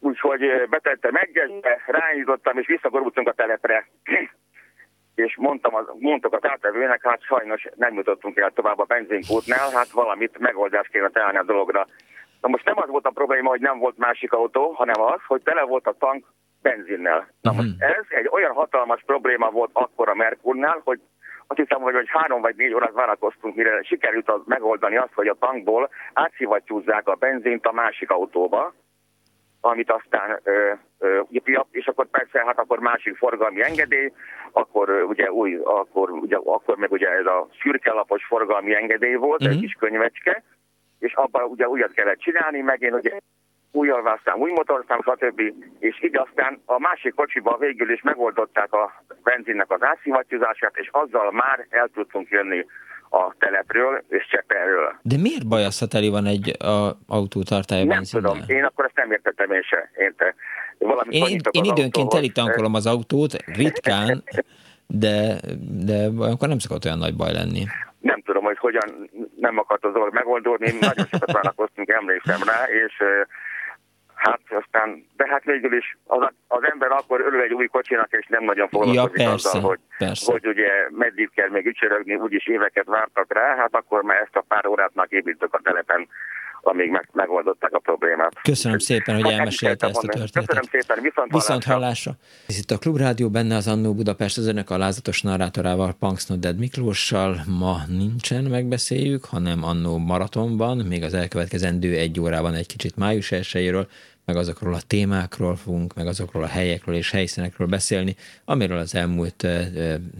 [SPEAKER 16] úgyhogy betettem egyesbe, rányítottam, és visszagorultunk a telepre. és mondtam az, mondtuk a átevőnek, hát sajnos nem jutottunk el tovább a benzinkútnál, hát valamit megoldást kéne találni a dologra. Na most nem az volt a probléma, hogy nem volt másik autó, hanem az, hogy tele volt a tank benzinnel. Na most ez egy olyan hatalmas probléma volt akkor a Merkurnál, hogy azt hiszem, hogy, hogy három vagy négy órát várakoztunk, mire sikerült az megoldani azt, hogy a tankból átszivattyúzzák a benzint a másik autóba, amit aztán ö, ö, és akkor persze, hát akkor másik forgalmi engedély, akkor ugye új, akkor, ugye, akkor meg ugye ez a szürkelapos forgalmi engedély volt, uh-huh. egy mhm. kis könyvecske, és abban ugye újat kellett csinálni, meg én ugye új alvásztám, új motorszám, stb. És így aztán a másik kocsiban végül is megoldották a benzinnek az átszivattyúzását, és azzal már el tudtunk jönni a telepről és Csepelről.
[SPEAKER 1] De miért baj az, ha teli van egy a, autótartálya
[SPEAKER 16] Nem tudom, én akkor ezt nem értettem én se. Érte.
[SPEAKER 1] Valamit én, én időnként teli tankolom az autót, ritkán, de, de akkor nem szokott olyan nagy baj lenni.
[SPEAKER 16] Nem tudom, hogy hogyan nem akart az dolog megoldódni, nagyon sokat várakoztunk, emlékszem rá, és Hát aztán, de hát végül is az, az ember akkor örül egy új kocsinak, és nem nagyon foglalkozik ja, persze, azzal, hogy, persze. hogy ugye meddig kell még ücsörögni, úgyis éveket vártak rá, hát akkor már ezt a pár órát már építök a telepen, amíg meg, megoldották a problémát.
[SPEAKER 1] Köszönöm szépen, hogy hát elmesélte ezt a történetet.
[SPEAKER 16] Köszönöm szépen, viszont,
[SPEAKER 1] viszont hallásra. Ez itt a Klubrádió, benne az Annó Budapest, az önök alázatos narrátorával, Punks Nodded Miklóssal. Ma nincsen megbeszéljük, hanem Annó maratonban, még az elkövetkezendő egy órában egy kicsit május 1 meg azokról a témákról fogunk, meg azokról a helyekről és helyszínekről beszélni, amiről az elmúlt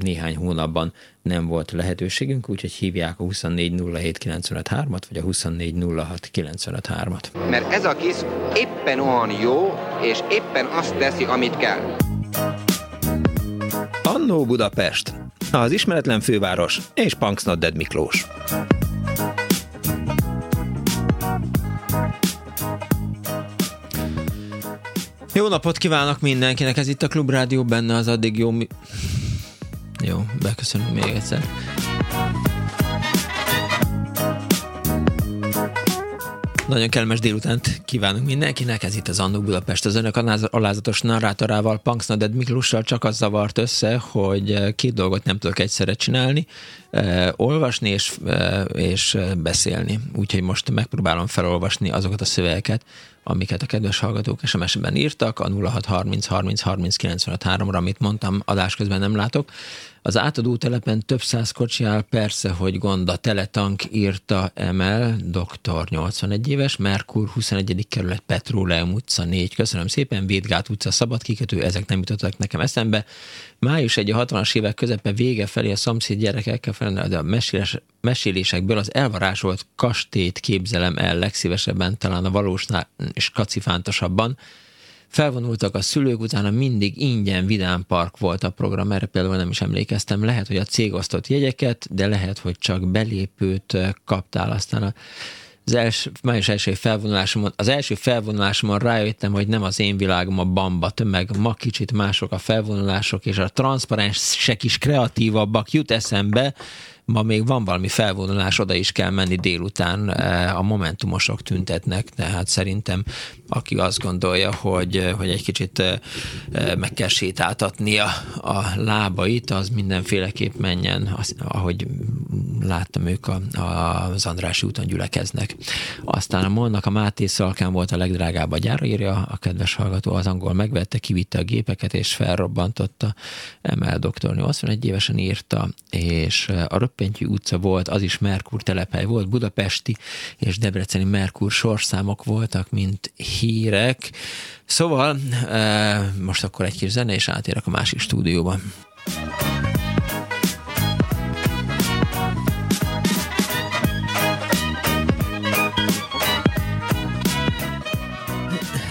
[SPEAKER 1] néhány hónapban nem volt lehetőségünk, úgyhogy hívják a 2407953-at, vagy a 2406953-at.
[SPEAKER 17] Mert ez a kis éppen olyan jó, és éppen azt teszi, amit kell.
[SPEAKER 1] Annó Budapest, az ismeretlen főváros és Punksnodded Miklós. Jó napot kívánok mindenkinek, ez itt a Klubrádió, benne az addig jó... Mi... Jó, beköszönöm még egyszer. Nagyon kellemes délutánt kívánunk mindenkinek, ez itt az Annó Budapest, az önök alázatos narrátorával, Punks Naded Miklussal csak az zavart össze, hogy két dolgot nem tudok egyszerre csinálni, eh, olvasni és, eh, és beszélni. Úgyhogy most megpróbálom felolvasni azokat a szövegeket, amiket a kedves hallgatók SMS-ben írtak, a 0630 30 30 ra amit mondtam, adás közben nem látok. Az átadó telepen több száz kocsi áll, persze, hogy gond a Teletank írta Emel, doktor 81 éves, Merkur 21. kerület, Petróleum utca 4. Köszönöm szépen, Védgát utca, Szabad kikötő, ezek nem jutottak nekem eszembe. Május egy a 60-as évek közepe vége felé a szomszéd gyerekekkel fel, de a mesélés, mesélésekből az elvarásolt kastélyt képzelem el legszívesebben, talán a valósnál és kacifántosabban. Felvonultak a szülők, utána mindig ingyen vidám park volt a program, erre például nem is emlékeztem. Lehet, hogy a cég osztott jegyeket, de lehet, hogy csak belépőt kaptál. Aztán a az első, május első felvonulásomon, az első felvonulásomon rájöttem, hogy nem az én világom a bamba tömeg, ma kicsit mások a felvonulások, és a transzparensek is kreatívabbak jut eszembe, ma még van valami felvonulás, oda is kell menni délután, eh, a momentumosok tüntetnek, tehát szerintem aki azt gondolja, hogy, eh, hogy egy kicsit eh, meg kell sétáltatni a, lábait, az mindenféleképp menjen, az, ahogy láttam ők a, a, az Andrási úton gyülekeznek. Aztán a Molnak a Máté Szalkán volt a legdrágább a gyára, írja a kedves hallgató, az angol megvette, kivitte a gépeket és felrobbantotta. Emel doktor 81 évesen írta, és a Röppentyű utca volt, az is Merkur telephely volt, budapesti és debreceni Merkur sorszámok voltak, mint hírek. Szóval eh, most akkor egy kis zene, és átérek a másik stúdióba.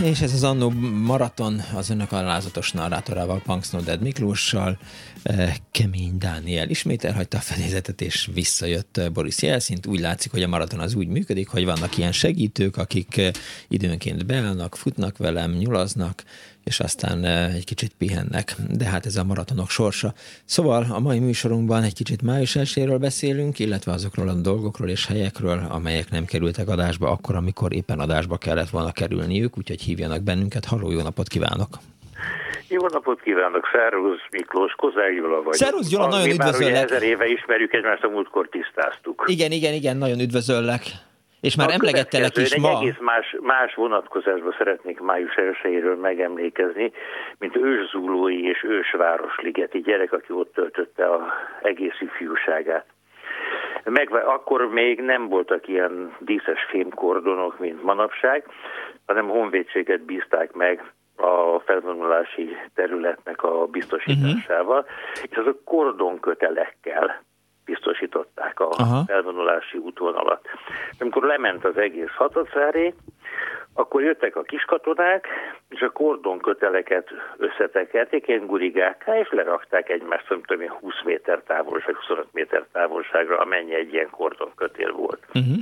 [SPEAKER 1] És ez az annó maraton az önök alázatos narrátorával, Punks Dead Miklóssal, eh, Kemény Dániel ismét elhagyta a fedélzetet, és visszajött eh, Boris Jelszint. Úgy látszik, hogy a maraton az úgy működik, hogy vannak ilyen segítők, akik eh, időnként beállnak, futnak velem, nyulaznak, és aztán egy kicsit pihennek. De hát ez a maratonok sorsa. Szóval a mai műsorunkban egy kicsit május elsőről beszélünk, illetve azokról a dolgokról és helyekről, amelyek nem kerültek adásba akkor, amikor éppen adásba kellett volna kerülniük, úgyhogy hívjanak bennünket. Halló, jó napot kívánok!
[SPEAKER 18] Jó napot kívánok, Szervusz Miklós, Kozák Gyula vagy.
[SPEAKER 1] Szervusz Gyula, nagyon
[SPEAKER 18] Mi
[SPEAKER 1] üdvözöllek.
[SPEAKER 18] Már ugye ezer éve ismerjük egymást, a múltkor tisztáztuk.
[SPEAKER 1] Igen, igen, igen, nagyon üdvözöllek. És már emlegettelek is
[SPEAKER 18] egy
[SPEAKER 1] ma.
[SPEAKER 18] egész más, más vonatkozásban szeretnék május 1 megemlékezni, mint őszulói és ősvárosligeti gyerek, aki ott töltötte a egész ifjúságát. Meg, akkor még nem voltak ilyen díszes fémkordonok, mint manapság, hanem honvédséget bízták meg a felvonulási területnek a biztosításával, uh-huh. és azok kordonkötelekkel biztosították a Aha. felvonulási útvonalat. Amikor lement az egész hatodszáré, akkor jöttek a kiskatonák, és a kordonköteleket összetekerték ilyen gurigákká, és lerakták egymást, nem tudom 20 méter távolság, 25 méter távolságra, amennyi egy ilyen kordonkötél volt. Uh-huh.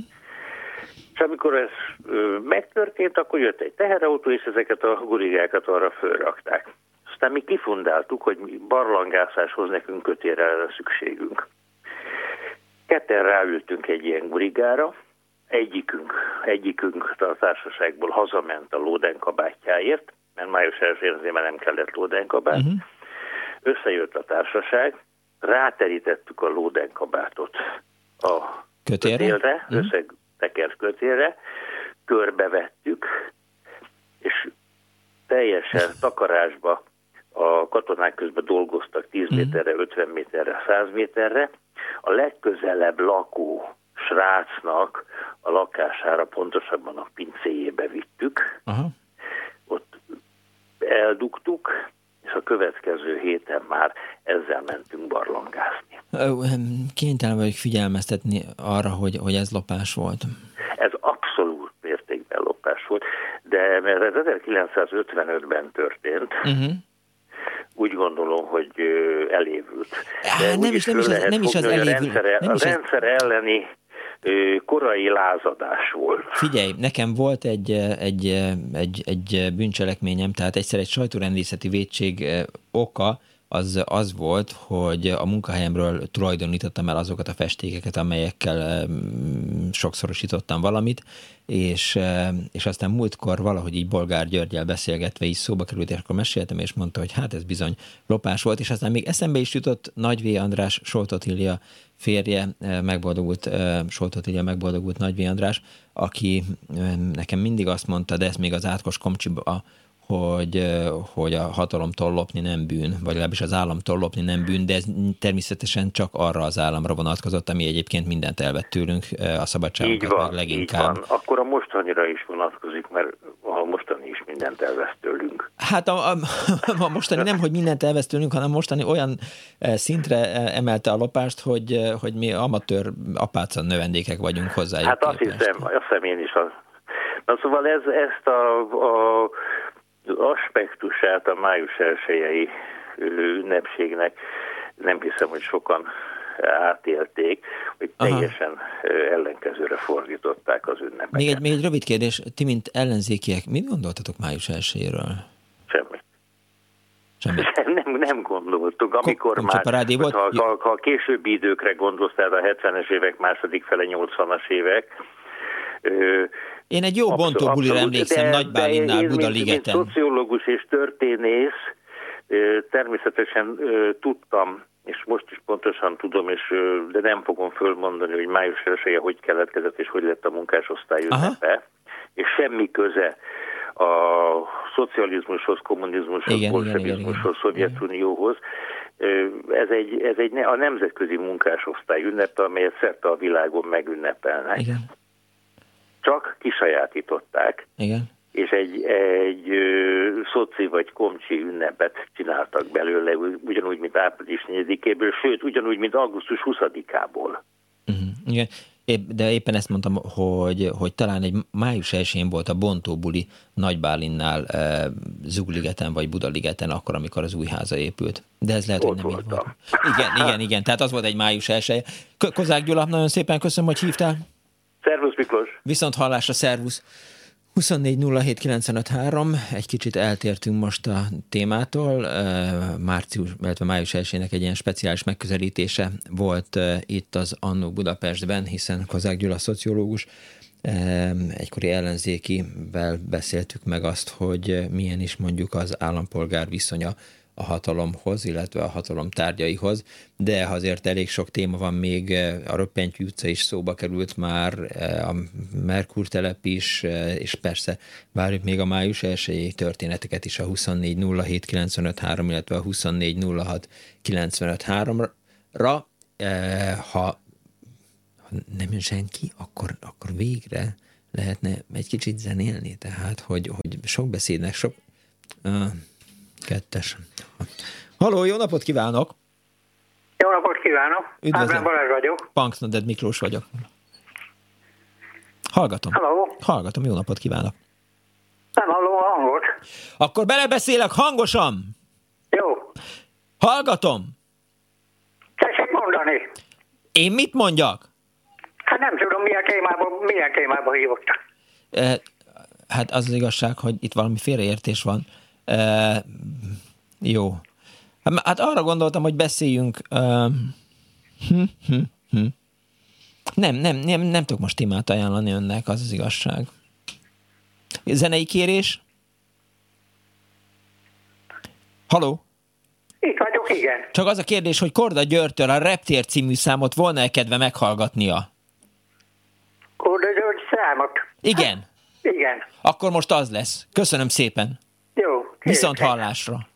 [SPEAKER 18] És amikor ez ö, megtörtént, akkor jött egy teherautó, és ezeket a gurigákat arra fölrakták. Aztán mi kifundáltuk, hogy barlangászáshoz nekünk kötére lenne szükségünk. Ketten ráültünk egy ilyen gurigára, egyikünk, egyikünk a társaságból hazament a lódenkabátjáért, mert május 1 azért már nem kellett lódenkabát. Uh-huh. Összejött a társaság, ráterítettük a lódenkabátot a
[SPEAKER 1] kötélre, kötélre
[SPEAKER 18] uh-huh. összetekert kötélre, körbevettük, és teljesen takarásba a katonák közben dolgoztak 10 uh-huh. méterre, 50 méterre, 100 méterre, a legközelebb lakó srácnak a lakására, pontosabban a pincéjébe vittük. Aha. Ott eldugtuk, és a következő héten már ezzel mentünk barlangászni.
[SPEAKER 1] Kénytelen vagyok figyelmeztetni arra, hogy, hogy ez lopás volt.
[SPEAKER 18] Ez abszolút mértékben lopás volt, de mert ez 1955-ben történt, uh-huh úgy gondolom, hogy elévült.
[SPEAKER 1] De nem, is, nem, is az, nem is az elévült. A
[SPEAKER 18] rendszer,
[SPEAKER 1] nem
[SPEAKER 18] is a rendszer elleni korai lázadás volt.
[SPEAKER 1] Figyelj, nekem volt egy, egy, egy, egy bűncselekményem, tehát egyszer egy sajtórendészeti védség oka, az az volt, hogy a munkahelyemről tulajdonítottam el azokat a festékeket, amelyekkel sokszorosítottam valamit, és, és aztán múltkor valahogy így Bolgár Györgyel beszélgetve is szóba került, és akkor meséltem, és mondta, hogy hát ez bizony lopás volt, és aztán még eszembe is jutott Nagy V. András, Soltotilia férje, megboldogult, Soltotilia megboldogult Nagy V. András, aki nekem mindig azt mondta, de ez még az átkos komcsiba hogy, hogy a hatalomtól lopni nem bűn, vagy legalábbis az államtól lopni nem bűn, de ez természetesen csak arra az államra vonatkozott, ami egyébként mindent elvett tőlünk, a szabadságunkat
[SPEAKER 18] így van,
[SPEAKER 1] leginkább.
[SPEAKER 18] Így van. Akkor a mostanira is vonatkozik, mert a mostani is mindent elvesz tőlünk.
[SPEAKER 1] Hát a, a, a mostani nem, hogy mindent elvesz tőlünk, hanem mostani olyan szintre emelte a lopást, hogy, hogy mi amatőr apáca növendékek vagyunk hozzá.
[SPEAKER 18] Hát azt hiszem, azt hiszem én is. Az. Na szóval ez, ezt a, a aspektusát a május 1 ünnepségnek nem hiszem, hogy sokan átélték, hogy teljesen Aha. ellenkezőre fordították az ünnepeket.
[SPEAKER 1] Még egy, még egy rövid kérdés, ti mint ellenzékiek, mit gondoltatok május 1
[SPEAKER 18] Semmit.
[SPEAKER 1] Semmit.
[SPEAKER 18] Nem, nem gondoltuk. Amikor Kom, már,
[SPEAKER 1] volt?
[SPEAKER 18] Ha, ha, ha a későbbi időkre gondolsz, tehát a 70-es évek második fele, 80-as évek,
[SPEAKER 1] én egy jó bontó bulira emlékszem, de, Nagy Bálinnál, Budaligeten.
[SPEAKER 18] Mint szociológus és történész természetesen tudtam, és most is pontosan tudom, és, de nem fogom fölmondani, hogy május 1 hogy keletkezett, és hogy lett a munkásosztály ünnepe, és semmi köze a szocializmushoz, kommunizmushoz, bolsevizmushoz, Szovjetunióhoz. Ez egy, ez egy a nemzetközi munkásosztály ünnepe, amelyet szerte a világon megünnepelnek.
[SPEAKER 1] Igen
[SPEAKER 18] csak kisajátították.
[SPEAKER 1] Igen.
[SPEAKER 18] És egy, egy ö, szoci vagy komcsi ünnepet csináltak belőle, ugyanúgy, mint április 4-éből, sőt, ugyanúgy, mint augusztus 20-ából.
[SPEAKER 1] Uh-huh. Igen. Épp, de éppen ezt mondtam, hogy, hogy talán egy május 1 volt a bontóbuli Nagybálinnál e, Zugligeten vagy Budaligeten, akkor, amikor az új háza épült. De ez lehet,
[SPEAKER 18] Ott
[SPEAKER 1] hogy nem
[SPEAKER 18] voltam.
[SPEAKER 1] így volt. Igen, igen, igen. Tehát az volt egy május 1 Kozák Gyula, nagyon szépen köszönöm, hogy hívtál.
[SPEAKER 18] Szervusz Miklós!
[SPEAKER 1] Viszont hallásra, szervusz! 24.07.953, egy kicsit eltértünk most a témától. Március, illetve május 1 egy ilyen speciális megközelítése volt itt az Annó Budapestben, hiszen Kozák Gyula szociológus egykori ellenzékivel beszéltük meg azt, hogy milyen is mondjuk az állampolgár viszonya a hatalomhoz, illetve a hatalom tárgyaihoz, de azért elég sok téma van még, a Röppentyű utca is szóba került már, a Merkur telep is, és persze várjuk még a május 1 történeteket is a 2407953, illetve a 2406953-ra. Ha nem jön senki, akkor, akkor végre lehetne egy kicsit zenélni, tehát, hogy, hogy sok beszédnek, sok... Uh, kettes. Haló, jó napot kívánok!
[SPEAKER 19] Jó napot kívánok! Üdvözlöm! Balázs vagyok.
[SPEAKER 1] Punksnoded Miklós vagyok. Hallgatom.
[SPEAKER 19] Halló.
[SPEAKER 1] Hallgatom, jó napot kívánok!
[SPEAKER 19] Nem hallom a hangot.
[SPEAKER 1] Akkor belebeszélek hangosan!
[SPEAKER 19] Jó.
[SPEAKER 1] Hallgatom!
[SPEAKER 19] Tessék mondani.
[SPEAKER 1] Én mit mondjak?
[SPEAKER 19] Hát nem tudom, milyen témában, milyen témában hívottak.
[SPEAKER 1] Eh, hát az az igazság, hogy itt valami félreértés van. Eh, jó. Hát, hát arra gondoltam, hogy beszéljünk. Uh, hm, hm, hm. Nem, nem, nem, nem tudok most témát ajánlani önnek, az az igazság. Zenei kérés? Haló?
[SPEAKER 19] Itt vagyok, igen.
[SPEAKER 1] Csak az a kérdés, hogy Korda Györgytől a Reptér című számot volna-e kedve meghallgatnia?
[SPEAKER 19] Korda György számot?
[SPEAKER 1] Igen.
[SPEAKER 19] Igen.
[SPEAKER 1] Akkor most az lesz. Köszönöm szépen.
[SPEAKER 19] Jó.
[SPEAKER 1] Viszont hallásra.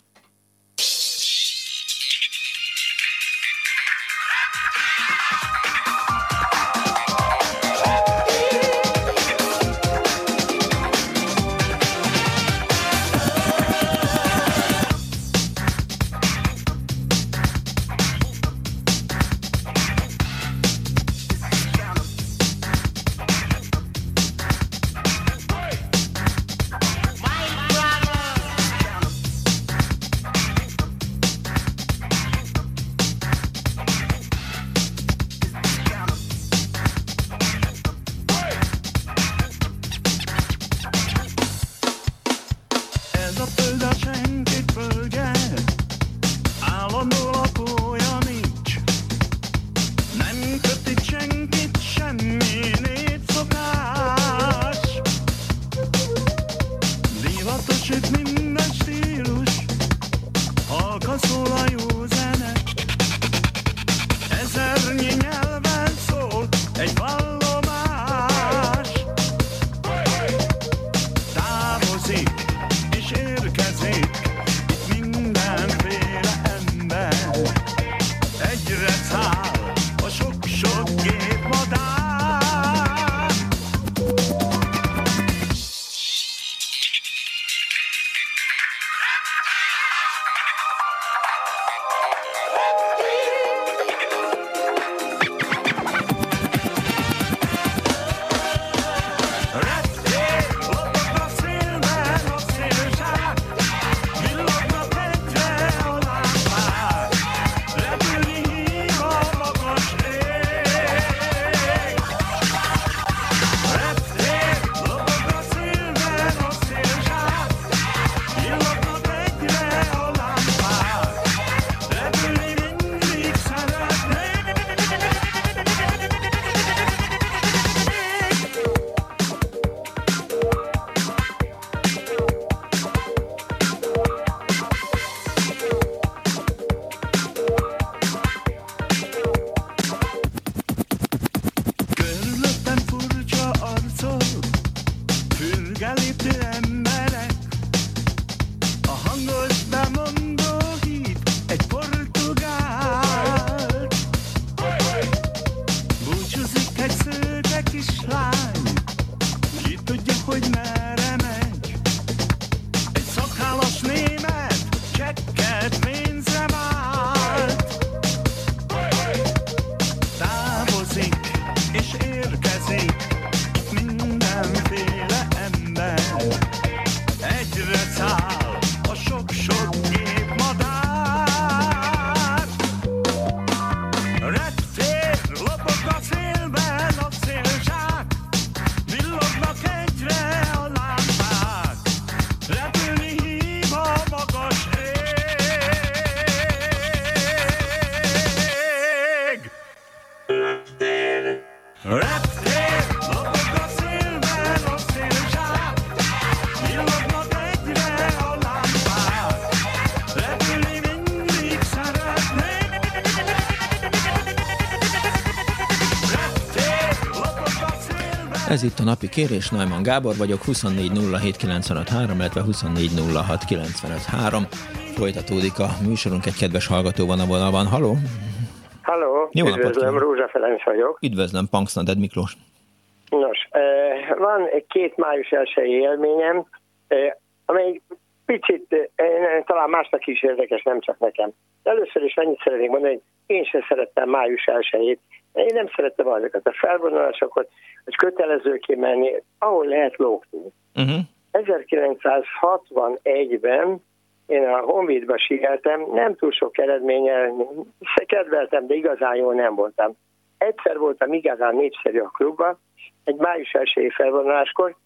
[SPEAKER 1] Ez itt a napi kérés, Najman Gábor vagyok, 2407953, illetve 2406953. Folytatódik a műsorunk, egy kedves hallgató van a vonalban. Haló?
[SPEAKER 20] Halló, Jó üdvözlöm, Rózsa Ferenc vagyok.
[SPEAKER 1] Üdvözlöm, Punksnaded Miklós.
[SPEAKER 20] Nos, van egy két május elsői élményem, amely picit talán másnak is érdekes, nem csak nekem. Először is annyit szeretnék mondani, hogy én sem szerettem május elsőjét. Én nem szerettem azokat a felvonulásokat, hogy kötelező kimenni, ahol lehet lógtunk. Uh-huh. 1961-ben én a Honvédba sieltem, nem túl sok eredménnyel, kedveltem, de igazán jól nem voltam. Egyszer voltam igazán népszerű a klubban, egy május elsői felvonuláskor,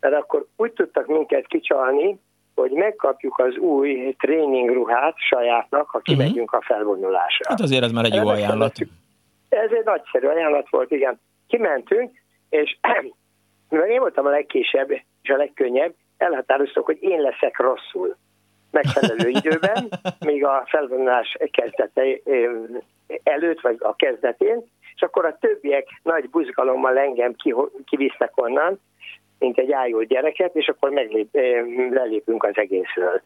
[SPEAKER 20] mert akkor úgy tudtak minket kicsalni, hogy megkapjuk az új tréningruhát sajátnak, ha kimegyünk uh-huh. a felvonulásra.
[SPEAKER 1] Hát azért ez már egy jó ajánlat.
[SPEAKER 20] Ez egy nagyszerű ajánlat volt, igen. Kimentünk, és mivel én voltam a legkésebb és a legkönnyebb, elhatároztuk, hogy én leszek rosszul megfelelő időben, még a felvonulás kezdete előtt, vagy a kezdetén, és akkor a többiek nagy buzgalommal engem kivisznek onnan, mint egy ájult gyereket, és akkor meglép, lelépünk az egészről.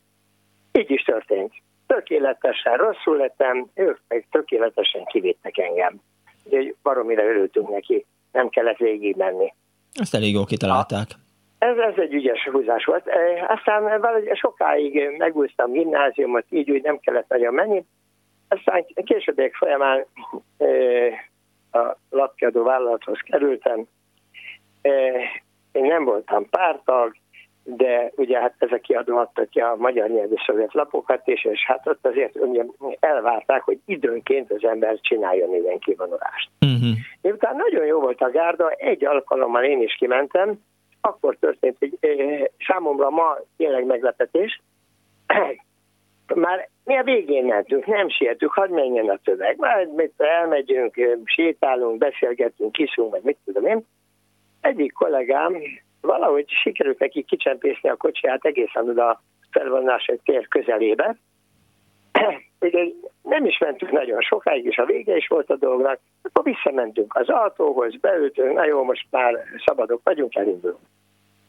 [SPEAKER 20] Így is történt. Tökéletesen rosszul lettem, ők meg tökéletesen kivittek engem. Úgyhogy baromira örültünk neki, nem kellett végig menni.
[SPEAKER 1] Ezt elég jól kitalálták.
[SPEAKER 20] Ez, ez egy ügyes húzás volt. Aztán valahogy sokáig megúsztam gimnáziumot, így úgy nem kellett nagyon menni. Aztán későbbiek folyamán a lapkiadó vállalathoz kerültem. Én nem voltam pártag, de ugye hát ezek kiadó adtak ki a magyar nyelvű szovjet lapokat is, és hát ott azért elvárták, hogy időnként az ember csináljon ilyen kivonulást. Uh-huh. Miután nagyon jó volt a gárda, egy alkalommal én is kimentem, akkor történt, hogy eh, számomra ma tényleg meglepetés, már mi a végén mentünk, nem sietünk, hadd menjen a töveg. Már elmegyünk, sétálunk, beszélgetünk, kiszunk, vagy mit tudom én. Egyik kollégám valahogy sikerült neki kicsempészni a kocsiját egészen oda a felvonás tér közelébe. Ugye nem is mentünk nagyon sokáig, és a vége is volt a dolgnak. Akkor visszamentünk az autóhoz, beültünk, na jó, most már szabadok vagyunk, elindulunk.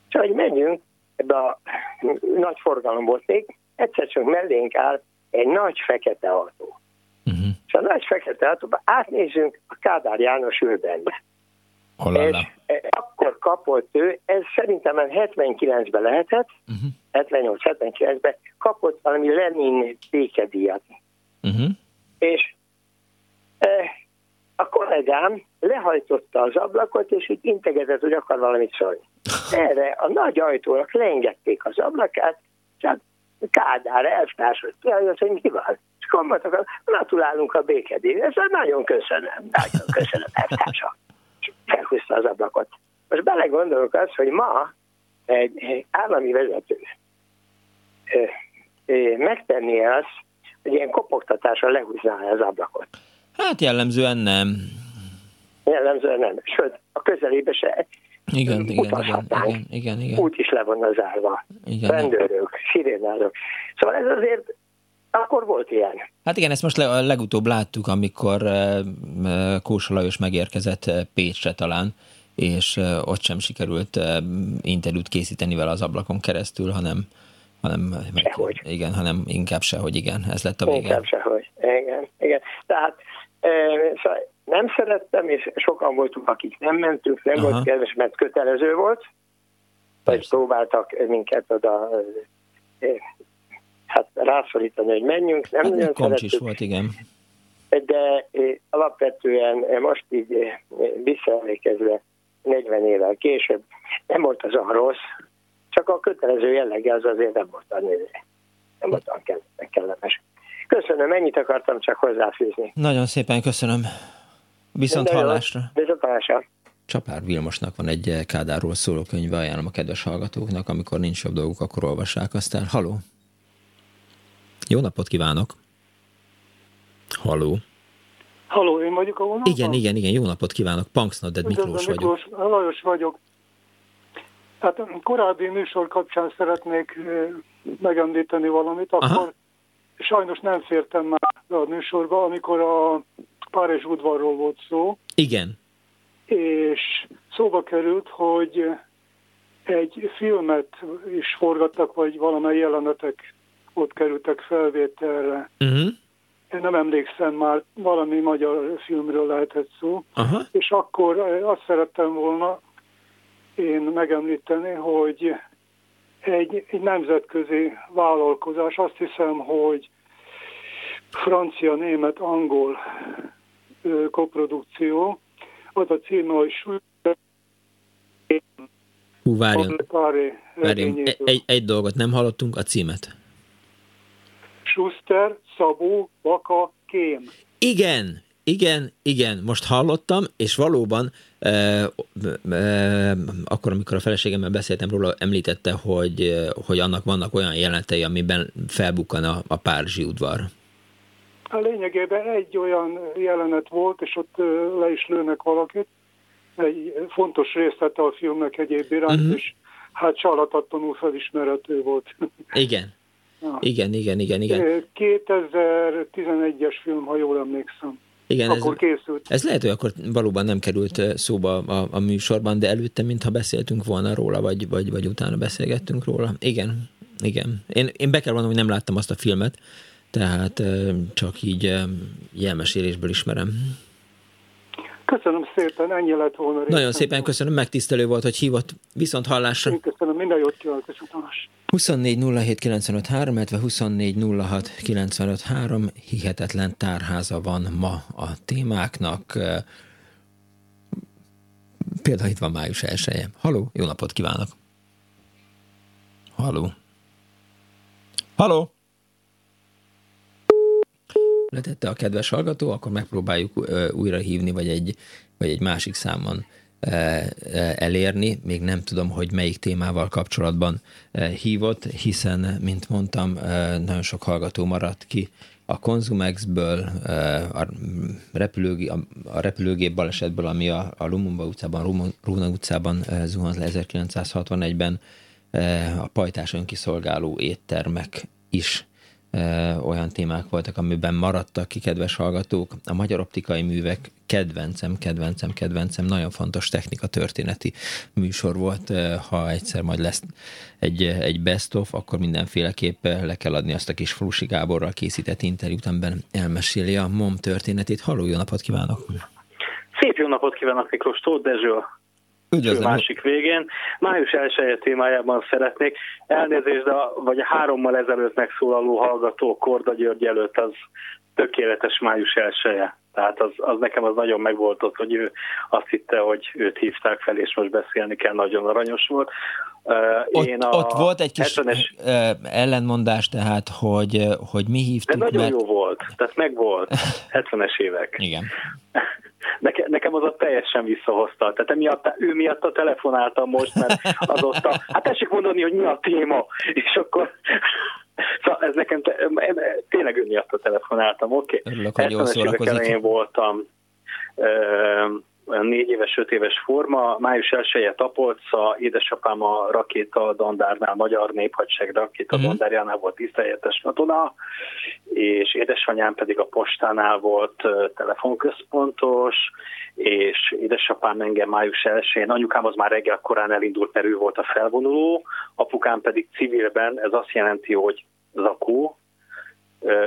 [SPEAKER 20] És ahogy menjünk, ebbe a nagy forgalom volt még, egyszer csak mellénk áll egy nagy fekete autó. Uh-huh. És a nagy fekete autóba átnézünk, a Kádár János ül benne. És e, akkor kapott ő, ez szerintem 79-ben lehetett, uh-huh. 78-79-ben kapott valami Lenin békedíjat. Uh-huh. És e, a kollégám lehajtotta az ablakot, és így integetett, hogy akar valamit szólni. Erre a nagy ajtónak leengedték az ablakát, hát Kádár elvtárs, hogy kialjött, hogy mi van. És akkor mondtak, gratulálunk a békedén. Ez nagyon köszönöm, nagyon köszönöm, elvtársa. És felhúzta az ablakot. Most belegondolok azt, hogy ma egy állami vezető megtenni azt, hogy ilyen kopogtatásra lehúzná az ablakot.
[SPEAKER 1] Hát jellemzően nem.
[SPEAKER 20] Jellemzően nem. Sőt, a közelébe se
[SPEAKER 1] igen, igen, igen, igen, igen, igen.
[SPEAKER 20] Út is le van zárva. Igen. Rendőrök, sirénázok. Szóval ez azért akkor volt ilyen.
[SPEAKER 1] Hát igen, ezt most le, legutóbb láttuk, amikor uh, Kósa Lajos megérkezett Pécsre talán, és ott sem sikerült interjút készíteni vele az ablakon keresztül, hanem hanem, meg, igen, hanem inkább sehogy igen, ez lett a vége.
[SPEAKER 20] Inkább sehogy, igen, igen. Tehát Szóval nem szerettem, és sokan voltunk, akik nem mentünk, nem Aha. volt kedves, mert kötelező volt, vagy próbáltak minket oda hát rászorítani, hogy menjünk. Nem
[SPEAKER 1] hát nagyon szerettük. volt, igen.
[SPEAKER 20] De alapvetően most így visszaemlékezve 40 évvel később nem volt az a rossz, csak a kötelező jellege az azért nem volt a nem volt a kellemes. Köszönöm, ennyit akartam csak hozzáfűzni.
[SPEAKER 1] Nagyon szépen köszönöm. Viszont Minden hallásra.
[SPEAKER 20] Viszont hallásra.
[SPEAKER 1] Csapár Vilmosnak van egy Kádárról szóló könyve, ajánlom a kedves hallgatóknak, amikor nincs jobb dolguk, akkor olvassák aztán. Haló! Jó napot kívánok! Haló!
[SPEAKER 21] Haló, én vagyok a vonalban?
[SPEAKER 1] Igen, igen, igen, jó napot kívánok, Punksnodded Miklós, Miklós
[SPEAKER 21] vagyok. Lajos vagyok. Hát korábbi műsor kapcsán szeretnék megemlíteni valamit, akkor Aha sajnos nem fértem már a műsorba, amikor a Párizs udvarról volt szó.
[SPEAKER 1] Igen.
[SPEAKER 21] És szóba került, hogy egy filmet is forgattak, vagy valamely jelenetek ott kerültek felvételre. Uh-huh. Én nem emlékszem már, valami magyar filmről lehetett szó. Uh-huh. És akkor azt szerettem volna én megemlíteni, hogy egy, egy nemzetközi vállalkozás, azt hiszem, hogy francia, német, angol koprodukció, az a címe, hogy
[SPEAKER 1] Hú, várjon. várjon. E- egy, egy dolgot nem hallottunk, a címet.
[SPEAKER 21] Schuster, Szabó, Baka, Kém.
[SPEAKER 1] Igen, igen, igen, most hallottam, és valóban e, e, akkor, amikor a feleségemmel beszéltem róla, említette, hogy, hogy annak vannak olyan jelentei, amiben felbukkan a, a Párizsi udvar.
[SPEAKER 21] A lényegében egy olyan jelenet volt, és ott le is lőnek valakit, egy fontos részlete a filmnek egyéb iránt, uh-huh. és hát csalatottanul felismerhető volt.
[SPEAKER 1] Igen. Ja. Igen, igen, igen, igen.
[SPEAKER 21] 2011-es film, ha jól emlékszem.
[SPEAKER 1] Igen, akkor ez, készült. Ez lehet, hogy akkor valóban nem került szóba a, a műsorban, de előtte, mintha beszéltünk volna róla, vagy, vagy, vagy utána beszélgettünk róla. Igen, igen. Én, én be kell mondanom, hogy nem láttam azt a filmet, tehát csak így jelmesélésből ismerem.
[SPEAKER 21] Köszönöm szépen, ennyi lett volna. Részem.
[SPEAKER 1] Nagyon szépen köszönöm, megtisztelő volt, hogy hívott. Viszont hallásra.
[SPEAKER 21] Én köszönöm, minden jót kívánok, köszönöm.
[SPEAKER 1] 24 07 95 3, illetve 24 06 95 3, hihetetlen tárháza van ma a témáknak. Például itt van május 1 -e. Haló, jó napot kívánok! Haló! Haló! letette a kedves hallgató, akkor megpróbáljuk újra hívni, vagy egy, vagy egy másik számon elérni. Még nem tudom, hogy melyik témával kapcsolatban hívott, hiszen, mint mondtam, nagyon sok hallgató maradt ki a Konzumexből, a, a repülőgép balesetből, ami a, a Lumumba utcában, Rúna utcában zuhant le 1961-ben, a pajtás önkiszolgáló éttermek is olyan témák voltak, amiben maradtak ki, kedves hallgatók. A magyar optikai művek kedvencem, kedvencem, kedvencem, nagyon fontos technika történeti műsor volt. Ha egyszer majd lesz egy, egy best of, akkor mindenféleképp le kell adni azt a kis Frusi Gáborral készített interjút, amiben elmeséli a MOM történetét. Halló, jó napot kívánok!
[SPEAKER 22] Szép jó napot kívánok, Miklós Tóth Dezső Üdvözlöm. másik végén. Május elsője témájában szeretnék elnézést, de a, vagy a hárommal ezelőtt megszólaló hallgató Korda György előtt az tökéletes május elsője. Tehát az, az nekem az nagyon megvolt ott, hogy ő azt hitte, hogy őt hívták fel, és most beszélni kell, nagyon aranyos volt.
[SPEAKER 1] Uh, Én ott, a ott volt egy kis 70-es... ellenmondás, tehát, hogy, hogy mi hívtuk.
[SPEAKER 22] De nagyon mert... jó volt, tehát meg volt, 70-es évek.
[SPEAKER 1] Igen.
[SPEAKER 22] Neke, nekem az a teljesen visszahozta. Tehát emiatt, ő miatt a telefonáltam most, mert az ott a, hát tessék mondani, hogy mi a téma, és akkor Szóval ez nekem te, tényleg ő miatt a telefonáltam, oké. Okay.
[SPEAKER 1] Örülök, hogy jól szórakozik.
[SPEAKER 22] Én voltam négy éves, öt éves forma. Május 1 Tapolca, édesapám a rakéta dandárnál, Magyar Néphadság rakéta uh-huh. dandárjánál volt tiszteljetes katona, és édesanyám pedig a postánál volt telefonközpontos, és édesapám engem május 1-én, anyukám az már reggel korán elindult, mert ő volt a felvonuló, apukám pedig civilben, ez azt jelenti, hogy zakó,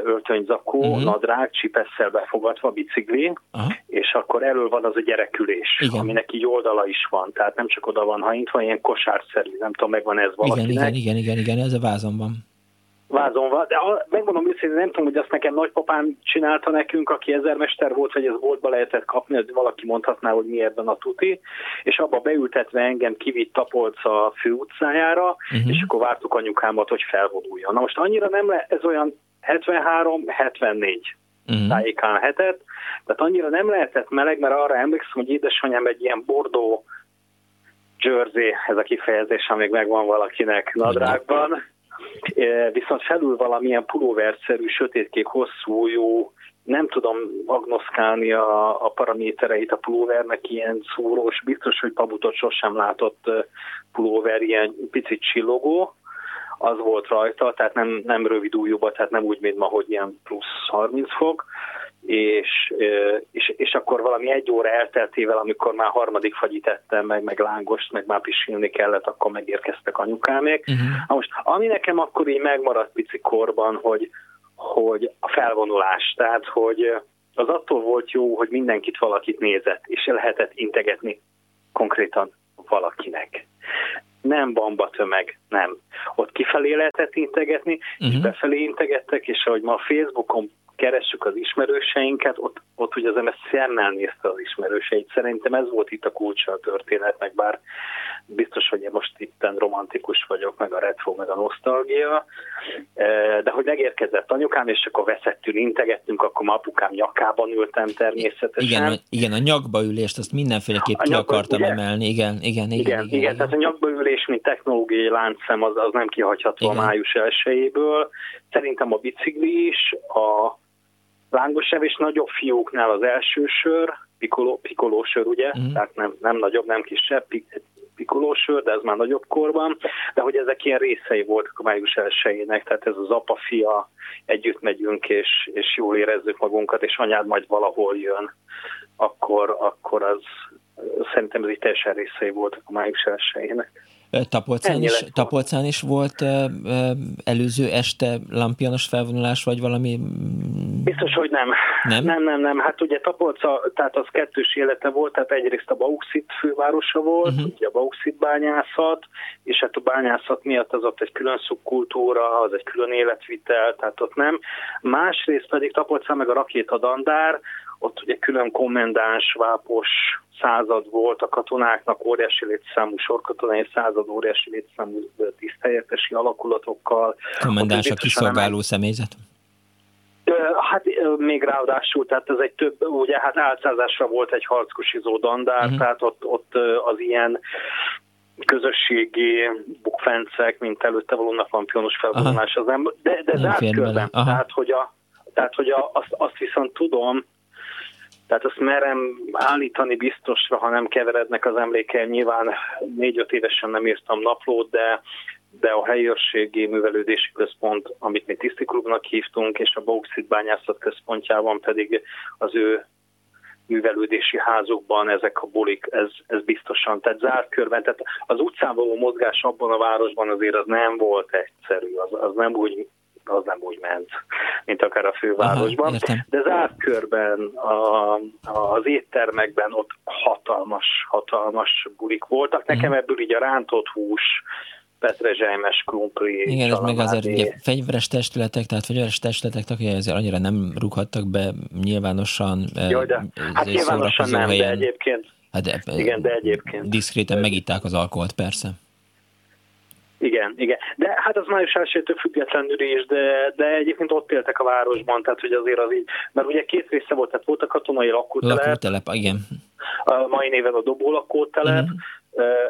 [SPEAKER 22] öltönyzakó, uh-huh. nadrág, csipesszel befogadva, bicikli, uh-huh. és akkor elől van az a gyerekülés, igen. aminek így oldala is van, tehát nem csak oda van hajintva, ilyen kosárszerű, nem tudom, megvan ez valakinek.
[SPEAKER 1] Igen, igen, igen, igen, igen ez a vázon van.
[SPEAKER 22] Vázon van, de a, megmondom őszintén, nem tudom, hogy azt nekem nagypapám csinálta nekünk, aki ezermester volt, vagy ez boltba lehetett kapni, hogy valaki mondhatná, hogy mi ebben a tuti, és abba beültetve engem kivitt Tapolca fő utcájára, uh-huh. és akkor vártuk anyukámat, hogy felvonuljon. Na most annyira nem le, ez olyan 73-74 uh-huh. tájékán hetet, tehát annyira nem lehetett meleg, mert arra emlékszem, hogy édesanyám egy ilyen bordó jersey, ez a kifejezés, amíg megvan valakinek nadrágban, e, viszont felül valamilyen pulóverszerű, sötétkék, hosszú, jó, nem tudom agnoszkálni a, a paramétereit a pulóvernek, ilyen szúrós, biztos, hogy pabutot sosem látott e, pulóver, ilyen picit csillogó, az volt rajta, tehát nem, nem rövid újúba, tehát nem úgy, mint ma, hogy ilyen plusz 30 fok, és, és, és akkor valami egy óra elteltével, amikor már harmadik fagyit ettem, meg, meg lángost, meg már pisilni kellett, akkor megérkeztek anyukámék. Uh-huh. most, ami nekem akkor így megmaradt pici korban, hogy, hogy a felvonulás, tehát hogy az attól volt jó, hogy mindenkit valakit nézett, és lehetett integetni konkrétan valakinek. Nem bamba tömeg, nem. Ott kifelé lehetett integetni, uh-huh. és mhm. befelé integettek, és ahogy ma a Facebookon keressük az ismerőseinket, ott, ott ugye az ember szemmel nézte az ismerőseit. Szerintem ez volt itt a kulcsa a történetnek, bár biztos, hogy én most itt romantikus vagyok, meg a retro, meg a nosztalgia, e, de hogy megérkezett anyukám, és akkor veszettül integettünk, akkor ma apukám nyakában ültem természetesen.
[SPEAKER 1] Igen, igen a nyakba ülést, azt mindenféleképp ki akartam ugye? emelni, igen, igen, igen. Igen,
[SPEAKER 22] igen, igen, igen. tehát a nyakba ülés, mint technológiai láncszem, az, az nem kihagyható igen. a május elsőjéből. Szerintem a bicikli is, a lángos evés nagyobb fiúknál az első sör, pikoló, pikoló sör, ugye? Mm. Tehát nem, nem nagyobb, nem kisebb, pikolósör, de ez már nagyobb korban, de hogy ezek ilyen részei voltak a május elsőjének, tehát ez az apa-fia, együtt megyünk, és, és jól érezzük magunkat, és anyád majd valahol jön, akkor, akkor az szerintem ez így teljesen részei voltak a május elsőjének.
[SPEAKER 1] Tapolcán is, Tapolcán is volt előző este lampianos felvonulás, vagy valami?
[SPEAKER 22] Biztos, hogy nem. Nem? Nem, nem, nem. Hát ugye Tapolca, tehát az kettős élete volt, tehát egyrészt a bauxit fővárosa volt, uh-huh. ugye a bauxit bányászat, és hát a bányászat miatt az ott egy külön szubkultúra, az egy külön életvitel, tehát ott nem. Másrészt pedig Tapolcán meg a rakétadandár, ott ugye külön kommendáns, vápos század volt a katonáknak, óriási létszámú sorkatonai század, óriási létszámú tiszteljetesi alakulatokkal.
[SPEAKER 1] Kommendáns a kiszolgáló személyzet?
[SPEAKER 22] Hát még ráadásul, tehát ez egy több, ugye hát álcázásra volt egy harckosizó dandár, uh-huh. tehát ott, ott az ilyen közösségi bukfencek, mint előtte való naplampionos felvonulás, az nem, de, de zárt körben. Tehát, hogy, a, tehát, hogy a, azt, azt viszont tudom, tehát azt merem állítani biztosra, ha nem keverednek az emlékeim. Nyilván négy-öt évesen nem írtam naplót, de de a helyőrségi művelődési központ, amit mi tisztiklubnak hívtunk, és a bauxit bányászat központjában pedig az ő művelődési házukban ezek a bulik, ez, ez biztosan, tehát zárt körben, tehát az utcán való mozgás abban a városban azért az nem volt egyszerű, az, az nem úgy az nem úgy ment, mint akár a fővárosban. Aha, De zárt körben, a, a, az éttermekben ott hatalmas, hatalmas bulik voltak. Nekem uh-huh. ebből így a rántott hús, petrezselymes krumpli.
[SPEAKER 1] Igen, ez meg azért ugye fegyveres testületek, tehát fegyveres testületek tagjai azért annyira nem rúghattak be nyilvánosan.
[SPEAKER 22] Jó, de, hát nyilvánosan nem, helyen. de egyébként. Hát de, igen, de egyébként.
[SPEAKER 1] Diszkréten megitták az alkoholt, persze.
[SPEAKER 22] Igen, igen. De hát az május elsőtől függetlenül is, de, de egyébként ott éltek a városban, tehát hogy azért az így, mert ugye két része volt, tehát volt a katonai lakótelep.
[SPEAKER 1] Lakótelep, igen.
[SPEAKER 22] A mai néven a dobó lakótelep, uh-huh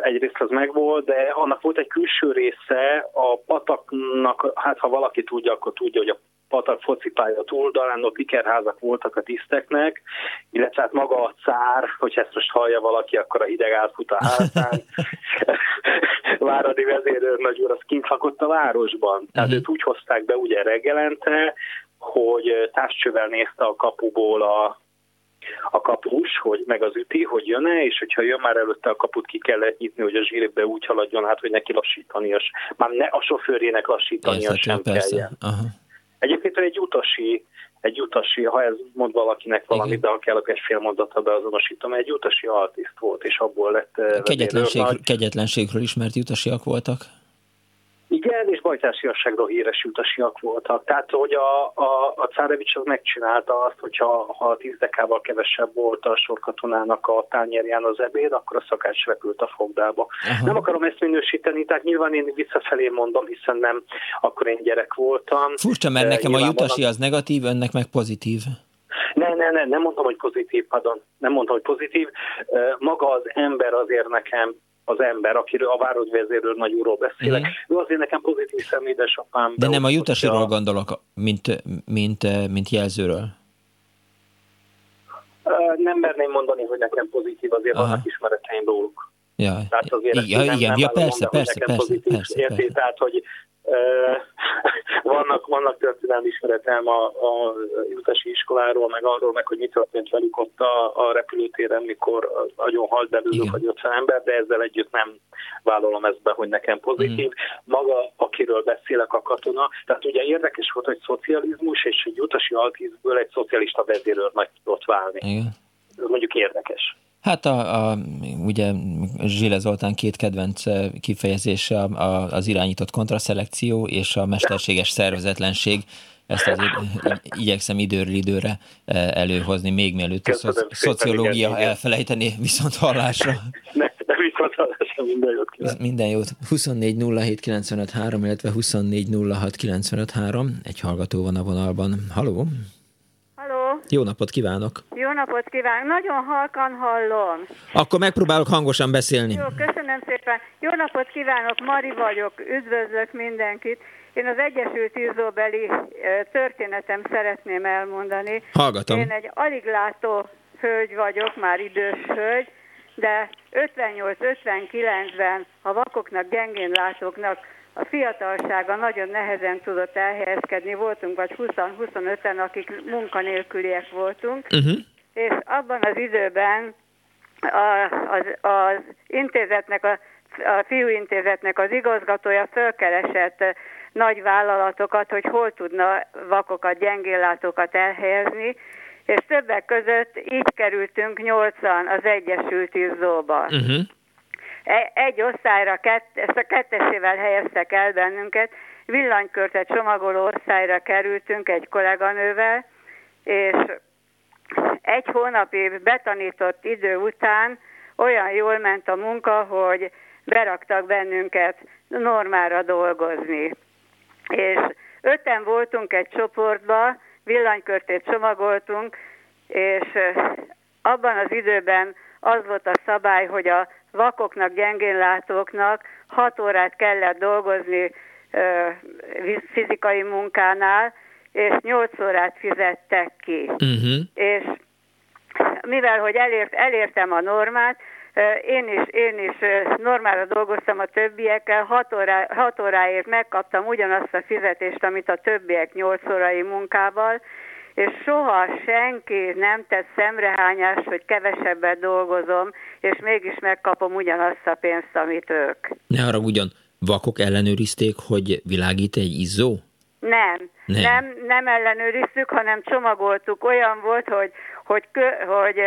[SPEAKER 22] egyrészt az megvolt, de annak volt egy külső része, a pataknak, hát ha valaki tudja, akkor tudja, hogy a patak focipálya túldalán, ott ikerházak voltak a tiszteknek, illetve hát maga a cár, hogy ezt most hallja valaki, akkor a hideg átfut a házán. Váradi vezérőr nagyúr az kint lakott a városban. Tehát uh-huh. őt úgy hozták be ugye reggelente, hogy távcsővel nézte a kapuból a a kapus, hogy meg az üti, hogy jön-e, és hogyha jön már előtte a kaput ki kellett nyitni, hogy a zsírbe úgy haladjon, hát hogy neki lassítani, már ne a sofőrjének lassítania sem kelljen. Aha. Egyébként egy utasi, egy utasi, ha ez mond valakinek valamit, de ha kell, akkor egy fél mondata beazonosítom, egy utasi altiszt volt, és abból lett...
[SPEAKER 1] Kegyetlenség, kegyetlenségről ismert utasiak voltak?
[SPEAKER 22] Igen, és bajtársiasságról híres utasiak voltak. Tehát, hogy a, a, a Cárevics az megcsinálta azt, hogyha ha tíz dekával kevesebb volt a sorkatonának a tányérján az ebéd, akkor a szakács repült a fogdába. Aha. Nem akarom ezt minősíteni, tehát nyilván én visszafelé mondom, hiszen nem akkor én gyerek voltam.
[SPEAKER 1] Furcsa, mert nekem a jutasi az negatív, önnek meg pozitív.
[SPEAKER 22] Ne, ne, ne, nem mondtam, hogy pozitív, pardon. Nem mondtam, hogy pozitív. Maga az ember azért nekem az ember, akiről a városvezérről nagy úrról beszélek. Mm. Ő azért nekem pozitív szem, édesapám.
[SPEAKER 1] De nem a jutasiról a... gondolok, mint, mint, mint jelzőről.
[SPEAKER 22] Nem merném mondani, hogy nekem pozitív, azért Aha. vannak ismereteim róluk.
[SPEAKER 1] Ja, Tehát azért ja, igen, ja, persze, mondani, persze, persze, persze, persze,
[SPEAKER 22] Tehát, hogy
[SPEAKER 23] vannak, vannak történelmi ismeretem a, a jutasi iskoláról, meg arról, meg hogy mi történt velük ott a, a repülőtéren, mikor nagyon halt belőlük vagy 50 ember, de ezzel együtt nem vállalom ezt be, hogy nekem pozitív. Mm. Maga, akiről beszélek, a katona, tehát ugye érdekes volt, hogy szocializmus és egy utasi altizből egy szocialista vezérőr meg tudott válni. Igen. Ez mondjuk érdekes.
[SPEAKER 1] Hát a, a, ugye Zsile Zoltán két kedvenc kifejezése a, az irányított kontraszelekció és a mesterséges szervezetlenség. Ezt azért igyekszem időről időre előhozni, még mielőtt a szociológia igen, elfelejteni viszont hallásra.
[SPEAKER 23] Ne, ne viszont hallásra, minden jót kívánok.
[SPEAKER 1] Minden jót. 24 illetve 24 Egy hallgató van a vonalban. Haló? Jó napot kívánok!
[SPEAKER 24] Jó napot kívánok! Nagyon halkan hallom.
[SPEAKER 1] Akkor megpróbálok hangosan beszélni.
[SPEAKER 24] Jó, köszönöm szépen. Jó napot kívánok, Mari vagyok, üdvözlök mindenkit. Én az Egyesült Izzóbeli történetem szeretném elmondani.
[SPEAKER 1] Hallgatom.
[SPEAKER 24] Én egy alig látó hölgy vagyok, már idős hölgy, de 58-59-ben a vakoknak, gyengén látóknak a fiatalsága nagyon nehezen tudott elhelyezkedni, voltunk vagy 20-25-en, akik munkanélküliek voltunk, uh-huh. és abban az időben a, az, az intézetnek, a, a fiúintézetnek az igazgatója fölkeresett nagy vállalatokat, hogy hol tudna vakokat, gyengéllátókat elhelyezni, és többek között így kerültünk nyolcan az Egyesült Izzóba. Uh-huh. E, egy osztályra, kett, ezt a kettesével helyeztek el bennünket, villanykörtet csomagoló osztályra kerültünk egy kolléganővel, és egy hónapig betanított idő után olyan jól ment a munka, hogy beraktak bennünket normára dolgozni. És öten voltunk egy csoportba, villanykörtét csomagoltunk, és abban az időben az volt a szabály, hogy a vakoknak, gyengénlátóknak hat órát kellett dolgozni fizikai munkánál, és nyolc órát fizettek ki. Uh-huh. És mivel, hogy elért, elértem a normát, én is, én is normára dolgoztam a többiekkel, hat, órá, hat óráért megkaptam ugyanazt a fizetést, amit a többiek nyolc órai munkával, és soha senki nem tett szemrehányást, hogy kevesebbet dolgozom, és mégis megkapom ugyanazt a pénzt, amit ők.
[SPEAKER 1] Ne arra ugyan, vakok ellenőrizték, hogy világít egy izzó?
[SPEAKER 24] Nem, nem, nem, nem ellenőriztük, hanem csomagoltuk. Olyan volt, hogy, hogy, kö, hogy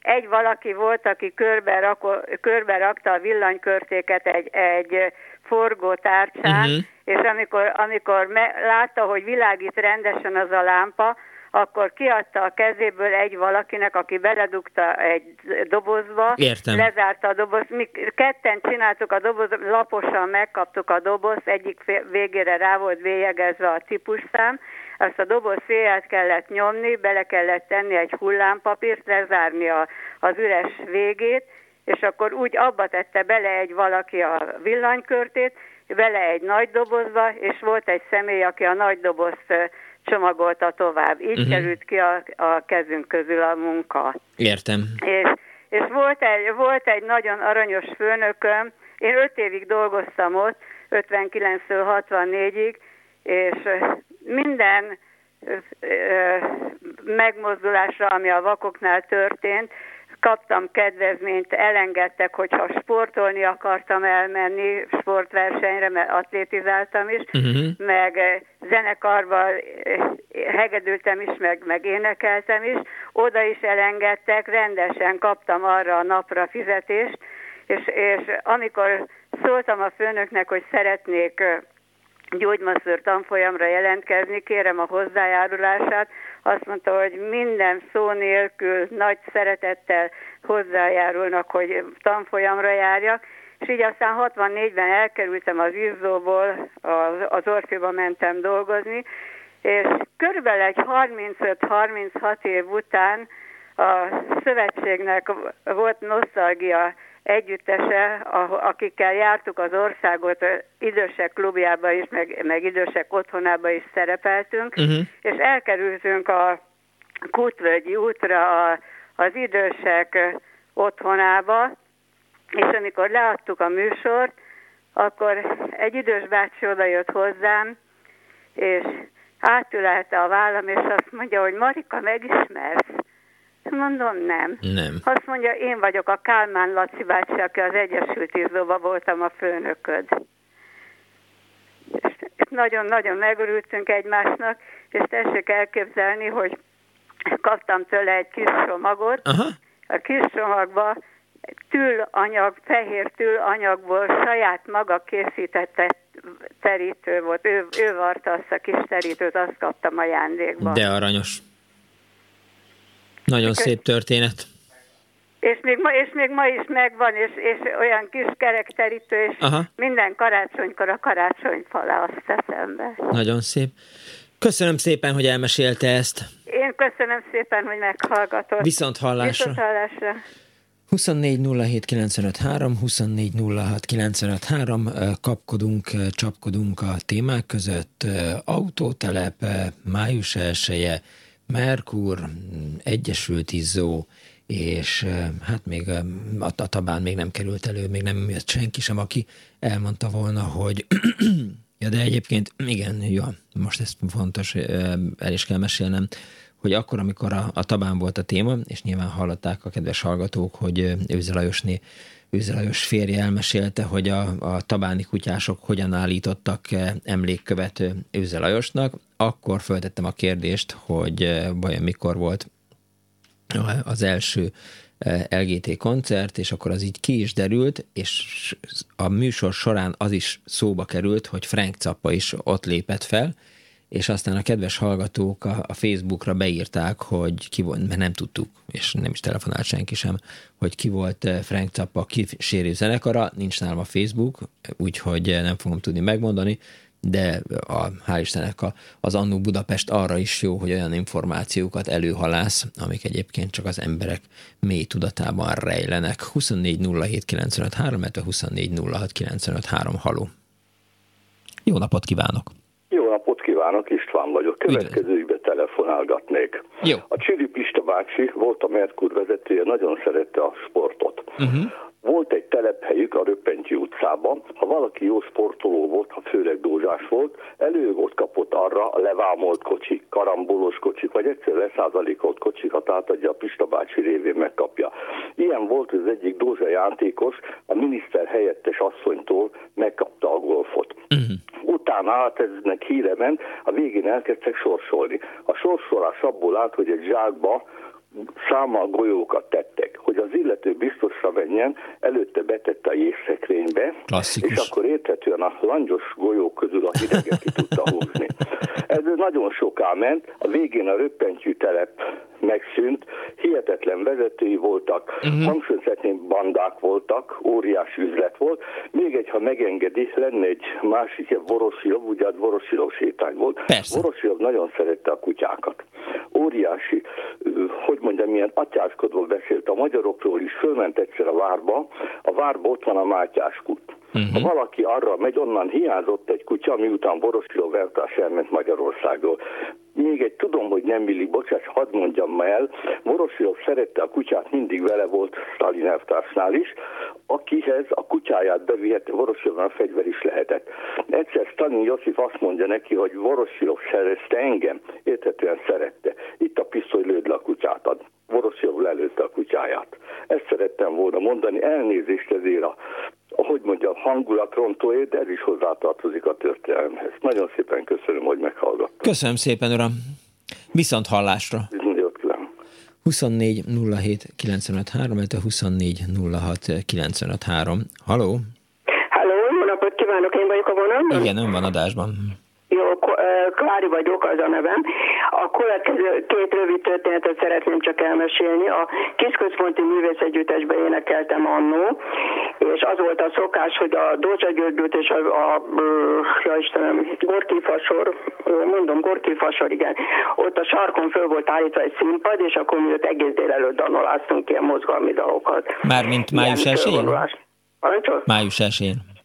[SPEAKER 24] egy valaki volt, aki körbe, rako, körbe rakta a villanykörtéket egy, egy forgótárcsán, uh-huh. és amikor, amikor me, látta, hogy világít rendesen az a lámpa, akkor kiadta a kezéből egy valakinek, aki beledugta egy dobozba,
[SPEAKER 1] Értem.
[SPEAKER 24] lezárta a dobozt. Mi ketten csináltuk a doboz, laposan megkaptuk a dobozt, egyik végére rá volt bélyegezve a típusszám, azt a doboz széját kellett nyomni, bele kellett tenni egy hullámpapírt, lezárni a, az üres végét, és akkor úgy abba tette bele egy valaki a villanykörtét, bele egy nagy dobozba, és volt egy személy, aki a nagy dobozt csomagolta tovább. Így uh-huh. került ki a, a kezünk közül a munka.
[SPEAKER 1] Értem.
[SPEAKER 24] És, és volt, egy, volt egy nagyon aranyos főnököm, én öt évig dolgoztam ott, 59-től 64-ig, és minden megmozdulásra, ami a vakoknál történt, kaptam kedvezményt, elengedtek, hogyha sportolni akartam elmenni sportversenyre, mert atlétizáltam is, uh-huh. meg eh, zenekarban eh, hegedültem is, meg, meg énekeltem is, oda is elengedtek, rendesen kaptam arra a napra fizetést, és, és amikor szóltam a főnöknek, hogy szeretnék gyógymasször tanfolyamra jelentkezni, kérem a hozzájárulását, azt mondta, hogy minden szó nélkül nagy szeretettel hozzájárulnak, hogy tanfolyamra járjak, és így aztán 64-ben elkerültem az Izzóból, az, az Orfiba mentem dolgozni, és körülbelül egy 35-36 év után a szövetségnek volt nosztalgia együttese, akikkel jártuk az országot, idősek klubjába is, meg, meg idősek otthonába is szerepeltünk, uh-huh. és elkerültünk a Kutvölgyi útra a, az idősek otthonába, és amikor leadtuk a műsort, akkor egy idős bácsi oda jött hozzám, és átülelte a vállam, és azt mondja, hogy Marika, megismersz? Mondom, nem.
[SPEAKER 1] Nem.
[SPEAKER 24] Azt mondja, én vagyok a Kálmán Laci bácsi, aki az Egyesült Izzóba voltam a főnököd. nagyon-nagyon megörültünk egymásnak, és tessék elképzelni, hogy kaptam tőle egy kis csomagot. Aha. A kis csomagba tülanyag, fehér tülanyagból saját maga készítette terítő volt. Ő, ő varta azt a kis terítőt, azt kaptam ajándékba.
[SPEAKER 1] De aranyos. Nagyon szép történet.
[SPEAKER 24] És még, ma, és még ma is megvan, és, és olyan kis kerekterítő, és Aha. minden karácsonykor a karácsonyfala azt teszem be.
[SPEAKER 1] Nagyon szép. Köszönöm szépen, hogy elmesélte ezt.
[SPEAKER 24] Én köszönöm szépen, hogy meghallgatott.
[SPEAKER 1] Viszont hallásra.
[SPEAKER 24] Viszont hallásra.
[SPEAKER 1] 24 24 kapkodunk, csapkodunk a témák között. Autótelep, május 1 Merkur, Egyesült Izzó, és hát még a, a tabán még nem került elő, még nem jött senki sem, aki elmondta volna, hogy ja, de egyébként igen, ja, most ez fontos, el is kell mesélnem, hogy akkor, amikor a, a tabán volt a téma, és nyilván hallották a kedves hallgatók, hogy Őze Lajosné Őze Lajos férje elmesélte, hogy a, a tabáni kutyások hogyan állítottak emlékkövet Őze Lajosnak, akkor föltettem a kérdést, hogy vajon mikor volt az első LGT koncert, és akkor az így ki is derült, és a műsor során az is szóba került, hogy Frank Zappa is ott lépett fel, és aztán a kedves hallgatók a, a Facebookra beírták, hogy ki volt, mert nem tudtuk, és nem is telefonált senki sem, hogy ki volt eh, Frank Zappa kísérő zenekara, nincs nálam a Facebook, úgyhogy eh, nem fogom tudni megmondani, de a, hál' Istennek a, az Annó Budapest arra is jó, hogy olyan információkat előhalász, amik egyébként csak az emberek mély tudatában rejlenek. 24 07 95 3, 24 06 95 3, haló. Jó napot kívánok!
[SPEAKER 25] Napot kívánok, István vagyok. Következő ügybe telefonálgatnék.
[SPEAKER 1] Jó.
[SPEAKER 25] A Csiri Pista bácsi volt a Merkur vezetője, nagyon szerette a sportot. Uh-huh. Volt egy telephelyük a Röppentyű utcában, ha valaki jó sportoló volt, ha főleg dózsás volt, előjogot kapott arra a levámolt kocsik, karambolos kocsik, vagy egyszer leszázalékolt kocsikat átadja a Pista bácsi révén megkapja. Ilyen volt az egyik dózsa játékos, a miniszter helyettes asszonytól megkapta a golfot. Uh-huh. Utána hát eznek híre ment, a végén elkezdtek sorsolni. A sorsolás abból állt, hogy egy zsákba számmal golyókat tettek, hogy az illető biztosra menjen, előtte betette a jégszekrénybe,
[SPEAKER 1] Klasszikus.
[SPEAKER 25] és akkor érthetően a langyos golyók közül a hideget ki tudta húzni. Ez nagyon soká ment, a végén a röppentyű telep megszűnt, hihetetlen vezetői voltak, uh-huh. hangsúlyozhatném bandák voltak, óriási üzlet volt. Még egy, ha megengedi, lenne egy másik, egy Vorosilov, ugye Vorosilov sétány volt.
[SPEAKER 1] Persze.
[SPEAKER 25] Vorosilov nagyon szerette a kutyákat. Óriási, hogy mondjam, milyen atyáskodva beszélt a magyarokról is, fölment egyszer a várba, a várba ott van a Mátyás kút. Uh-huh. Ha valaki arra megy, onnan hiányzott egy kutya, miután Borosilov eltárs elment Magyarországról. Még egy tudom, hogy nem milli, bocsás, hadd mondjam el, Vorosilov szerette a kutyát, mindig vele volt Stalin elvtársnál is, akihez a kutyáját bevihette, Vorosilov fegyver is lehetett. Egyszer Stalin Josif azt mondja neki, hogy Vorosilov szerezte engem, értetően szerette. Itt a pisztoly lőd le a kutyát ad. Vorosilov lelőtte a kutyáját. Ezt szerettem volna mondani, elnézést ezért a hogy mondjam, hangulatrontóért, de ez is hozzátartozik a történelemhez. Nagyon szépen köszönöm, hogy meghallgattam.
[SPEAKER 1] Köszönöm szépen, uram. Viszont hallásra.
[SPEAKER 25] Jót kívánok.
[SPEAKER 1] 24 07 95 3, 24 06 95 3. Haló?
[SPEAKER 26] Halló, jó napot kívánok, én vagyok a vonalban.
[SPEAKER 1] Igen, ön van adásban.
[SPEAKER 26] Klári vagyok, az a nevem. A következő két rövid történetet szeretném csak elmesélni. A Kisközponti Művészegyüttesbe énekeltem annó, és az volt a szokás, hogy a Dózsa Györgyűt és a, a ja Istenem, Gorki Fasor, mondom Gorki Fasor, igen, ott a sarkon föl volt állítva egy színpad, és akkor mi ott egész délelőtt danoláztunk ilyen mozgalmi dalokat.
[SPEAKER 1] Mármint május 1-én? Május 1-én.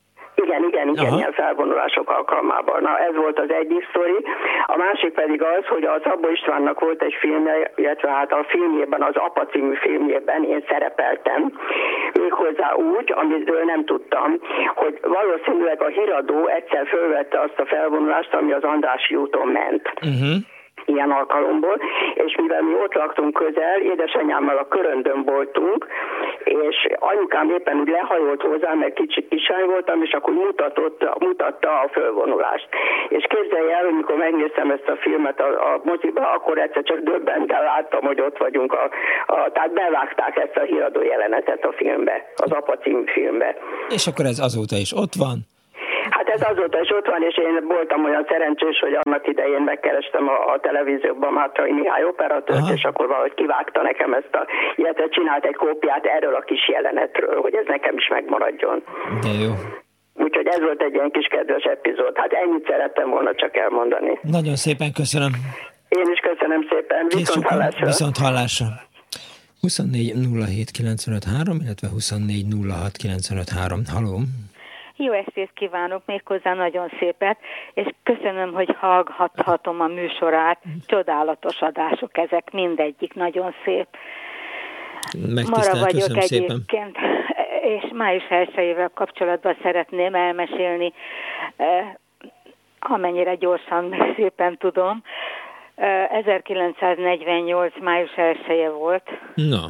[SPEAKER 26] Igen, igen, igen, Aha. ilyen felvonulások alkalmában. Na, ez volt az egyik sztori. A másik pedig az, hogy a Szabó Istvánnak volt egy filmje, illetve hát a filmjében, az Apa című filmjében én szerepeltem. Méghozzá úgy, amiről nem tudtam, hogy valószínűleg a híradó egyszer fölvette azt a felvonulást, ami az Andrási úton ment. Uh-huh ilyen alkalomból, és mivel mi ott laktunk közel, édesanyámmal a köröndön voltunk, és anyukám éppen úgy lehajolt hozzá, mert kicsit kisány voltam, és akkor mutatott, mutatta a fölvonulást. És képzelj el, hogy mikor megnéztem ezt a filmet a, a moziba, akkor egyszer csak döbbenten láttam, hogy ott vagyunk, a, a, tehát bevágták ezt a híradó jelenetet a filmbe, az Apa filmbe.
[SPEAKER 1] És akkor ez azóta is ott van?
[SPEAKER 26] Hát ez azóta is ott van, és én voltam olyan szerencsés, hogy annak idején megkerestem a, a televízióban Mátrai Mihály operatőrt, Aha. és akkor valahogy kivágta nekem ezt a, illetve csinált egy kópiát erről a kis jelenetről, hogy ez nekem is megmaradjon.
[SPEAKER 1] De jó.
[SPEAKER 26] Úgyhogy ez volt egy ilyen kis kedves epizód. Hát ennyit szerettem volna csak elmondani.
[SPEAKER 1] Nagyon szépen köszönöm.
[SPEAKER 26] Én is köszönöm szépen. Viszont hallásra.
[SPEAKER 1] Viszont hallásra. 24 07 95 3, illetve 24 06 95 3. Haló!
[SPEAKER 9] Jó estét kívánok, méghozzá nagyon szépet, és köszönöm, hogy hallgathatom a műsorát. Csodálatos adások ezek, mindegyik nagyon szép.
[SPEAKER 1] Mara vagyok egyébként, szépen.
[SPEAKER 9] és május 1 kapcsolatban szeretném elmesélni, eh, amennyire gyorsan, még szépen tudom. 1948. Eh, május 1 volt.
[SPEAKER 1] Na.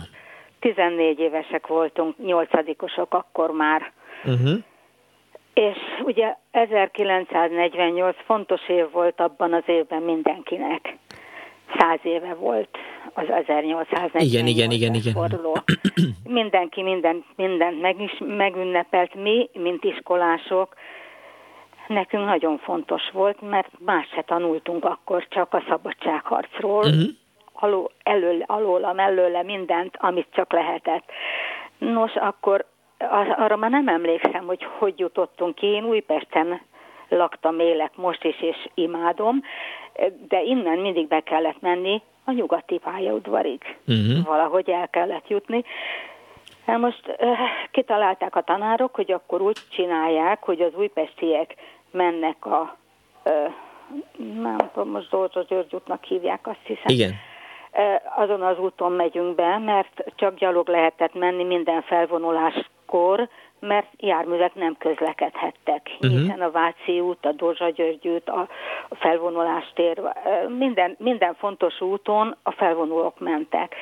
[SPEAKER 9] 14 évesek voltunk, nyolcadikosok akkor már. Uh-huh. És ugye 1948 fontos év volt abban az évben mindenkinek. Száz éve volt az 1848
[SPEAKER 1] igen, igen, igen, igen.
[SPEAKER 9] forduló. Mindenki minden, mindent meg is megünnepelt. Mi, mint iskolások, nekünk nagyon fontos volt, mert más se tanultunk akkor, csak a szabadságharcról. Uh-huh. Aló, elől, alólam, előle mindent, amit csak lehetett. Nos, akkor arra már nem emlékszem, hogy hogy jutottunk ki. Én Újpesten laktam, élek most is, és imádom, de innen mindig be kellett menni a nyugati pályaudvarig. Uh-huh. Valahogy el kellett jutni. Hát most kitalálták a tanárok, hogy akkor úgy csinálják, hogy az újpestiek mennek a nem tudom, most Zoltó György útnak hívják, azt hiszem.
[SPEAKER 1] Igen.
[SPEAKER 9] Azon az úton megyünk be, mert csak gyalog lehetett menni minden felvonulás akkor, mert járművek nem közlekedhettek, uh-huh. hiszen a Váci út, a Dózsa György út, a felvonulást minden, minden fontos úton a felvonulók mentek.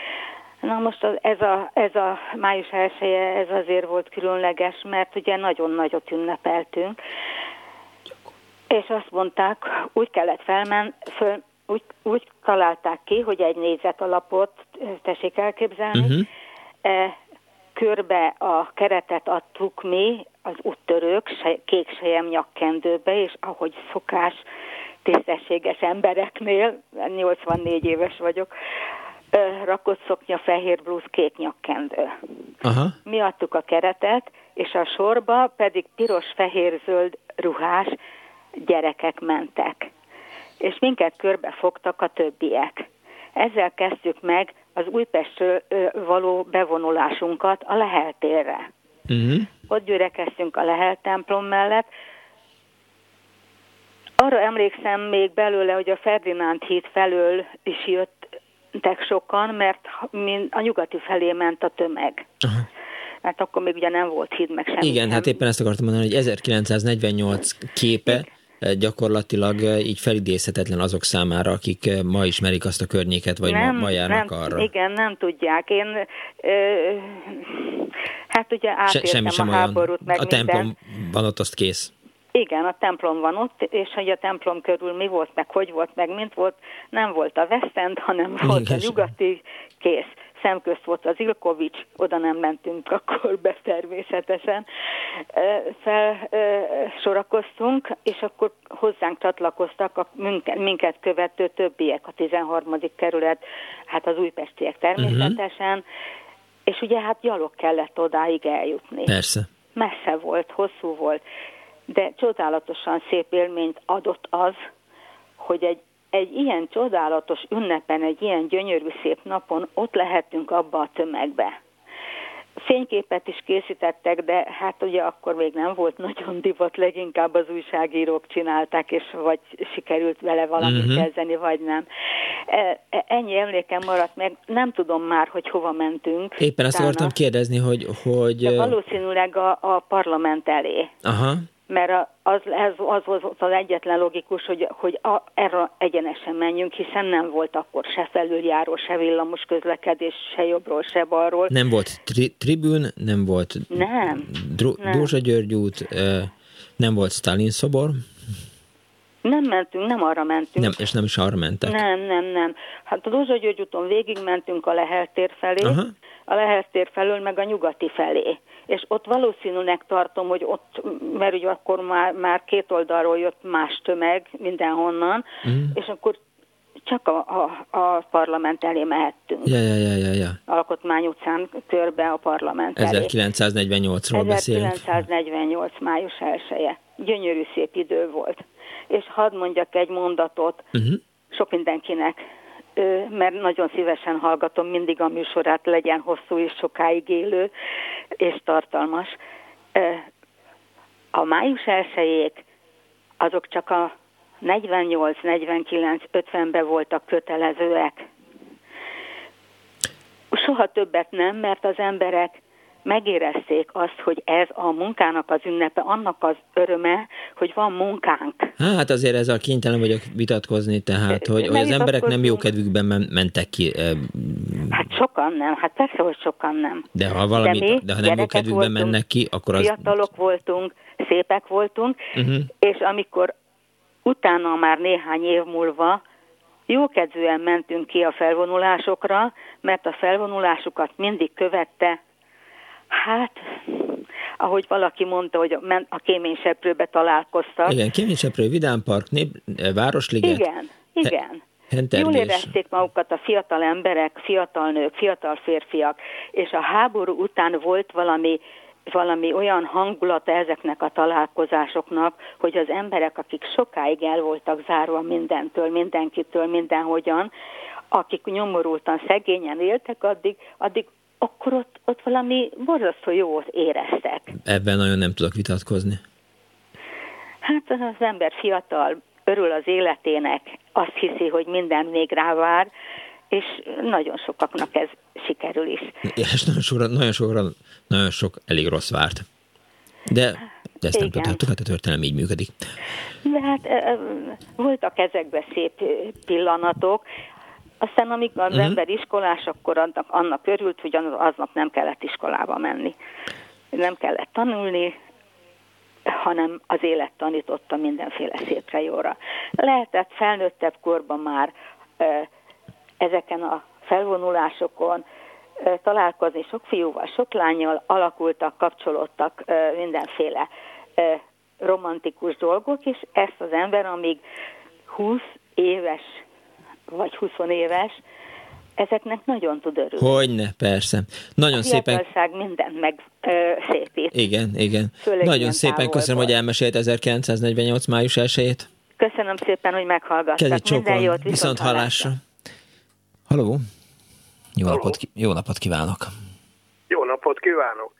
[SPEAKER 9] Na most ez a, ez a május 1 ez azért volt különleges, mert ugye nagyon nagyot ünnepeltünk, és azt mondták, úgy kellett felmen, föl, úgy, úgy találták ki, hogy egy négyzet alapot tessék elképzelni, uh-huh körbe a keretet adtuk mi, az úttörők, kék sejem nyakkendőbe, és ahogy szokás tisztességes embereknél, 84 éves vagyok, rakott szoknya, fehér blúz, kék nyakkendő. Aha. Mi adtuk a keretet, és a sorba pedig piros, fehér, zöld ruhás gyerekek mentek. És minket körbe fogtak a többiek. Ezzel kezdtük meg az Újpestről való bevonulásunkat a Lehel térre. Uh-huh. Ott gyülekeztünk a Lehel templom mellett. Arra emlékszem még belőle, hogy a Ferdinánd híd felől is jöttek sokan, mert a nyugati felé ment a tömeg. Uh-huh mert akkor még ugye nem volt híd, meg semmi.
[SPEAKER 1] Igen,
[SPEAKER 9] nem.
[SPEAKER 1] hát éppen ezt akartam mondani, hogy 1948 képe Igen gyakorlatilag eh, így felidézhetetlen azok számára, akik eh, ma ismerik azt a környéket, vagy nem, ma, ma járnak
[SPEAKER 9] nem,
[SPEAKER 1] arra.
[SPEAKER 9] Igen, nem tudják. Én ö, hát ugye átértem Se, semmi sem a háborút, meg
[SPEAKER 1] A templom van ott, azt kész.
[SPEAKER 9] Igen, a templom van ott, és hogy a templom körül mi volt, meg hogy volt, meg mint volt, nem volt a West End, hanem volt Igen. a nyugati kész szemközt volt az Ilkovics, oda nem mentünk akkor be természetesen. Felsorakoztunk, és akkor hozzánk csatlakoztak a minket követő többiek, a 13. kerület, hát az újpestiek természetesen, uh-huh. és ugye hát gyalog kellett odáig eljutni.
[SPEAKER 1] Persze.
[SPEAKER 9] Messze volt, hosszú volt, de csodálatosan szép élményt adott az, hogy egy egy ilyen csodálatos ünnepen, egy ilyen gyönyörű szép napon ott lehetünk abba a tömegbe. Fényképet is készítettek, de hát ugye akkor még nem volt nagyon divat, leginkább az újságírók csinálták, és vagy sikerült vele valamit uh-huh. kezdeni, vagy nem. E, e, ennyi emlékem maradt meg, nem tudom már, hogy hova mentünk.
[SPEAKER 1] Éppen azt akartam kérdezni, hogy... hogy...
[SPEAKER 9] De valószínűleg a, a parlament elé.
[SPEAKER 1] Aha
[SPEAKER 9] mert az, ez, az volt az egyetlen logikus, hogy, hogy a, erre egyenesen menjünk, hiszen nem volt akkor se felüljáró, se villamos közlekedés, se jobbról, se balról.
[SPEAKER 1] Nem volt tri- tribün, nem volt
[SPEAKER 9] nem,
[SPEAKER 1] Dr- nem. Dózsa György út, nem volt Stalin szobor.
[SPEAKER 9] Nem mentünk, nem arra mentünk.
[SPEAKER 1] Nem, és nem is arra mentek.
[SPEAKER 9] Nem, nem, nem. Hát a Dózsa György úton végig mentünk a Lehel tér felé, Aha. a Lehel tér felől meg a nyugati felé és ott valószínűleg tartom, hogy ott, mert ugye akkor már, már két oldalról jött más tömeg mindenhonnan, mm. és akkor csak a, a, a parlament elé mehettünk.
[SPEAKER 1] Ja, ja, ja, ja, ja.
[SPEAKER 9] Alkotmány utcán körbe a parlament elé.
[SPEAKER 1] 1948-ról beszélünk.
[SPEAKER 9] 1948. május 1 -e. Gyönyörű szép idő volt. És hadd mondjak egy mondatot uh-huh. sok mindenkinek mert nagyon szívesen hallgatom mindig a műsorát, legyen hosszú és sokáig élő és tartalmas. A május elsőjék azok csak a 48, 49, 50-ben voltak kötelezőek. Soha többet nem, mert az emberek megérezték azt, hogy ez a munkának az ünnepe, annak az öröme, hogy van munkánk.
[SPEAKER 1] Hát azért ezzel kénytelen vagyok vitatkozni, tehát, hogy, hogy az emberek nem jó kedvükben mentek ki.
[SPEAKER 9] Hát sokan nem, hát persze, hogy sokan nem.
[SPEAKER 1] De ha, valami, de, mi, de ha nem jó kedvükben voltunk, mennek ki, akkor az...
[SPEAKER 9] Fiatalok voltunk, szépek voltunk, uh-huh. és amikor utána már néhány év múlva jókedvűen mentünk ki a felvonulásokra, mert a felvonulásukat mindig követte Hát, ahogy valaki mondta, hogy a kéményseprőbe találkoztak.
[SPEAKER 1] Igen, kéményseprő, Vidámpark, Nép, Városliget.
[SPEAKER 9] Igen, igen.
[SPEAKER 1] Henterlés.
[SPEAKER 9] Jól érezték magukat a fiatal emberek, fiatal nők, fiatal férfiak, és a háború után volt valami valami olyan hangulata ezeknek a találkozásoknak, hogy az emberek, akik sokáig el voltak zárva mindentől, mindenkitől, mindenhogyan, akik nyomorultan, szegényen éltek, addig, addig akkor ott, ott valami borzasztó jót éreztek.
[SPEAKER 1] Ebben nagyon nem tudok vitatkozni.
[SPEAKER 9] Hát az ember fiatal, örül az életének, azt hiszi, hogy minden még rá vár, és nagyon sokaknak ez sikerül is.
[SPEAKER 1] És nagyon sokra, nagyon sokra, nagyon sok elég rossz várt. De, de ezt nem tudhatjuk, hát a történelem így működik.
[SPEAKER 9] De hát voltak ezekben szép pillanatok, aztán amíg az uh-huh. ember iskolás, akkor annak, annak örült, hogy aznap nem kellett iskolába menni. Nem kellett tanulni, hanem az élet tanította mindenféle szépre jóra. Lehetett felnőttebb korban már ezeken a felvonulásokon találkozni sok fiúval, sok lányjal, alakultak, kapcsolódtak mindenféle romantikus dolgok, és ezt az ember, amíg 20 éves vagy 20 éves, ezeknek nagyon tud örülni.
[SPEAKER 1] Hogyne, persze. Nagyon
[SPEAKER 9] a
[SPEAKER 1] szépen...
[SPEAKER 9] mindent meg ö, szépít.
[SPEAKER 1] Igen, igen. Főleg nagyon szépen köszönöm, hogy elmesélt 1948. május 1
[SPEAKER 9] Köszönöm szépen, hogy meghallgattak.
[SPEAKER 1] Minden jót, viszont, viszont hallásra. Haló. Jó, Haló. Napot, jó napot kívánok.
[SPEAKER 27] Jó napot kívánok.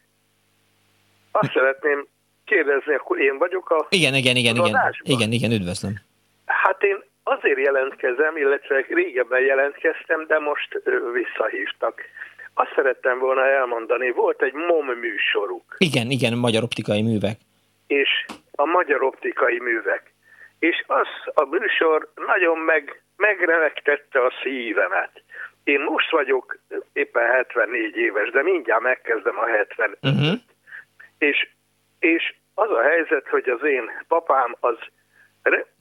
[SPEAKER 27] Azt szeretném kérdezni, akkor én vagyok a...
[SPEAKER 1] Igen, igen, igen, igen. Igen, igen, üdvözlöm.
[SPEAKER 27] Hát én azért jelentkezem, illetve régebben jelentkeztem, de most visszahívtak. Azt szerettem volna elmondani, volt egy MOM műsoruk.
[SPEAKER 1] Igen, igen, Magyar Optikai Művek.
[SPEAKER 27] És a Magyar Optikai Művek. És az a műsor nagyon meg, megrevegtette a szívemet. Én most vagyok éppen 74 éves, de mindjárt megkezdem a 70 uh-huh. Mhm. és, és az a helyzet, hogy az én papám az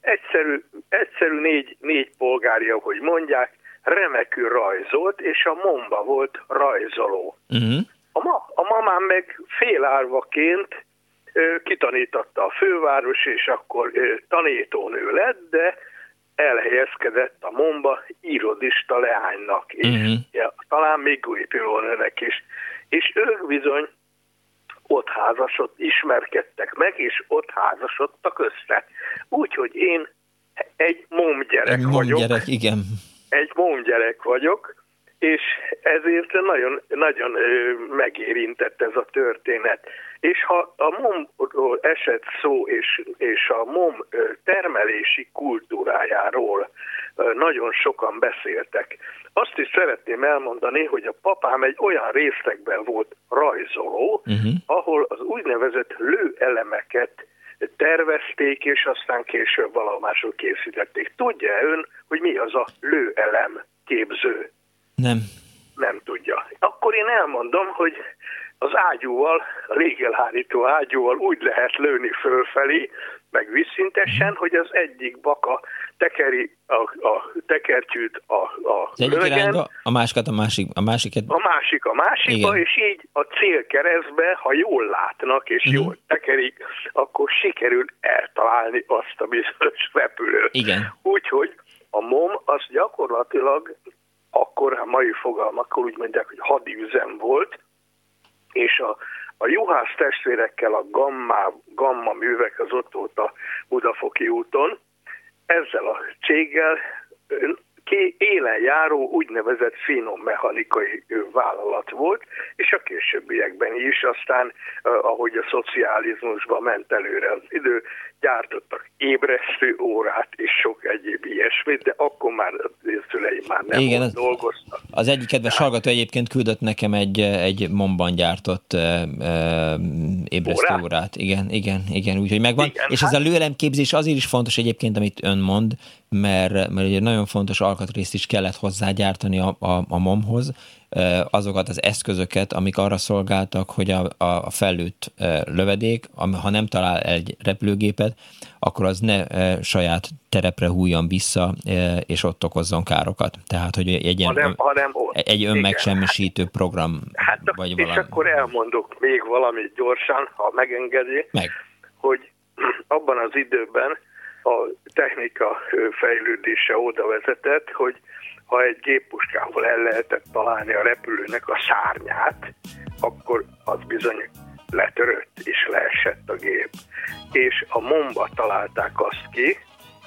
[SPEAKER 27] egyszerű, egyszerű négy, négy polgárja, hogy mondják, remekül rajzolt, és a momba volt rajzoló. Uh-huh. A, ma, a mamám meg félárvaként ö, kitanította a főváros, és akkor ö, tanítónő lett, de elhelyezkedett a momba irodista leánynak, és uh-huh. ja, talán még újpilónőnek is. És ők bizony ott házasod, ismerkedtek meg, és ott házasodtak össze. Úgyhogy én egy momgyerek
[SPEAKER 1] egy
[SPEAKER 27] vagyok.
[SPEAKER 1] Gyerek, igen.
[SPEAKER 27] Egy momgyerek vagyok, és ezért nagyon, nagyon megérintett ez a történet. És ha a MOM-ról esett szó, és, és a MOM termelési kultúrájáról nagyon sokan beszéltek, azt is szeretném elmondani, hogy a papám egy olyan részlegben volt rajzoló, uh-huh. ahol az úgynevezett lőelemeket tervezték, és aztán később valahol készítették. Tudja ön, hogy mi az a lőelem képző?
[SPEAKER 1] Nem.
[SPEAKER 27] Nem tudja. Akkor én elmondom, hogy az ágyúval, a légelhárító ágyúval úgy lehet lőni fölfelé, meg vízszintesen, hogy az egyik baka tekeri a, a tekertyűt a, a
[SPEAKER 1] az egyik irányba, a másikat a másik, a másiket...
[SPEAKER 27] A másik a másikba, Igen. és így a célkeresztbe, ha jól látnak és uh-huh. jól tekerik, akkor sikerül eltalálni azt a bizonyos repülőt.
[SPEAKER 1] Igen.
[SPEAKER 27] Úgyhogy a MOM az gyakorlatilag akkor a mai fogalmakkal úgy mondják, hogy hadiüzem volt, és a, a juhász testvérekkel a gamma, gamma művek az ott volt a Budafoki úton, ezzel a céggel élen járó úgynevezett finom mechanikai vállalat volt, és a későbbiekben is, aztán ahogy a szocializmusba ment előre az idő, gyártottak ébresztő órát és sok egyéb ilyesmit, de akkor már a szüleim már nem Igen, az, dolgoztak.
[SPEAKER 1] Az egyik kedves Tehát... hallgató egyébként küldött nekem egy, egy momban gyártott uh, uh, ébresztő órát. órát. Igen, igen, igen, úgyhogy megvan. Igen, és hát... ez a lőelemképzés azért is fontos egyébként, amit ön mond, mert, mert egy nagyon fontos alkatrészt is kellett hozzágyártani a, a, a momhoz, azokat az eszközöket, amik arra szolgáltak, hogy a, a fellőtt lövedék, ha nem talál egy repülőgépet, akkor az ne saját terepre hújjon vissza, és ott okozzon károkat. Tehát, hogy egy, hanem, hanem egy önmegsemmisítő program,
[SPEAKER 27] hát, vagy valami. És akkor elmondok még valamit gyorsan, ha megengedi,
[SPEAKER 1] Meg.
[SPEAKER 27] hogy abban az időben a technika fejlődése oda vezetett, hogy ha egy géppuskával el lehetett találni a repülőnek a szárnyát, akkor az bizony letörött és leesett a gép. És a momba találták azt ki,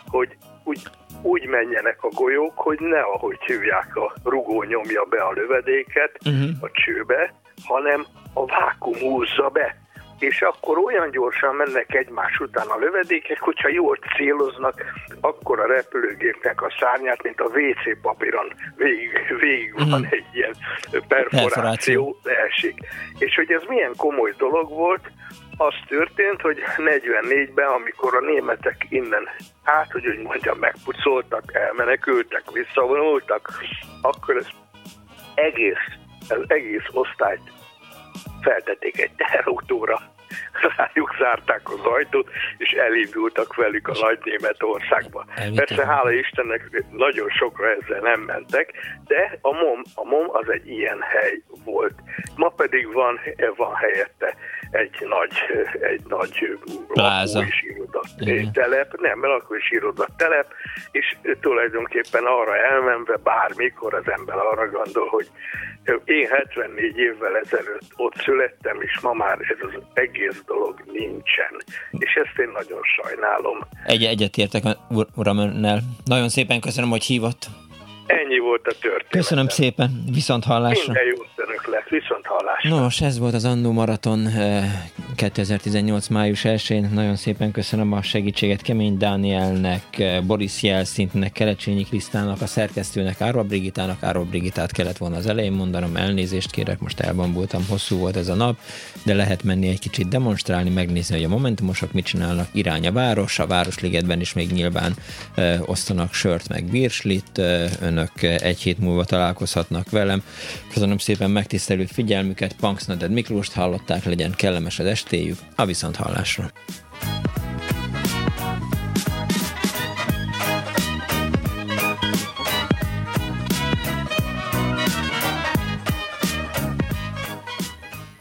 [SPEAKER 27] hogy úgy, úgy menjenek a golyók, hogy ne ahogy hívják, a rugó nyomja be a lövedéket uh-huh. a csőbe, hanem a vákum húzza be és akkor olyan gyorsan mennek egymás után a lövedékek, hogyha jól céloznak, akkor a repülőgépnek a szárnyát, mint a WC papíron végig, végig van egy ilyen perforáció, leesik. És hogy ez milyen komoly dolog volt, az történt, hogy 44-ben, amikor a németek innen hát, hogy úgy mondjam, megpucoltak, elmenekültek, visszavonultak, akkor ez egész, az egész osztályt feltették egy teherautóra, rájuk zárták az ajtót, és elindultak velük a nagy Németországba. Persze, hála Istennek, nagyon sokra ezzel nem mentek, de a MOM, a MOM az egy ilyen hely volt. Ma pedig van, van helyette egy nagy, egy nagy lakóis telep, nem, lakóis telep, és tulajdonképpen arra elmenve bármikor az ember arra gondol, hogy én 74 évvel ezelőtt ott születtem, és ma már ez az egész dolog nincsen. És ezt én nagyon sajnálom.
[SPEAKER 1] Egy egyetértek, uram önnel. Nagyon szépen köszönöm, hogy hívott.
[SPEAKER 27] Ennyi volt a történet.
[SPEAKER 1] Köszönöm szépen, viszont hallásra.
[SPEAKER 27] Minden jó önök lesz, viszont hallásra.
[SPEAKER 1] Nos, ez volt az Annó Maraton 2018. Eh, május 1-én. Nagyon szépen köszönöm a segítséget Kemény Dánielnek, eh, Boris Jelszintnek, Kelecsényi Krisztának, a szerkesztőnek, Árva Brigitának. Árva Brigitát kellett volna az elején mondanom, elnézést kérek, most elbambultam, hosszú volt ez a nap, de lehet menni egy kicsit demonstrálni, megnézni, hogy a Momentumosok mit csinálnak, irány a város, a Városligetben is még nyilván ö, osztanak sört meg virslit, ö, önök egy hét múlva találkozhatnak velem. Köszönöm szépen megtisztelő figyelmüket, Punksnaded Miklóst hallották, legyen kellemes az estéjük, a viszont hallásra.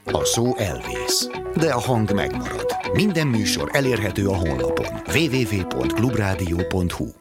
[SPEAKER 28] A szó elvész, de a hang megmarad. Minden műsor elérhető a honlapon www.clubradio.hu